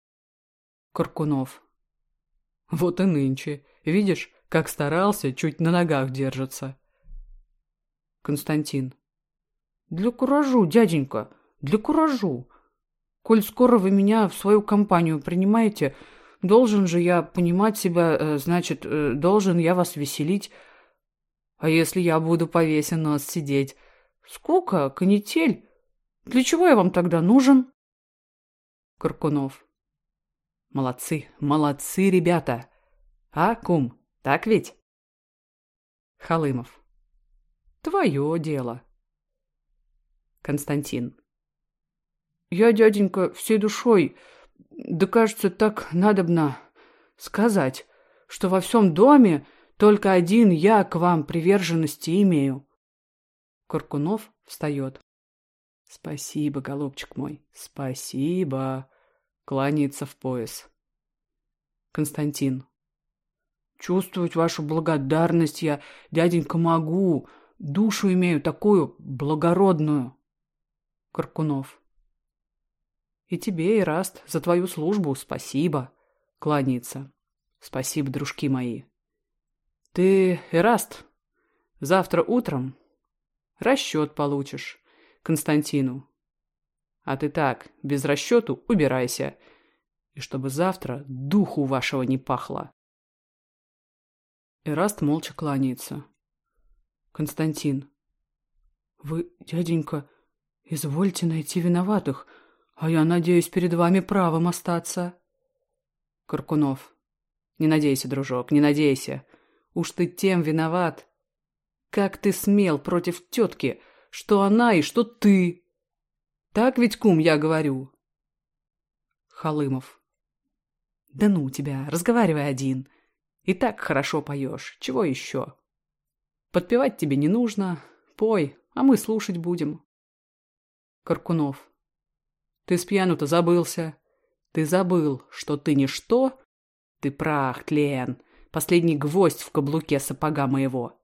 Каркунов. Вот и нынче. Видишь, как старался, чуть на ногах держится. Константин. «Для куражу, дяденька, для куражу. Коль скоро вы меня в свою компанию принимаете, должен же я понимать себя, э, значит, э, должен я вас веселить. А если я буду повеся нос сидеть? сколько канитель. Для чего я вам тогда нужен?» Каркунов. «Молодцы, молодцы, ребята! А, кум, так ведь?» Халымов. Твое дело. Константин. Я, дяденька, всей душой, да кажется, так надобно сказать, что во всем доме только один я к вам приверженности имею. Куркунов встает. Спасибо, голубчик мой, спасибо. Кланяется в пояс. Константин. Чувствовать вашу благодарность я, дяденька, могу, Душу имею такую благородную. Каркунов. И тебе, Ираст, за твою службу спасибо. Кланяется. Спасибо, дружки мои. Ты, Эраст, завтра утром расчет получишь Константину. А ты так, без расчету убирайся. И чтобы завтра духу вашего не пахло. Эраст молча кланяется. Константин. «Вы, дяденька, извольте найти виноватых, а я надеюсь перед вами правым остаться». Каркунов. «Не надейся, дружок, не надейся. Уж ты тем виноват. Как ты смел против тетки, что она и что ты? Так ведь, кум, я говорю». Халымов. «Да ну тебя, разговаривай один. И так хорошо поешь. Чего еще?» Подпевать тебе не нужно. Пой, а мы слушать будем. Каркунов. Ты с пьяну-то забылся. Ты забыл, что ты ничто. Ты прах, тлен, последний гвоздь в каблуке сапога моего.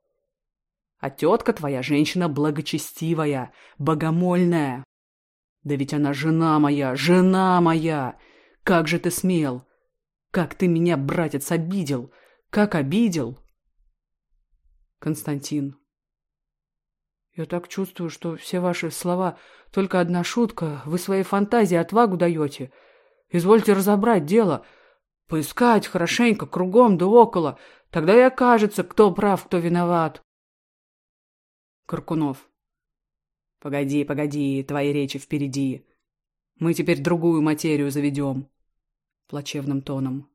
А тетка твоя женщина благочестивая, богомольная. Да ведь она жена моя, жена моя! Как же ты смел! Как ты меня, братец, обидел! Как обидел!» Константин. «Я так чувствую, что все ваши слова — только одна шутка. Вы своей фантазии отвагу даете. Извольте разобрать дело, поискать хорошенько, кругом да около. Тогда и окажется, кто прав, кто виноват». Каркунов. «Погоди, погоди, твои речи впереди. Мы теперь другую материю заведем». Плачевным тоном.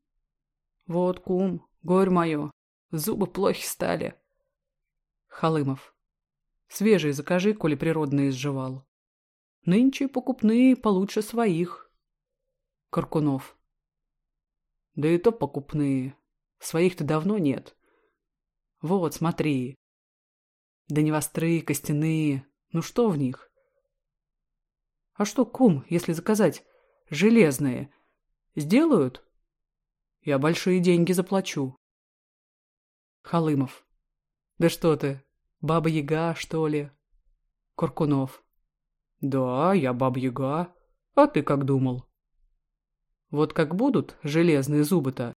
«Вот, кум, горь мое, зубы плохи стали. Халымов. Свежие закажи, коли природные сживал. Нынче покупные получше своих. Каркунов. Да и то покупные. Своих-то давно нет. Вот, смотри. Да не вострые, костяные. Ну что в них? А что, кум, если заказать? Железные. Сделают? Я большие деньги заплачу. Халымов. Да что ты, баба-яга, что ли? Куркунов. Да, я баба-яга. А ты как думал? Вот как будут железные зубы-то,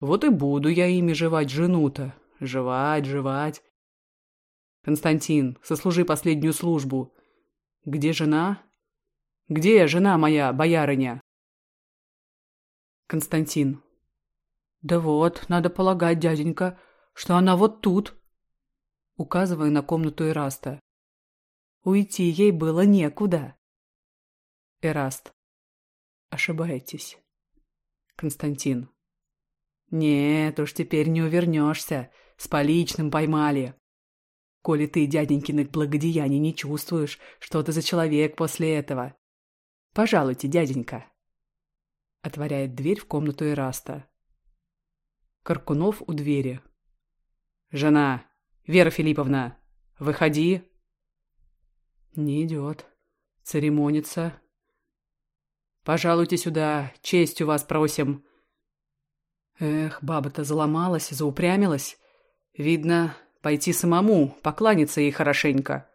вот и буду я ими жевать жену-то. Жевать, жевать. Константин, сослужи последнюю службу. Где жена? Где жена моя, боярыня? Константин. Да вот, надо полагать, дяденька, что она вот тут. Указывая на комнату Эраста. Уйти ей было некуда. Эраст. Ошибаетесь. Константин. Нет уж, теперь не увернешься. С поличным поймали. Коли ты дяденькиных благодеяний не чувствуешь, что ты за человек после этого? Пожалуйте, дяденька. Отворяет дверь в комнату Эраста. Каркунов у двери. «Жена!» «Вера Филипповна, выходи!» «Не идет. Церемонится. Пожалуйте сюда, честью вас просим!» Эх, баба-то заломалась, заупрямилась. Видно, пойти самому, покланяться ей хорошенько.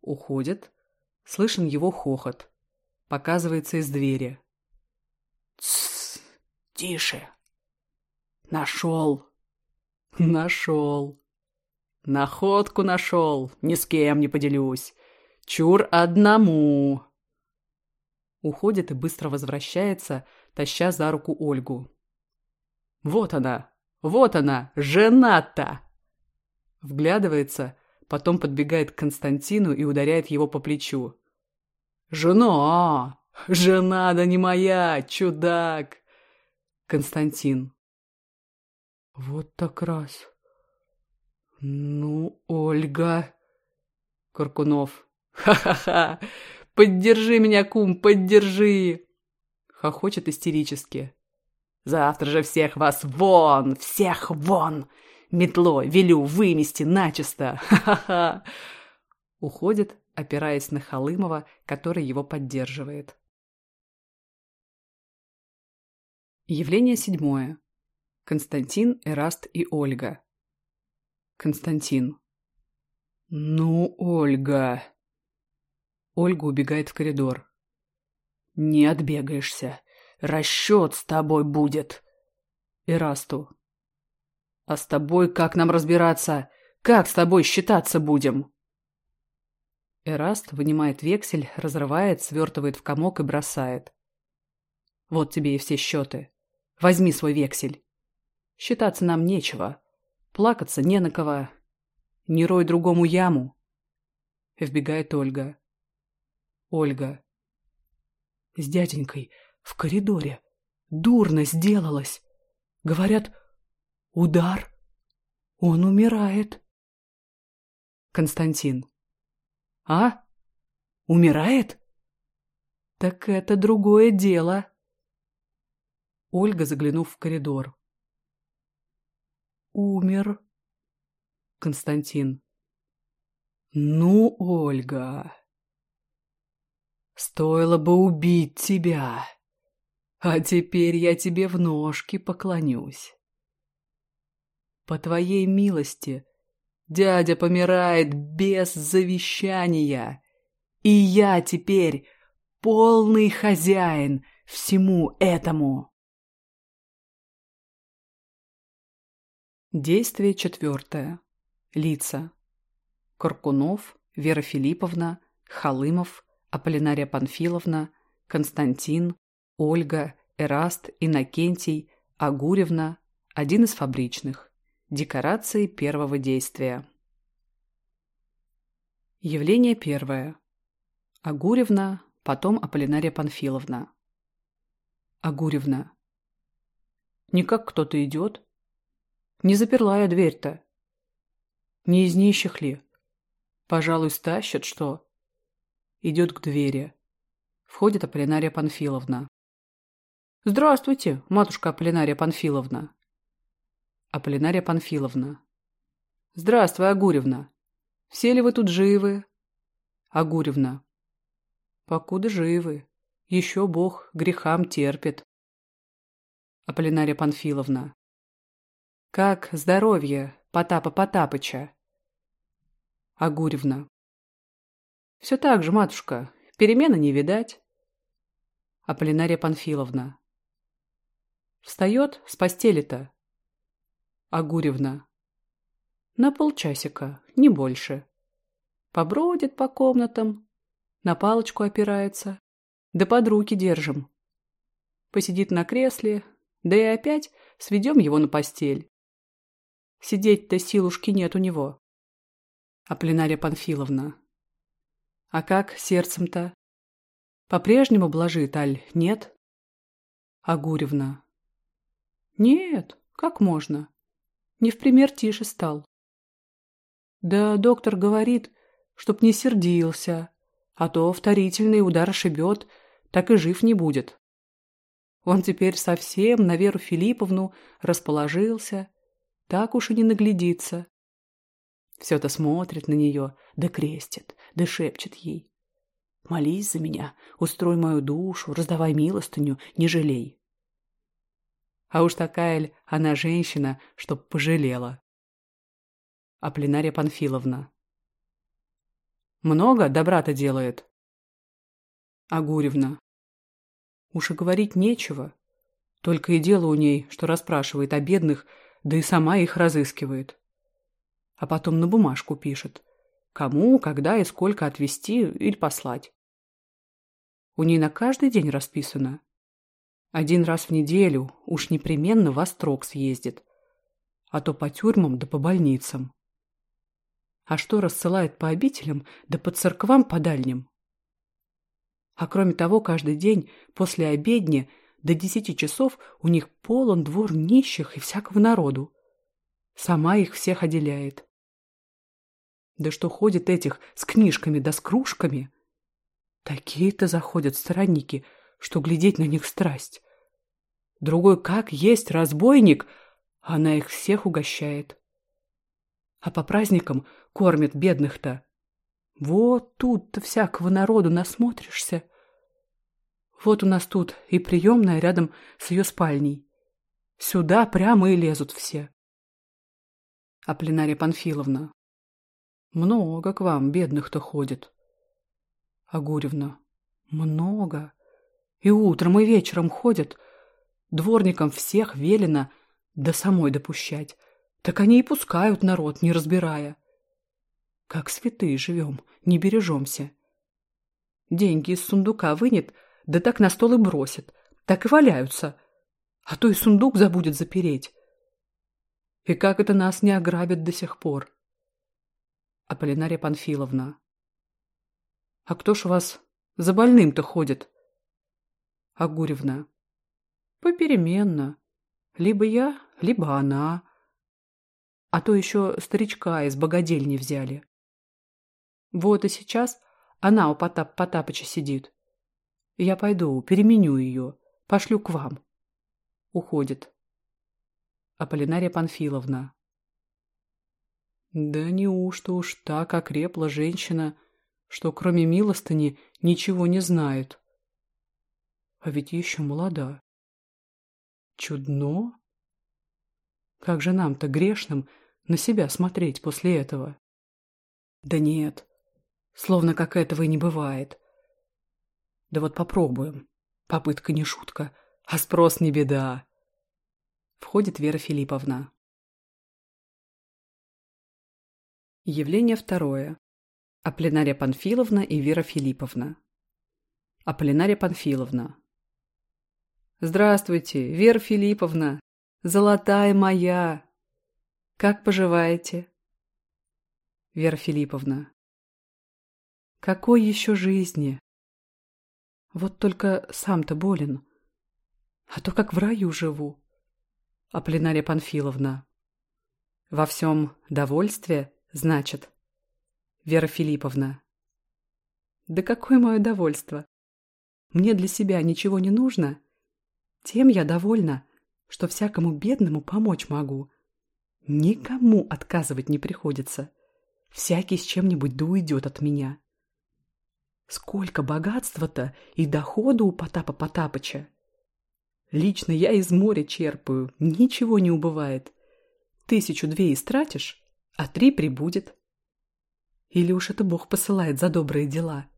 Уходит. Слышен его хохот. Показывается из двери. «Тссс! Тише! Нашел! Нашел!» Находку нашел, ни с кем не поделюсь. Чур одному. Уходит и быстро возвращается, таща за руку Ольгу. Вот она, вот она, жена-то! Вглядывается, потом подбегает к Константину и ударяет его по плечу. «Жена! Жена, да не моя, чудак!» Константин. «Вот так раз!» «Ну, Ольга...» Коркунов. «Ха-ха-ха! Поддержи меня, кум, поддержи!» Хохочет истерически. «Завтра же всех вас вон! Всех вон! Метло велю вымести начисто! Ха-ха-ха!» Уходит, опираясь на Халымова, который его поддерживает. Явление седьмое. Константин, Эраст и Ольга. Константин. «Ну, Ольга...» Ольга убегает в коридор. «Не отбегаешься. Расчет с тобой будет!» Эрасту. «А с тобой как нам разбираться? Как с тобой считаться будем?» Эраст вынимает вексель, разрывает, свертывает в комок и бросает. «Вот тебе и все счеты. Возьми свой вексель. Считаться нам нечего. Плакаться не на кого. Не рой другому яму. Вбегает Ольга. Ольга. С дяденькой в коридоре. Дурно сделалось. Говорят, удар. Он умирает. Константин. А? Умирает? Так это другое дело. Ольга, заглянув в коридор умер. Константин. Ну, Ольга... Стоило бы убить тебя. А теперь я тебе в ножки поклонюсь. По твоей милости дядя помирает без завещания, и я теперь полный хозяин всему этому. Действие четвертое. Лица. Коркунов, Вера Филипповна, Халымов, Аполлинария Панфиловна, Константин, Ольга, Эраст, Иннокентий, Агуревна, один из фабричных. Декорации первого действия. Явление первое. Агуревна, потом Аполлинария Панфиловна. Агуревна. Никак кто-то идет, не заперла я дверь-то. Не из нищих ли? Пожалуй, стащат, что? Идет к двери. Входит Аполлинария Панфиловна. «Здравствуйте, матушка Аполлинария Панфиловна». Аполлинария Панфиловна. «Здравствуй, Агуревна. Все ли вы тут живы?» Агуревна. «Покуда живы. Еще Бог грехам терпит». Аполлинария Панфиловна. «Как здоровье Потапа Потапыча?» Агуревна. «Все так же, матушка, перемены не видать». Аполлинария Панфиловна. «Встает с постели-то?» Агуревна. «На полчасика, не больше. Побродит по комнатам, на палочку опирается, да под руки держим. Посидит на кресле, да и опять сведем его на постель. Сидеть-то силушки нет у него. а Аполлинария Панфиловна. А как сердцем-то? По-прежнему блажит, аль, нет? а Агуревна. Нет, как можно? Не в пример тише стал. Да доктор говорит, чтоб не сердился, а то вторительный удар ошибет, так и жив не будет. Он теперь совсем на Веру Филипповну расположился, так уж и не наглядится. Все-то смотрит на нее, да крестит, да шепчет ей. Молись за меня, устрой мою душу, раздавай милостыню, не жалей. А уж такая ль она женщина, чтоб пожалела. А Аполлинария Панфиловна. Много добра-то делает. Агуревна. Уж и говорить нечего. Только и дело у ней, что расспрашивает о бедных да и сама их разыскивает. А потом на бумажку пишет. Кому, когда и сколько отвезти или послать. У ней на каждый день расписано. Один раз в неделю уж непременно во строк съездит. А то по тюрьмам да по больницам. А что рассылает по обителям да по церквам по дальним? А кроме того, каждый день после обедни – до десяти часов у них полон двор нищих и всякого народу. Сама их всех отделяет. Да что ходит этих с книжками да с кружками? Такие-то заходят сторонники, что глядеть на них страсть. Другой как есть разбойник, она их всех угощает. А по праздникам кормит бедных-то. Вот тут-то всякого народу насмотришься — вот у нас тут и приемная рядом с ее спальней. Сюда прямо и лезут все. А пленария Панфиловна. Много к вам бедных-то ходит. Огуревна. Много. И утром, и вечером ходят. Дворникам всех велено до да самой допущать. Так они и пускают народ, не разбирая. Как святые живем, не бережемся. Деньги из сундука вынет, да так на стол и бросит, так и валяются, а то и сундук забудет запереть. И как это нас не ограбят до сих пор? Аполлинария Панфиловна. А кто ж у вас за больным-то ходит? Агуревна. Попеременно. Либо я, либо она. А то еще старичка из богадельни взяли. Вот и сейчас она у Потап Потапыча сидит. Я пойду, переменю ее, пошлю к вам. Уходит. Аполлинария Панфиловна. Да неужто уж так окрепла женщина, что кроме милостыни ничего не знает? А ведь еще молода. Чудно. Как же нам-то, грешным, на себя смотреть после этого? Да нет, словно как этого и не бывает. Да вот попробуем. Попытка не шутка, а спрос не беда. Входит Вера Филипповна. Явление второе. Аполлинария Панфиловна и Вера Филипповна. Аполлинария Панфиловна. «Здравствуйте, Вера Филипповна! Золотая моя! Как поживаете?» Вера Филипповна. «Какой еще жизни? Вот только сам-то болен. А то как в раю живу. Аполлинария Панфиловна. Во всем довольстве, значит. Вера Филипповна. Да какое мое довольство! Мне для себя ничего не нужно. Тем я довольна, что всякому бедному помочь могу. Никому отказывать не приходится. Всякий с чем-нибудь да уйдет от меня. Сколько богатства-то и дохода у Потапа Потапыча! Лично я из моря черпаю, ничего не убывает. Тысячу-две истратишь, а три прибудет. Или уж это Бог посылает за добрые дела?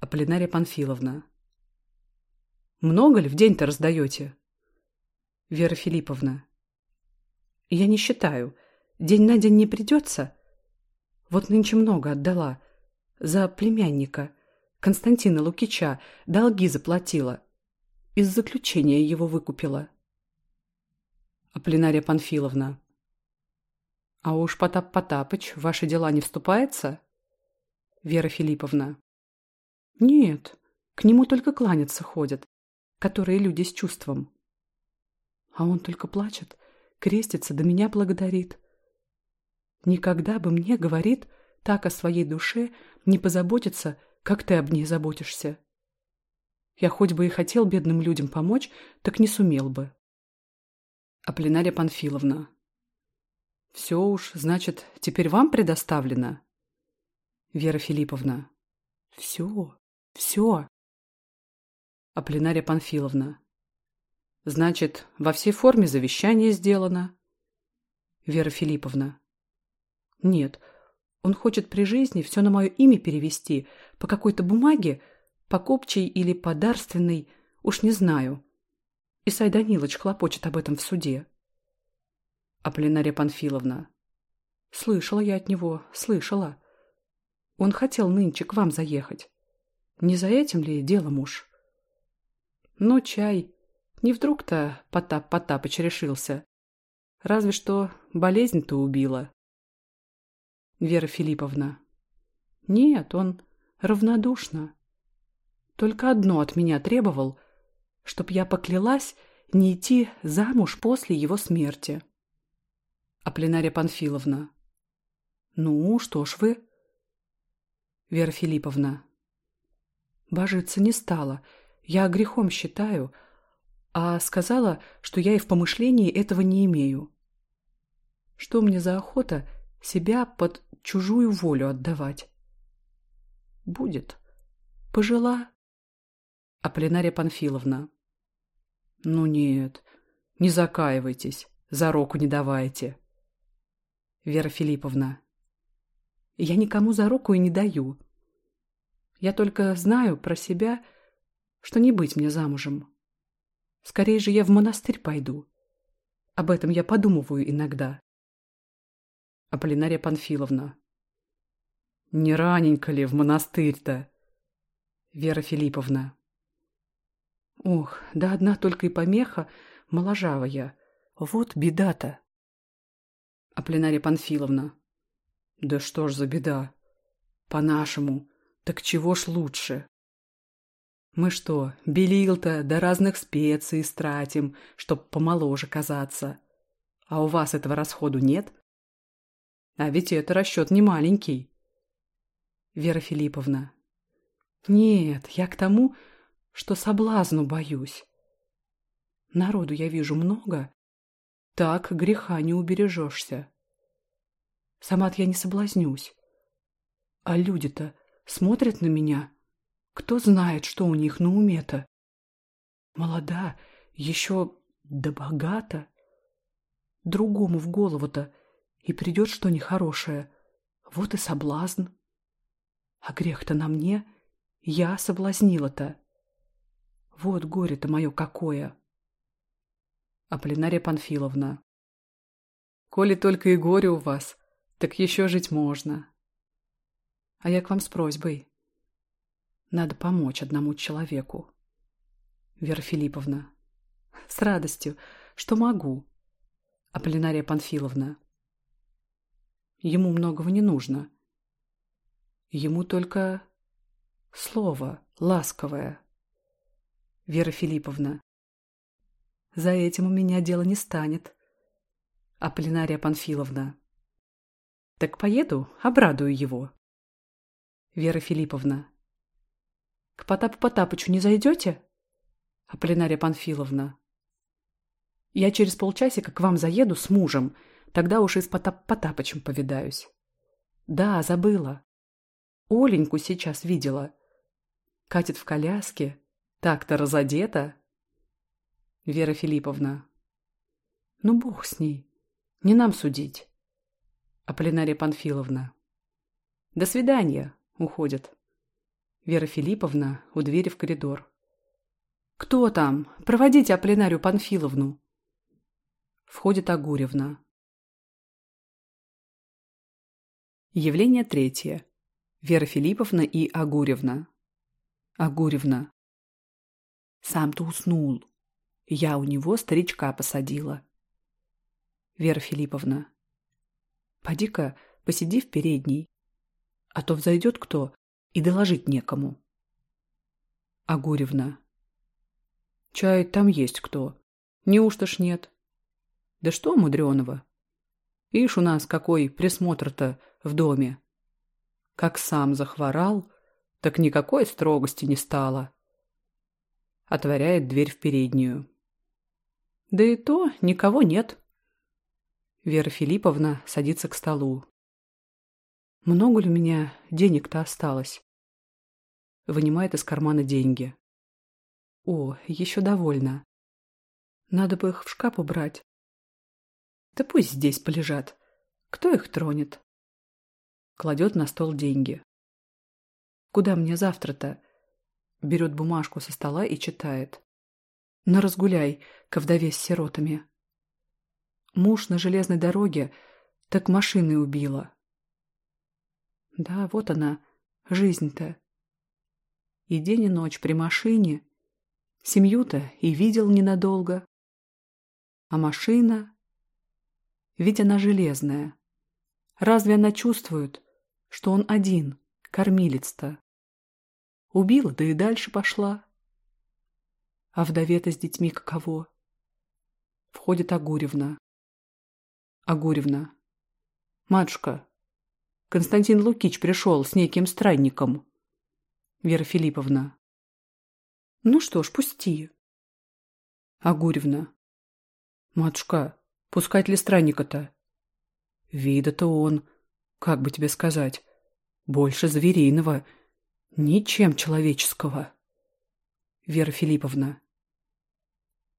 Аполлинария Панфиловна. Много ли в день-то раздаете? Вера Филипповна. Я не считаю. День на день не придется. Вот нынче много отдала. За племянника. Константина Лукича. Долги заплатила. Из заключения его выкупила. А Аполлинария Панфиловна. А уж Потап Потапыч, ваши дела не вступается? Вера Филипповна. Нет, к нему только кланяться ходят, которые люди с чувством. А он только плачет, крестится, да меня благодарит. Никогда бы мне, говорит, так о своей душе не позаботится, как ты об ней заботишься. Я хоть бы и хотел бедным людям помочь, так не сумел бы. Аполлинария Панфиловна. Все уж, значит, теперь вам предоставлено? Вера Филипповна. Все, все. Аполлинария Панфиловна. Значит, во всей форме завещание сделано? Вера Филипповна. Нет, он хочет при жизни все на мое имя перевести, по какой-то бумаге, по копчей или подарственной? уж не знаю. Исай Данилович хлопочет об этом в суде. А Полинария Панфиловна? Слышала я от него, слышала. Он хотел нынче к вам заехать. Не за этим ли дело муж? Но чай. Не вдруг-то Потап Потапыч решился. Разве что болезнь-то убила. Вера Филипповна. Нет, он равнодушно. Только одно от меня требовал, чтоб я поклялась не идти замуж после его смерти. А пленария Панфиловна. Ну, что ж вы? Вера Филипповна. Божиться не стала. Я грехом считаю, а сказала, что я и в помышлении этого не имею. Что мне за охота себя под чужую волю отдавать. Будет. Пожила. А Полинария Панфиловна. Ну нет, не закаивайтесь, за руку не давайте. Вера Филипповна. Я никому за руку и не даю. Я только знаю про себя, что не быть мне замужем. Скорее же я в монастырь пойду. Об этом я подумываю иногда. Аполлинария Панфиловна. «Не раненько ли в монастырь-то?» Вера Филипповна. «Ох, да одна только и помеха, моложавая. Вот беда-то!» Аполлинария Панфиловна. «Да что ж за беда? По-нашему, так чего ж лучше?» «Мы что, белил-то до разных специй стратим, чтоб помоложе казаться. А у вас этого расходу нет?» А ведь это расчет не маленький. Вера Филипповна. Нет, я к тому, что соблазну боюсь. Народу я вижу много. Так греха не убережешься. Сама я не соблазнюсь. А люди-то смотрят на меня. Кто знает, что у них на уме-то? Молода, еще да богата. Другому в голову-то и придет что нехорошее. Вот и соблазн. А грех-то на мне, я соблазнила-то. Вот горе-то мое какое. Аполлинария Панфиловна. Коли только и горе у вас, так еще жить можно. А я к вам с просьбой. Надо помочь одному человеку. Вера Филипповна. С радостью, что могу. Аполлинария Панфиловна. Ему многого не нужно. Ему только слово ласковое. Вера Филипповна. За этим у меня дело не станет. а Аполлинария Панфиловна. Так поеду, обрадую его. Вера Филипповна. К Потапу Потапычу не зайдете? Аполлинария Панфиловна. Я через полчасика к вам заеду с мужем. Тогда уж и с Потап Потапычем повидаюсь. Да, забыла. Оленьку сейчас видела. Катит в коляске. Так-то разодета. Вера Филипповна. Ну, бог с ней. Не нам судить. Аполлинария Панфиловна. До свидания. Уходит. Вера Филипповна у двери в коридор. «Кто там? Проводите Аполлинарию Панфиловну!» Входит Агуревна. Явление третье. Вера Филипповна и Агуревна. Агуревна. Сам-то уснул. Я у него старичка посадила. Вера Филипповна. Поди-ка, посиди в передней. А то взойдет кто, и доложить некому. Агуревна. Чай, там есть кто. Неужто ж нет? Да что, мудреного? Ишь у нас какой присмотр-то в доме. Как сам захворал, так никакой строгости не стало. Отворяет дверь в переднюю. Да и то никого нет. Вера Филипповна садится к столу. Много ли у меня денег-то осталось? Вынимает из кармана деньги. О, еще довольно. Надо бы их в шкаф убрать. Да пусть здесь полежат. Кто их тронет? Кладет на стол деньги. «Куда мне завтра-то?» Берет бумажку со стола и читает. «На разгуляй, ковдове с сиротами». Муж на железной дороге, так машины убила. Да, вот она, жизнь-то. И день, и ночь при машине. Семью-то и видел ненадолго. А машина... Ведь она железная. Разве она чувствует, что он один, кормилец-то. Убила, да и дальше пошла. А вдове-то с детьми каково? Входит Агуревна. Агуревна. Матушка, Константин Лукич пришел с неким странником. Вера Филипповна. Ну что ж, пусти. Агуревна. Матушка, пускать ли странника-то? Вида-то он, как бы тебе сказать, больше звериного, ничем человеческого. Вера Филипповна.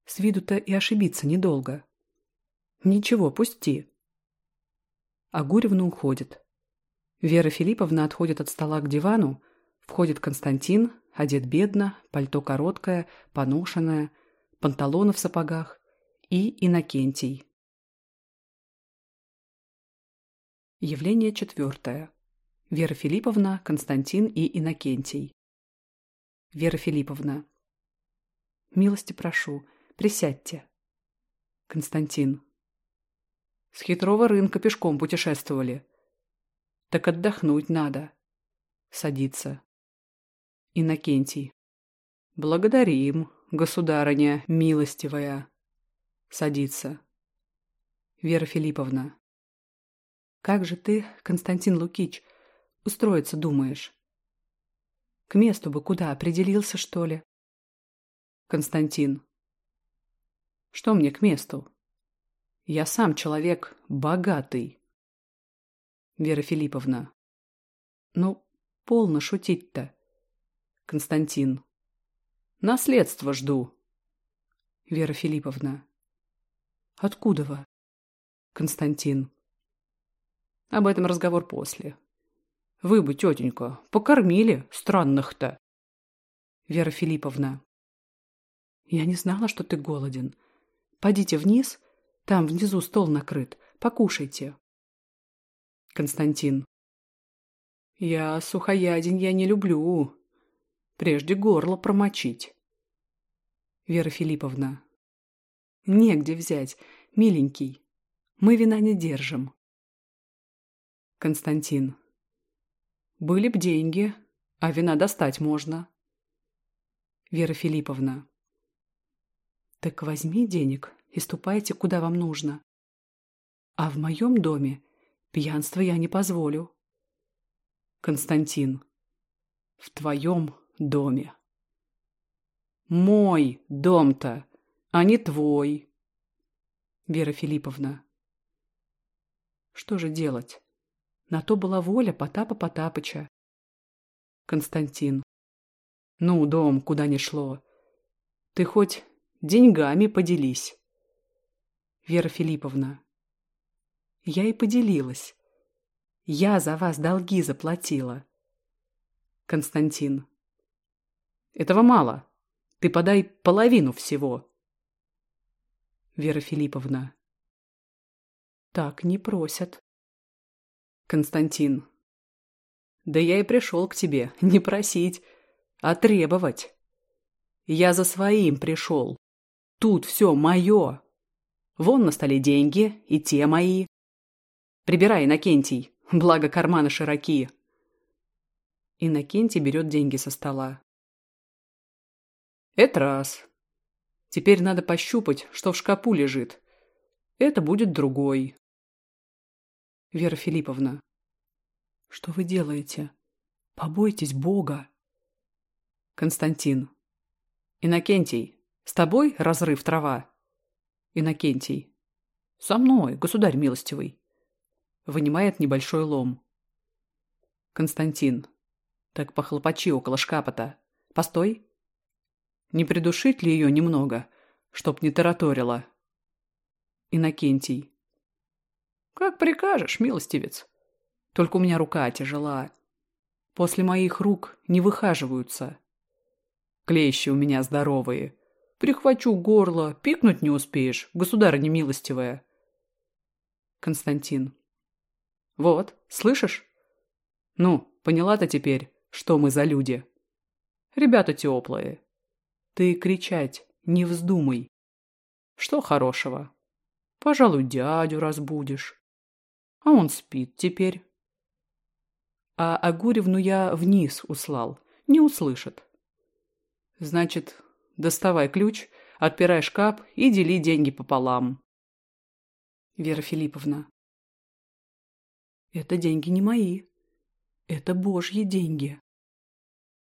С виду-то и ошибиться недолго. Ничего, пусти. Агуревна уходит. Вера Филипповна отходит от стола к дивану, входит Константин, одет бедно, пальто короткое, поношенное, панталоны в сапогах и Иннокентий, Явление четвертое. Вера Филипповна, Константин и Иннокентий. Вера Филипповна. Милости прошу, присядьте. Константин. С хитрого рынка пешком путешествовали. Так отдохнуть надо. Садиться. Иннокентий. Благодарим, государыня милостивая. Садиться. Вера Филипповна. Как же ты, Константин Лукич, устроиться думаешь? К месту бы куда определился, что ли? Константин. Что мне к месту? Я сам человек богатый. Вера Филипповна. Ну, полно шутить-то. Константин. Наследство жду. Вера Филипповна. Откуда вы? Константин. Об этом разговор после. Вы бы, тетенька, покормили странных-то. Вера Филипповна. Я не знала, что ты голоден. Пойдите вниз, там внизу стол накрыт. Покушайте. Константин. Я сухоядень я не люблю. Прежде горло промочить. Вера Филипповна. Негде взять, миленький. Мы вина не держим. Константин. Были б деньги, а вина достать можно. Вера Филипповна. Так возьми денег и ступайте, куда вам нужно. А в моем доме пьянство я не позволю. Константин. В твоем доме. Мой дом-то, а не твой. Вера Филипповна. Что же делать? На то была воля Потапа Потапыча. Константин. Ну, дом, куда ни шло. Ты хоть деньгами поделись. Вера Филипповна. Я и поделилась. Я за вас долги заплатила. Константин. Этого мало. Ты подай половину всего. Вера Филипповна. Так не просят. Константин. Да я и пришел к тебе, [laughs] не просить, а требовать. Я за своим пришел. Тут все мое. Вон на столе деньги, и те мои. Прибирай, Иннокентий, благо карманы широки. Иннокентий берет деньги со стола. Это раз. Теперь надо пощупать, что в шкапу лежит. Это будет другой. Вера Филипповна. Что вы делаете? Побойтесь Бога. Константин. Иннокентий, с тобой разрыв трава? Иннокентий. Со мной, государь милостивый. Вынимает небольшой лом. Константин. Так похлопачи около шкапота. Постой. Не придушить ли ее немного, чтоб не тараторила? Иннокентий. «Как прикажешь, милостивец. Только у меня рука тяжела. После моих рук не выхаживаются. Клещи у меня здоровые. Прихвачу горло, пикнуть не успеешь, государыня милостивая». Константин. «Вот, слышишь? Ну, поняла-то теперь, что мы за люди. Ребята теплые. Ты кричать не вздумай. Что хорошего? Пожалуй, дядю разбудишь. А он спит теперь. А Агуревну я вниз услал. Не услышит. Значит, доставай ключ, отпирай шкаф и дели деньги пополам. Вера Филипповна. Это деньги не мои. Это божьи деньги.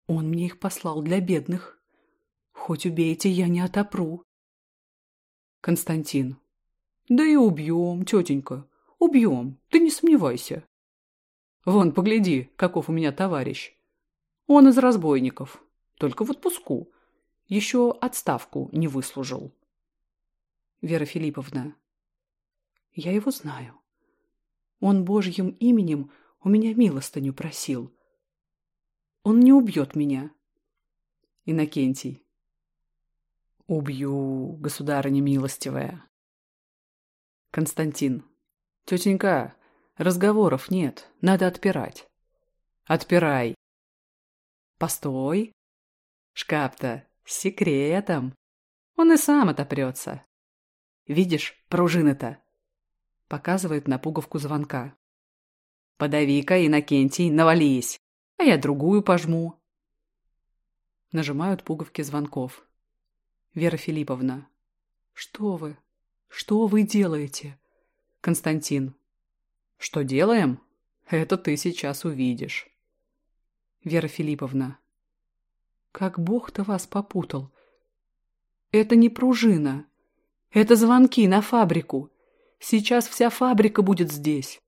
Он мне их послал для бедных. Хоть убейте, я не отопру. Константин. Да и убьем, тетенька. Убьем, ты не сомневайся. Вон, погляди, каков у меня товарищ. Он из разбойников, только в отпуску. Еще отставку не выслужил. Вера Филипповна, я его знаю. Он божьим именем у меня милостыню просил. Он не убьет меня. Иннокентий. Убью, государыня милостивая. Константин. «Тетенька, разговоров нет, надо отпирать». «Отпирай». «Постой». «Шкаф-то с секретом. Он и сам отопрется». «Видишь, пружины-то?» Показывает на пуговку звонка. «Подави-ка, Иннокентий, навались, а я другую пожму». Нажимают пуговки звонков. «Вера Филипповна, что вы? Что вы делаете?» Константин. Что делаем? Это ты сейчас увидишь. Вера Филипповна. Как бог-то вас попутал. Это не пружина. Это звонки на фабрику. Сейчас вся фабрика будет здесь.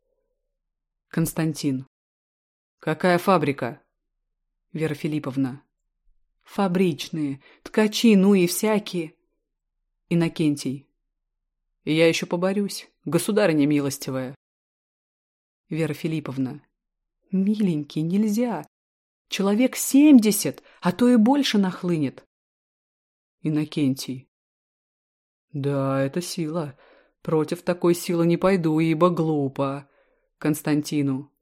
Константин. Какая фабрика? Вера Филипповна. Фабричные, ткачи, ну и всякие. Иннокентий. Я еще поборюсь государыня милостивая. Вера Филипповна. Миленький, нельзя. Человек семьдесят, а то и больше нахлынет. Иннокентий. Да, это сила. Против такой силы не пойду, ибо глупо. Константину.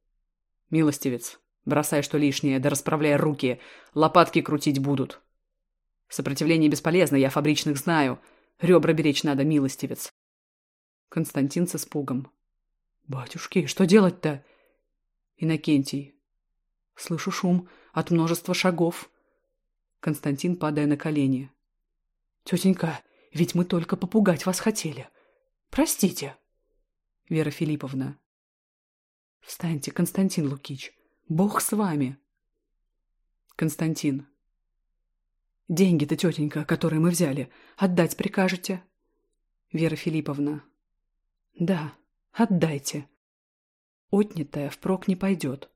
Милостивец, бросай что лишнее, да расправляй руки. Лопатки крутить будут. Сопротивление бесполезно, я фабричных знаю. Ребра беречь надо, милостивец. Константин со спугом: «Батюшки, что делать-то?» «Инокентий». «Слышу шум от множества шагов». Константин, падая на колени. «Тетенька, ведь мы только попугать вас хотели. Простите». Вера Филипповна. «Встаньте, Константин Лукич. Бог с вами». Константин. «Деньги-то, тетенька, которые мы взяли, отдать прикажете?» Вера Филипповна. Да, отдайте. Отнятая впрок не пойдет.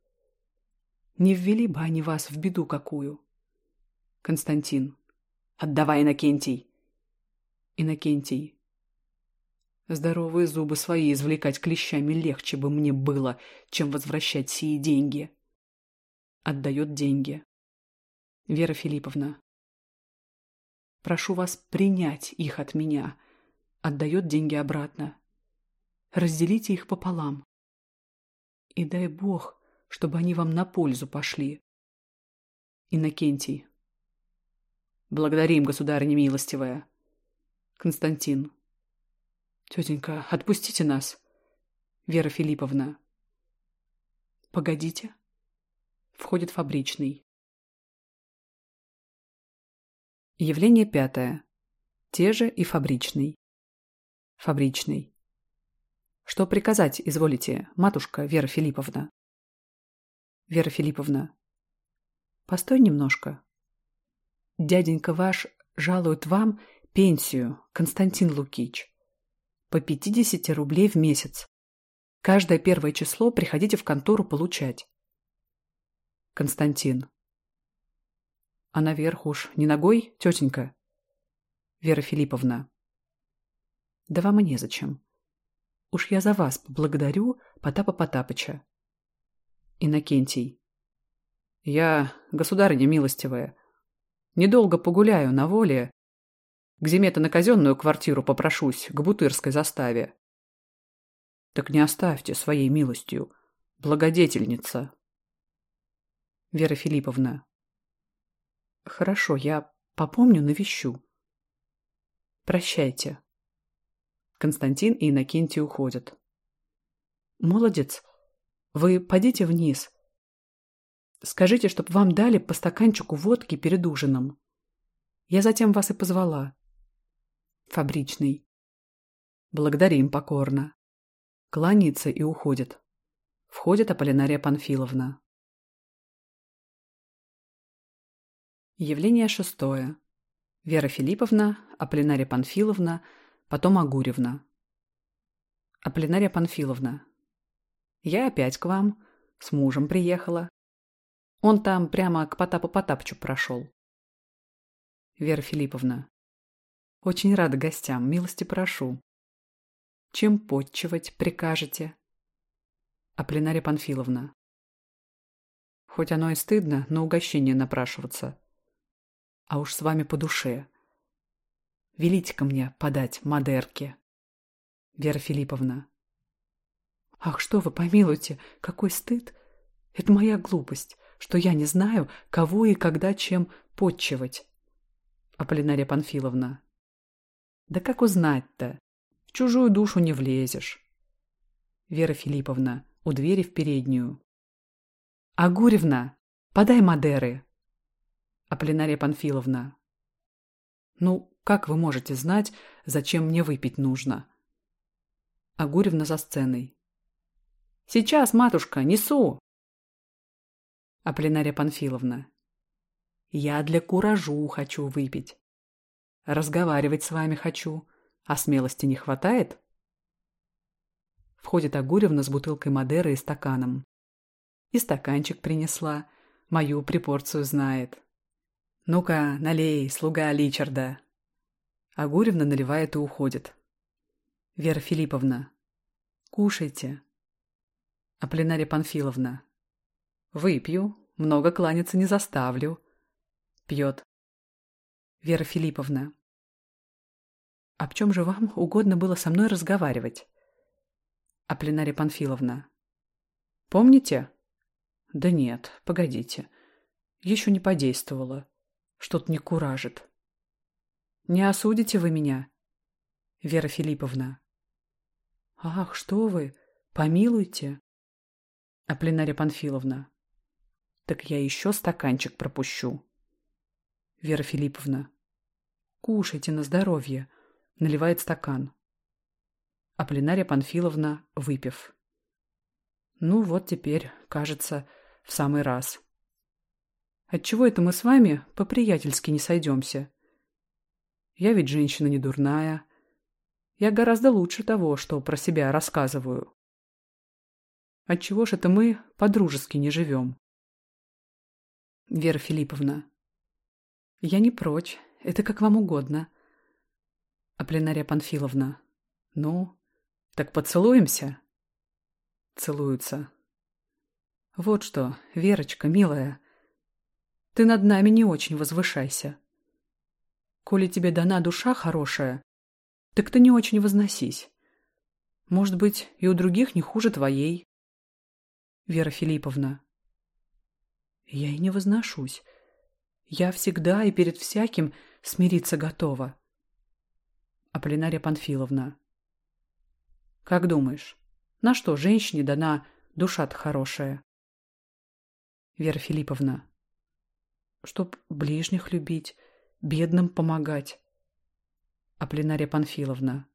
Не ввели бы они вас в беду какую. Константин. Отдавай, Иннокентий. Иннокентий. Здоровые зубы свои извлекать клещами легче бы мне было, чем возвращать сие деньги. Отдает деньги. Вера Филипповна. Прошу вас принять их от меня. Отдает деньги обратно разделите их пополам. И дай бог, чтобы они вам на пользу пошли. Иннокентий. Благодарим, государыня милостивая. Константин. Тетенька, отпустите нас. Вера Филипповна. Погодите. Входит фабричный. Явление пятое. Те же и фабричный. Фабричный. Что приказать, изволите, матушка Вера Филипповна? Вера Филипповна. Постой немножко. Дяденька ваш жалует вам пенсию, Константин Лукич. По 50 рублей в месяц. Каждое первое число приходите в контору получать. Константин. А наверх уж не ногой, тетенька? Вера Филипповна. Да вам и незачем. Уж я за вас поблагодарю Потапа Потапыча. Иннокентий. Я, государыня милостивая, недолго погуляю на воле, к зиме-то на казенную квартиру попрошусь, к бутырской заставе. Так не оставьте своей милостью, благодетельница. Вера Филипповна. Хорошо, я попомню, навещу. Прощайте. Константин и Иннокентий уходят. «Молодец. Вы подите вниз. Скажите, чтоб вам дали по стаканчику водки перед ужином. Я затем вас и позвала». Фабричный. Благодарим покорно. Кланяется и уходит. Входит Аполлинария Панфиловна. Явление шестое. Вера Филипповна, Аполлинария Панфиловна – потом Агуревна. Аполлинария Панфиловна. Я опять к вам, с мужем приехала. Он там прямо к Потапу Потапчу прошел. Вера Филипповна. Очень рада гостям, милости прошу. Чем подчивать прикажете? Аполлинария Панфиловна. Хоть оно и стыдно, но угощение напрашиваться. А уж с вами по душе. Велите ко мне подать модерки, Вера Филипповна. Ах, что вы помилуйте, какой стыд! Это моя глупость, что я не знаю, кого и когда чем подчивать. Аполлинария Панфиловна. Да как узнать-то? В чужую душу не влезешь. Вера Филипповна. У двери в переднюю. Агуревна, подай Мадеры. Аполлинария Панфиловна. Ну, как вы можете знать, зачем мне выпить нужно?» Огуревна за сценой. «Сейчас, матушка, несу!» Аполлинария Панфиловна. «Я для куражу хочу выпить. Разговаривать с вами хочу. А смелости не хватает?» Входит Агуревна с бутылкой Мадеры и стаканом. И стаканчик принесла. Мою припорцию знает. «Ну-ка, налей, слуга Личарда!» А Гуревна наливает и уходит. Вера Филипповна. Кушайте. А Аполлинария Панфиловна. Выпью, много кланяться не заставлю. Пьет. Вера Филипповна. «А «О чем же вам угодно было со мной разговаривать?» А Аполлинария Панфиловна. «Помните?» «Да нет, погодите. Еще не подействовало. Что-то не куражит. Не осудите вы меня, Вера Филипповна. Ах, что вы, помилуйте. А пленария Панфиловна. Так я еще стаканчик пропущу. Вера Филипповна. Кушайте на здоровье. Наливает стакан. А пленария Панфиловна, выпив. Ну вот теперь, кажется, в самый раз. Отчего это мы с вами по-приятельски не сойдемся? Я ведь женщина не дурная. Я гораздо лучше того, что про себя рассказываю. Отчего ж это мы по-дружески не живем? Вера Филипповна. Я не прочь, это как вам угодно. А Апленария Панфиловна. Ну, так поцелуемся? Целуются. Вот что, Верочка, милая, ты над нами не очень возвышайся. Коли тебе дана душа хорошая, так ты не очень возносись. Может быть, и у других не хуже твоей. Вера Филипповна. Я и не возношусь. Я всегда и перед всяким смириться готова. Аполлинария Панфиловна. Как думаешь, на что женщине дана душа-то хорошая? Вера Филипповна. Чтоб ближних любить, Бедным помогать. А Аполлинария Панфиловна.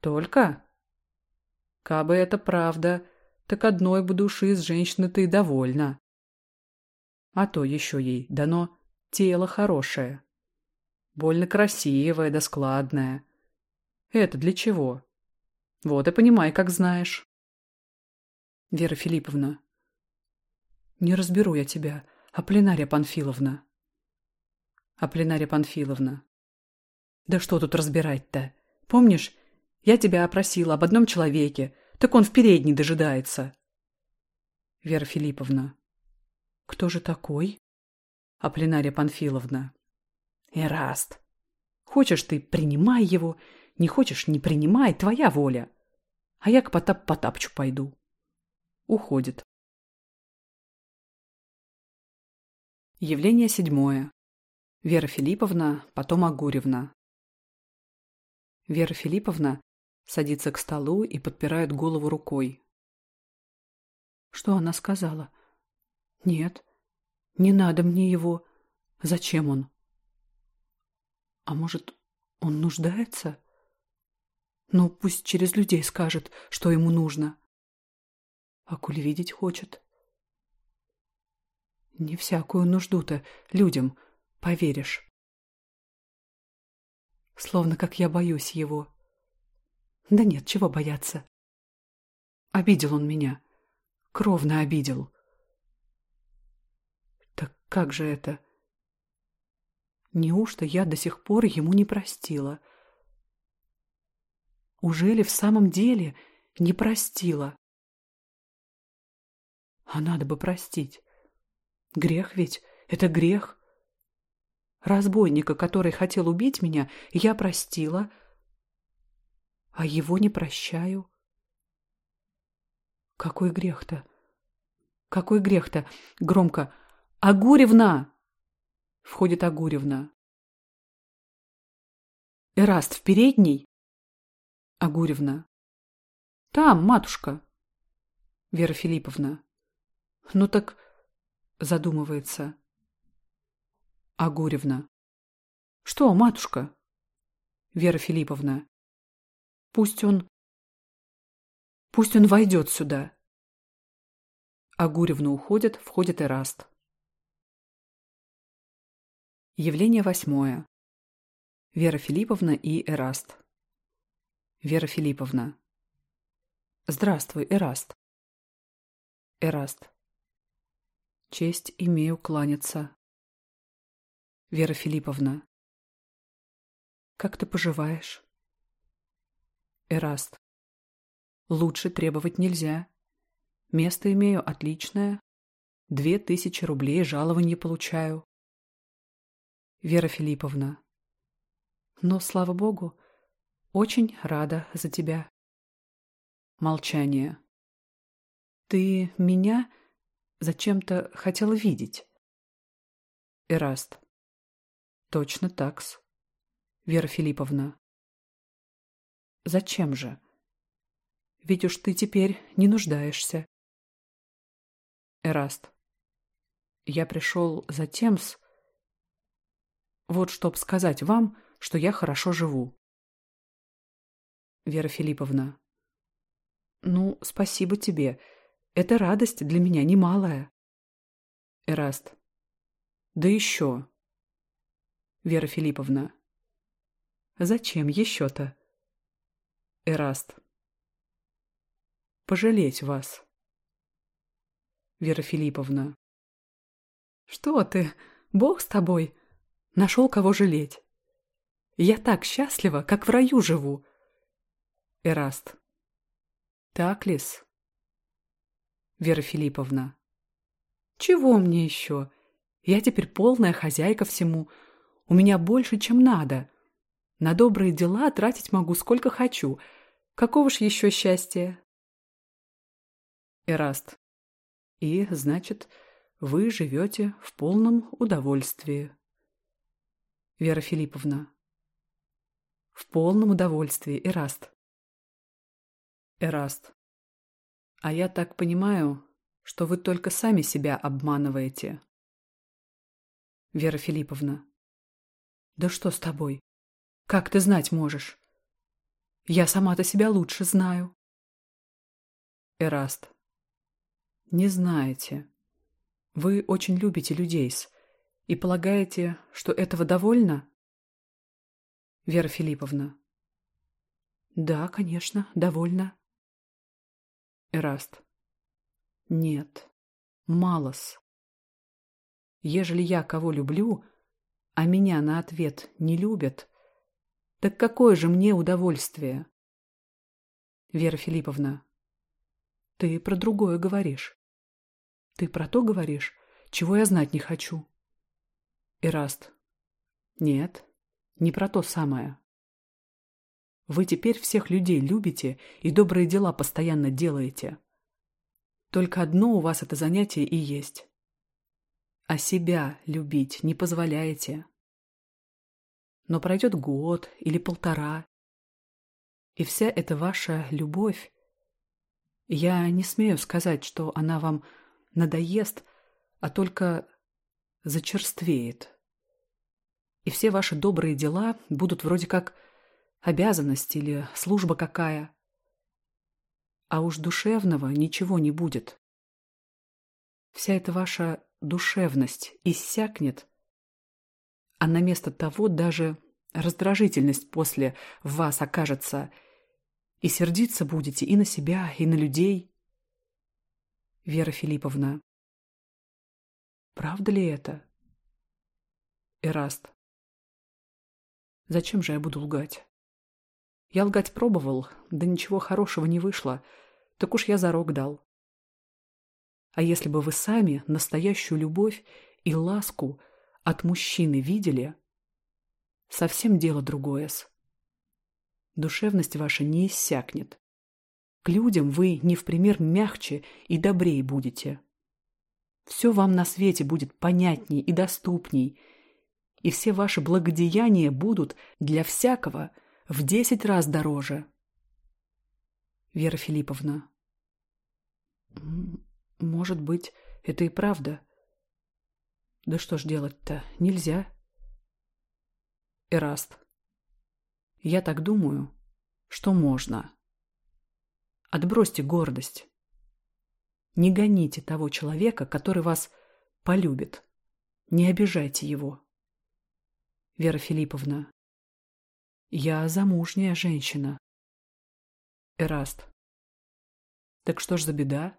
Только? Кабы это правда, так одной бы души с женщины ты довольна. А то еще ей дано тело хорошее. Больно красивое да складное. Это для чего? Вот и понимай, как знаешь. Вера Филипповна. Не разберу я тебя, а пленария Панфиловна. Аполлинария Панфиловна. Да что тут разбирать-то? Помнишь, я тебя опросила об одном человеке, так он в передней дожидается. Вера Филипповна. Кто же такой? Аполлинария Панфиловна. Эраст. Хочешь ты, принимай его, не хочешь, не принимай, твоя воля. А я к Потап Потапчу пойду. Уходит. Явление седьмое. Вера Филипповна, потом Агуревна. Вера Филипповна садится к столу и подпирает голову рукой. Что она сказала? Нет, не надо мне его. Зачем он? А может, он нуждается? Ну, пусть через людей скажет, что ему нужно. А куль видеть хочет. Не всякую нужду-то людям — поверишь. Словно как я боюсь его. Да нет, чего бояться. Обидел он меня. Кровно обидел. Так как же это? Неужто я до сих пор ему не простила? Уже ли в самом деле не простила? А надо бы простить. Грех ведь — это грех. Разбойника, который хотел убить меня, я простила, а его не прощаю. Какой грех-то? Какой грех-то? Громко. Агуревна! Входит Агуревна. Эраст в передней? Агуревна. Там, матушка. Вера Филипповна. Ну так... Задумывается. Агуревна. Что, матушка? Вера Филипповна. Пусть он... Пусть он войдет сюда. Агуревна уходит, входит Эраст. Явление восьмое. Вера Филипповна и Эраст. Вера Филипповна. Здравствуй, Эраст. Эраст. Честь имею кланяться. Вера Филипповна. Как ты поживаешь? Эраст. Лучше требовать нельзя. Место имею отличное. Две тысячи рублей жалованье получаю. Вера Филипповна. Но, слава богу, очень рада за тебя. Молчание. Ты меня зачем-то хотел видеть? Эраст. Точно такс. Вера Филипповна. Зачем же? Ведь уж ты теперь не нуждаешься. Эраст. Я пришел за тем-с... Вот чтоб сказать вам, что я хорошо живу. Вера Филипповна. Ну, спасибо тебе. Это радость для меня немалая. Эраст. Да еще. Вера Филипповна. Зачем еще-то? Эраст. Пожалеть вас. Вера Филипповна. Что ты? Бог с тобой. Нашел кого жалеть. Я так счастлива, как в раю живу. Эраст. Так, Лис? Вера Филипповна. Чего мне еще? Я теперь полная хозяйка всему. У меня больше, чем надо. На добрые дела тратить могу сколько хочу. Какого ж еще счастья? Эраст. И, значит, вы живете в полном удовольствии. Вера Филипповна. В полном удовольствии, Эраст. Эраст. А я так понимаю, что вы только сами себя обманываете. Вера Филипповна. «Да что с тобой? Как ты знать можешь? Я сама-то себя лучше знаю». Эраст. «Не знаете. Вы очень любите людей -с, и полагаете, что этого довольно?» Вера Филипповна. «Да, конечно, довольно». Эраст. «Нет, малос. Ежели я кого люблю, а меня на ответ не любят, так какое же мне удовольствие? Вера Филипповна, ты про другое говоришь. Ты про то говоришь, чего я знать не хочу. Ираст, нет, не про то самое. Вы теперь всех людей любите и добрые дела постоянно делаете. Только одно у вас это занятие и есть. А себя любить не позволяете но пройдет год или полтора. И вся эта ваша любовь, я не смею сказать, что она вам надоест, а только зачерствеет. И все ваши добрые дела будут вроде как обязанность или служба какая. А уж душевного ничего не будет. Вся эта ваша душевность иссякнет, а на место того даже раздражительность после вас окажется. И сердиться будете и на себя, и на людей. Вера Филипповна. Правда ли это? Эраст. Зачем же я буду лгать? Я лгать пробовал, да ничего хорошего не вышло. Так уж я зарок дал. А если бы вы сами настоящую любовь и ласку – от мужчины видели, совсем дело другое -с. Душевность ваша не иссякнет. К людям вы не в пример мягче и добрее будете. Все вам на свете будет понятней и доступней, и все ваши благодеяния будут для всякого в десять раз дороже. Вера Филипповна. Может быть, это и правда. Да что ж делать-то? Нельзя. Эраст. Я так думаю, что можно. Отбросьте гордость. Не гоните того человека, который вас полюбит. Не обижайте его. Вера Филипповна. Я замужняя женщина. Эраст. Так что ж за беда?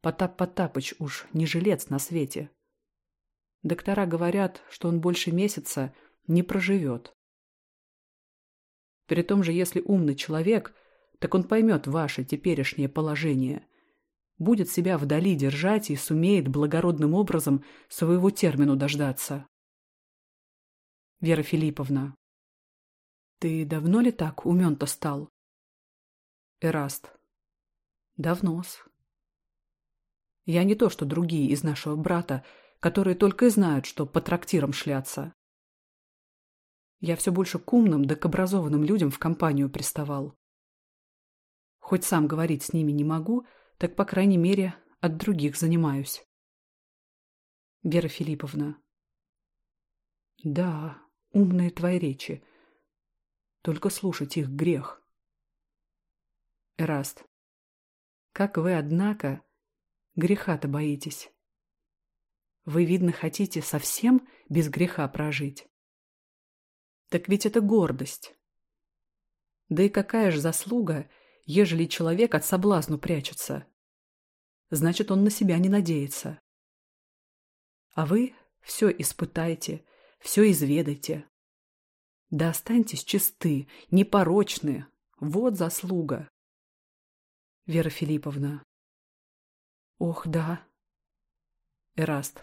Потап Потапыч уж не жилец на свете. Доктора говорят, что он больше месяца не проживет. При том же, если умный человек, так он поймет ваше теперешнее положение, будет себя вдали держать и сумеет благородным образом своего термину дождаться. Вера Филипповна. Ты давно ли так умен-то стал? Эраст. Давно-с. Я не то, что другие из нашего брата, которые только и знают, что по трактирам шляться. Я все больше к умным да к образованным людям в компанию приставал. Хоть сам говорить с ними не могу, так, по крайней мере, от других занимаюсь. Вера Филипповна. Да, умные твои речи. Только слушать их грех. Эраст. Как вы, однако, греха-то боитесь. Вы, видно, хотите совсем без греха прожить. Так ведь это гордость. Да и какая же заслуга, ежели человек от соблазну прячется? Значит, он на себя не надеется. А вы все испытайте, все изведайте. Да останьтесь чисты, непорочны. Вот заслуга. Вера Филипповна. Ох, да. Эраст.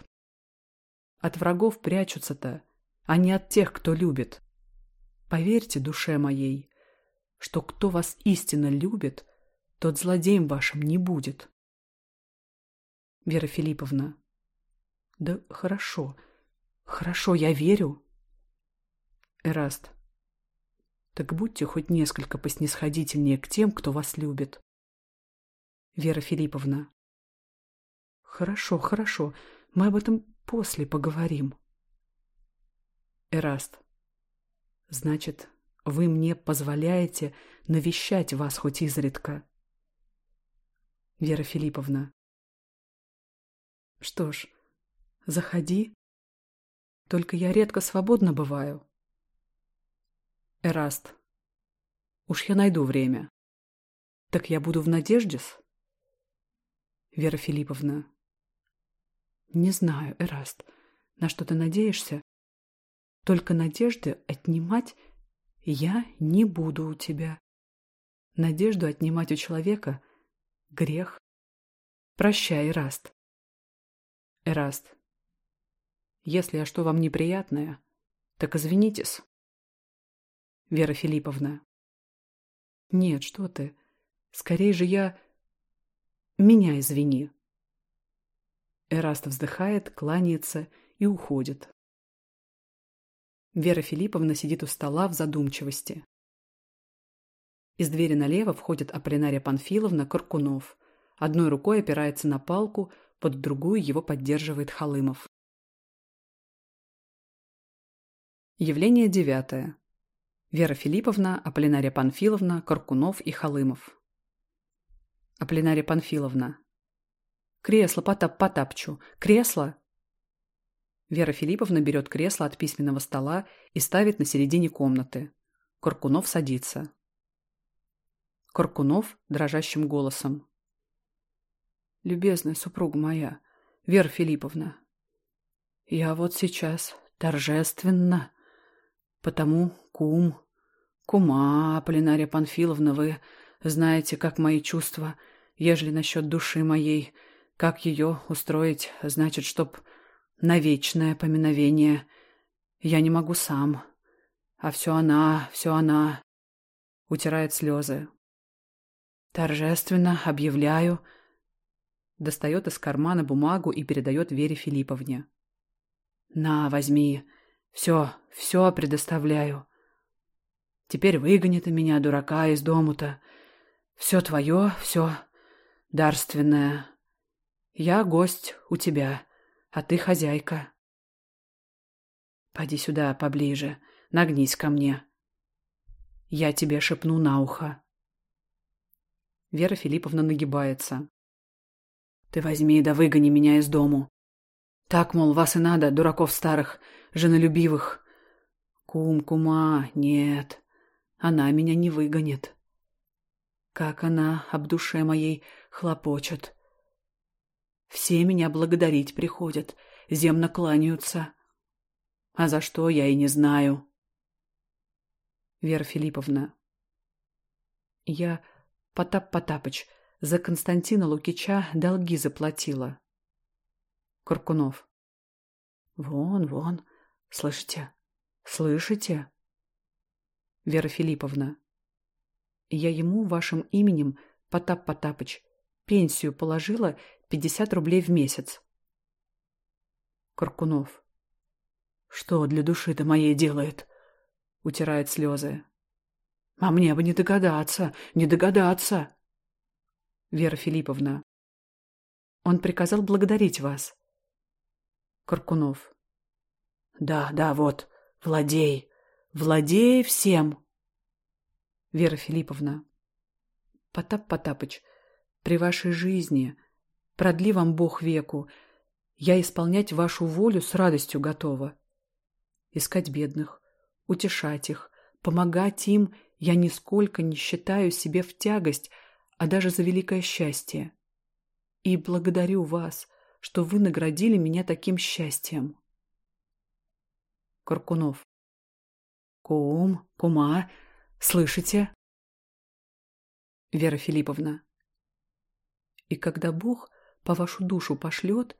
От врагов прячутся-то, а не от тех, кто любит. Поверьте, душе моей, что кто вас истинно любит, тот злодеем вашим не будет. Вера Филипповна. Да хорошо, хорошо, я верю. Эраст. Так будьте хоть несколько поснисходительнее к тем, кто вас любит. Вера Филипповна. Хорошо, хорошо, мы об этом После поговорим. Эраст. Значит, вы мне позволяете навещать вас хоть изредка? Вера Филипповна. Что ж, заходи. Только я редко свободно бываю. Эраст. Уж я найду время. Так я буду в Надеждес? Вера Филипповна. Не знаю, Эраст, на что ты надеешься? Только надежды отнимать я не буду у тебя. Надежду отнимать у человека — грех. Прощай, Эраст. Эраст, если я что вам неприятное, так извинитесь. Вера Филипповна. Нет, что ты. Скорее же я... Меня извини. Эраст вздыхает, кланяется и уходит. Вера Филипповна сидит у стола в задумчивости. Из двери налево входит Аполлинария Панфиловна Коркунов. Одной рукой опирается на палку, под другую его поддерживает Халымов. Явление девятое. Вера Филипповна, Аполлинария Панфиловна, Коркунов и Халымов. Аполлинария Панфиловна. Кресло, Потап Потапчу, кресло!» Вера Филипповна берет кресло от письменного стола и ставит на середине комнаты. Коркунов садится. Коркунов дрожащим голосом. «Любезная супруга моя, Вера Филипповна, я вот сейчас торжественно, потому кум, кума, Полинария Панфиловна, вы знаете, как мои чувства, ежели насчет души моей – как ее устроить, значит, чтоб на вечное поминовение. Я не могу сам. А все она, все она. Утирает слезы. Торжественно объявляю. Достает из кармана бумагу и передает Вере Филипповне. На, возьми. Все, все предоставляю. Теперь выгонит и меня, дурака, из дому-то. Все твое, все дарственное. Я гость у тебя, а ты хозяйка. Поди сюда поближе, нагнись ко мне. Я тебе шепну на ухо. Вера Филипповна нагибается. Ты возьми да выгони меня из дому. Так, мол, вас и надо, дураков старых, женолюбивых. Кум, кума, нет, она меня не выгонит. Как она об душе моей хлопочет. Все меня благодарить приходят, земно кланяются. А за что, я и не знаю. Вера Филипповна. Я, Потап Потапыч, за Константина Лукича долги заплатила. Куркунов. Вон, вон, слышите? Слышите? Вера Филипповна. Я ему вашим именем, Потап Потапыч, пенсию положила 50 рублей в месяц. Каркунов. Что для души-то моей делает? Утирает слезы. А мне бы не догадаться, не догадаться. Вера Филипповна. Он приказал благодарить вас. Каркунов. Да, да, вот, владей, владей всем. Вера Филипповна. Потап Потапыч, при вашей жизни Продли вам Бог веку. Я исполнять вашу волю с радостью готова. Искать бедных, утешать их, помогать им я нисколько не считаю себе в тягость, а даже за великое счастье. И благодарю вас, что вы наградили меня таким счастьем. Каркунов. Кум, кума, слышите? Вера Филипповна. И когда Бог по вашу душу пошлет,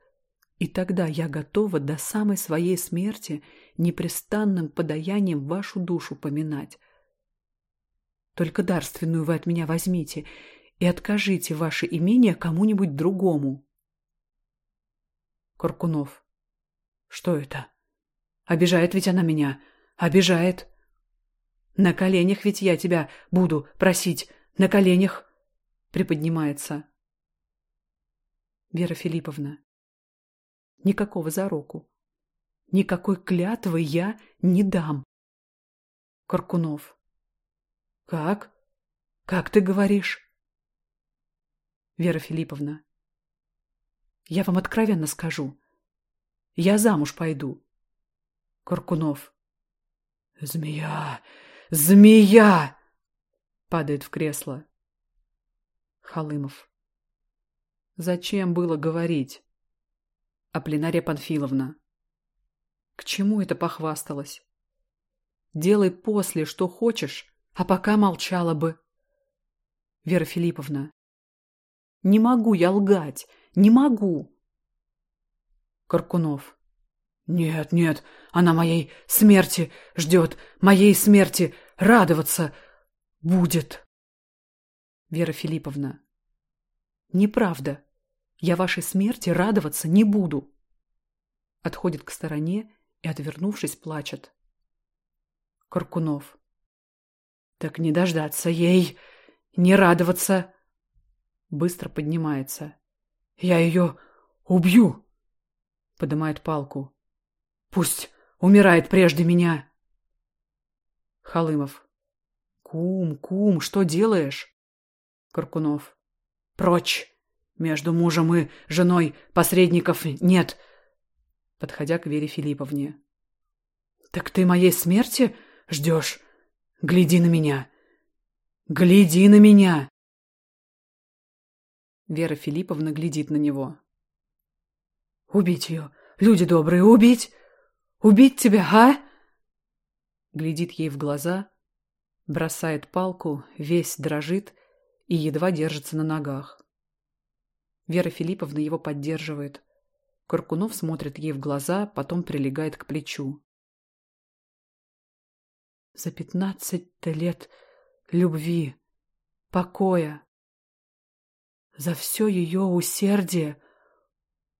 и тогда я готова до самой своей смерти непрестанным подаянием вашу душу поминать. Только дарственную вы от меня возьмите и откажите ваше имение кому-нибудь другому. Коркунов. Что это? Обижает ведь она меня. Обижает. На коленях ведь я тебя буду просить. На коленях. Приподнимается. Вера Филипповна. Никакого зароку. Никакой клятвы я не дам. Коркунов, Как? Как ты говоришь? Вера Филипповна. Я вам откровенно скажу. Я замуж пойду. Коркунов, Змея! Змея! Падает в кресло. Халымов. Зачем было говорить? А пленария Панфиловна? К чему это похвасталась? Делай после, что хочешь, а пока молчала бы. Вера Филипповна. Не могу я лгать, не могу. Каркунов. Нет, нет, она моей смерти ждет, моей смерти радоваться будет. Вера Филипповна. Неправда. Я вашей смерти радоваться не буду. Отходит к стороне и, отвернувшись, плачет. Каркунов. Так не дождаться ей, не радоваться. Быстро поднимается. Я ее убью. Поднимает палку. Пусть умирает прежде меня. Халымов. Кум, кум, что делаешь? Каркунов. Прочь! Между мужем и женой посредников нет. Подходя к Вере Филипповне. Так ты моей смерти ждешь? Гляди на меня. Гляди на меня. Вера Филипповна глядит на него. Убить ее. Люди добрые, убить. Убить тебя, а? Глядит ей в глаза, бросает палку, весь дрожит и едва держится на ногах. Вера Филипповна его поддерживает. Каркунов смотрит ей в глаза, потом прилегает к плечу. За пятнадцать лет любви, покоя, за все ее усердие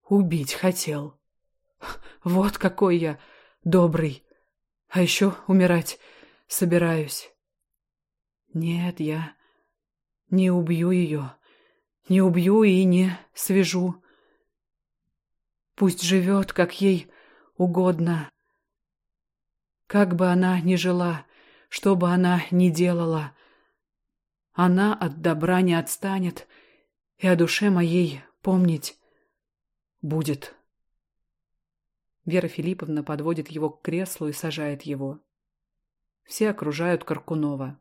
убить хотел. Вот какой я добрый, а еще умирать собираюсь. Нет, я не убью ее. Не убью и не свяжу. Пусть живет, как ей угодно. Как бы она ни жила, что бы она ни делала, она от добра не отстанет и о душе моей помнить будет. Вера Филипповна подводит его к креслу и сажает его. Все окружают Каркунова.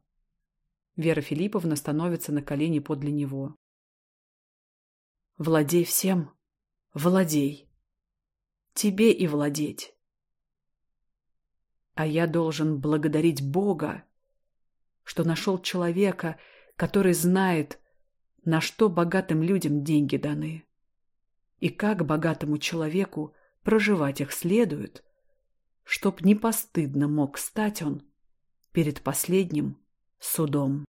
Вера Филипповна становится на колени подле него. Владей всем. Владей. Тебе и владеть. А я должен благодарить Бога, что нашел человека, который знает, на что богатым людям деньги даны, и как богатому человеку проживать их следует, чтоб не постыдно мог стать он перед последним судом.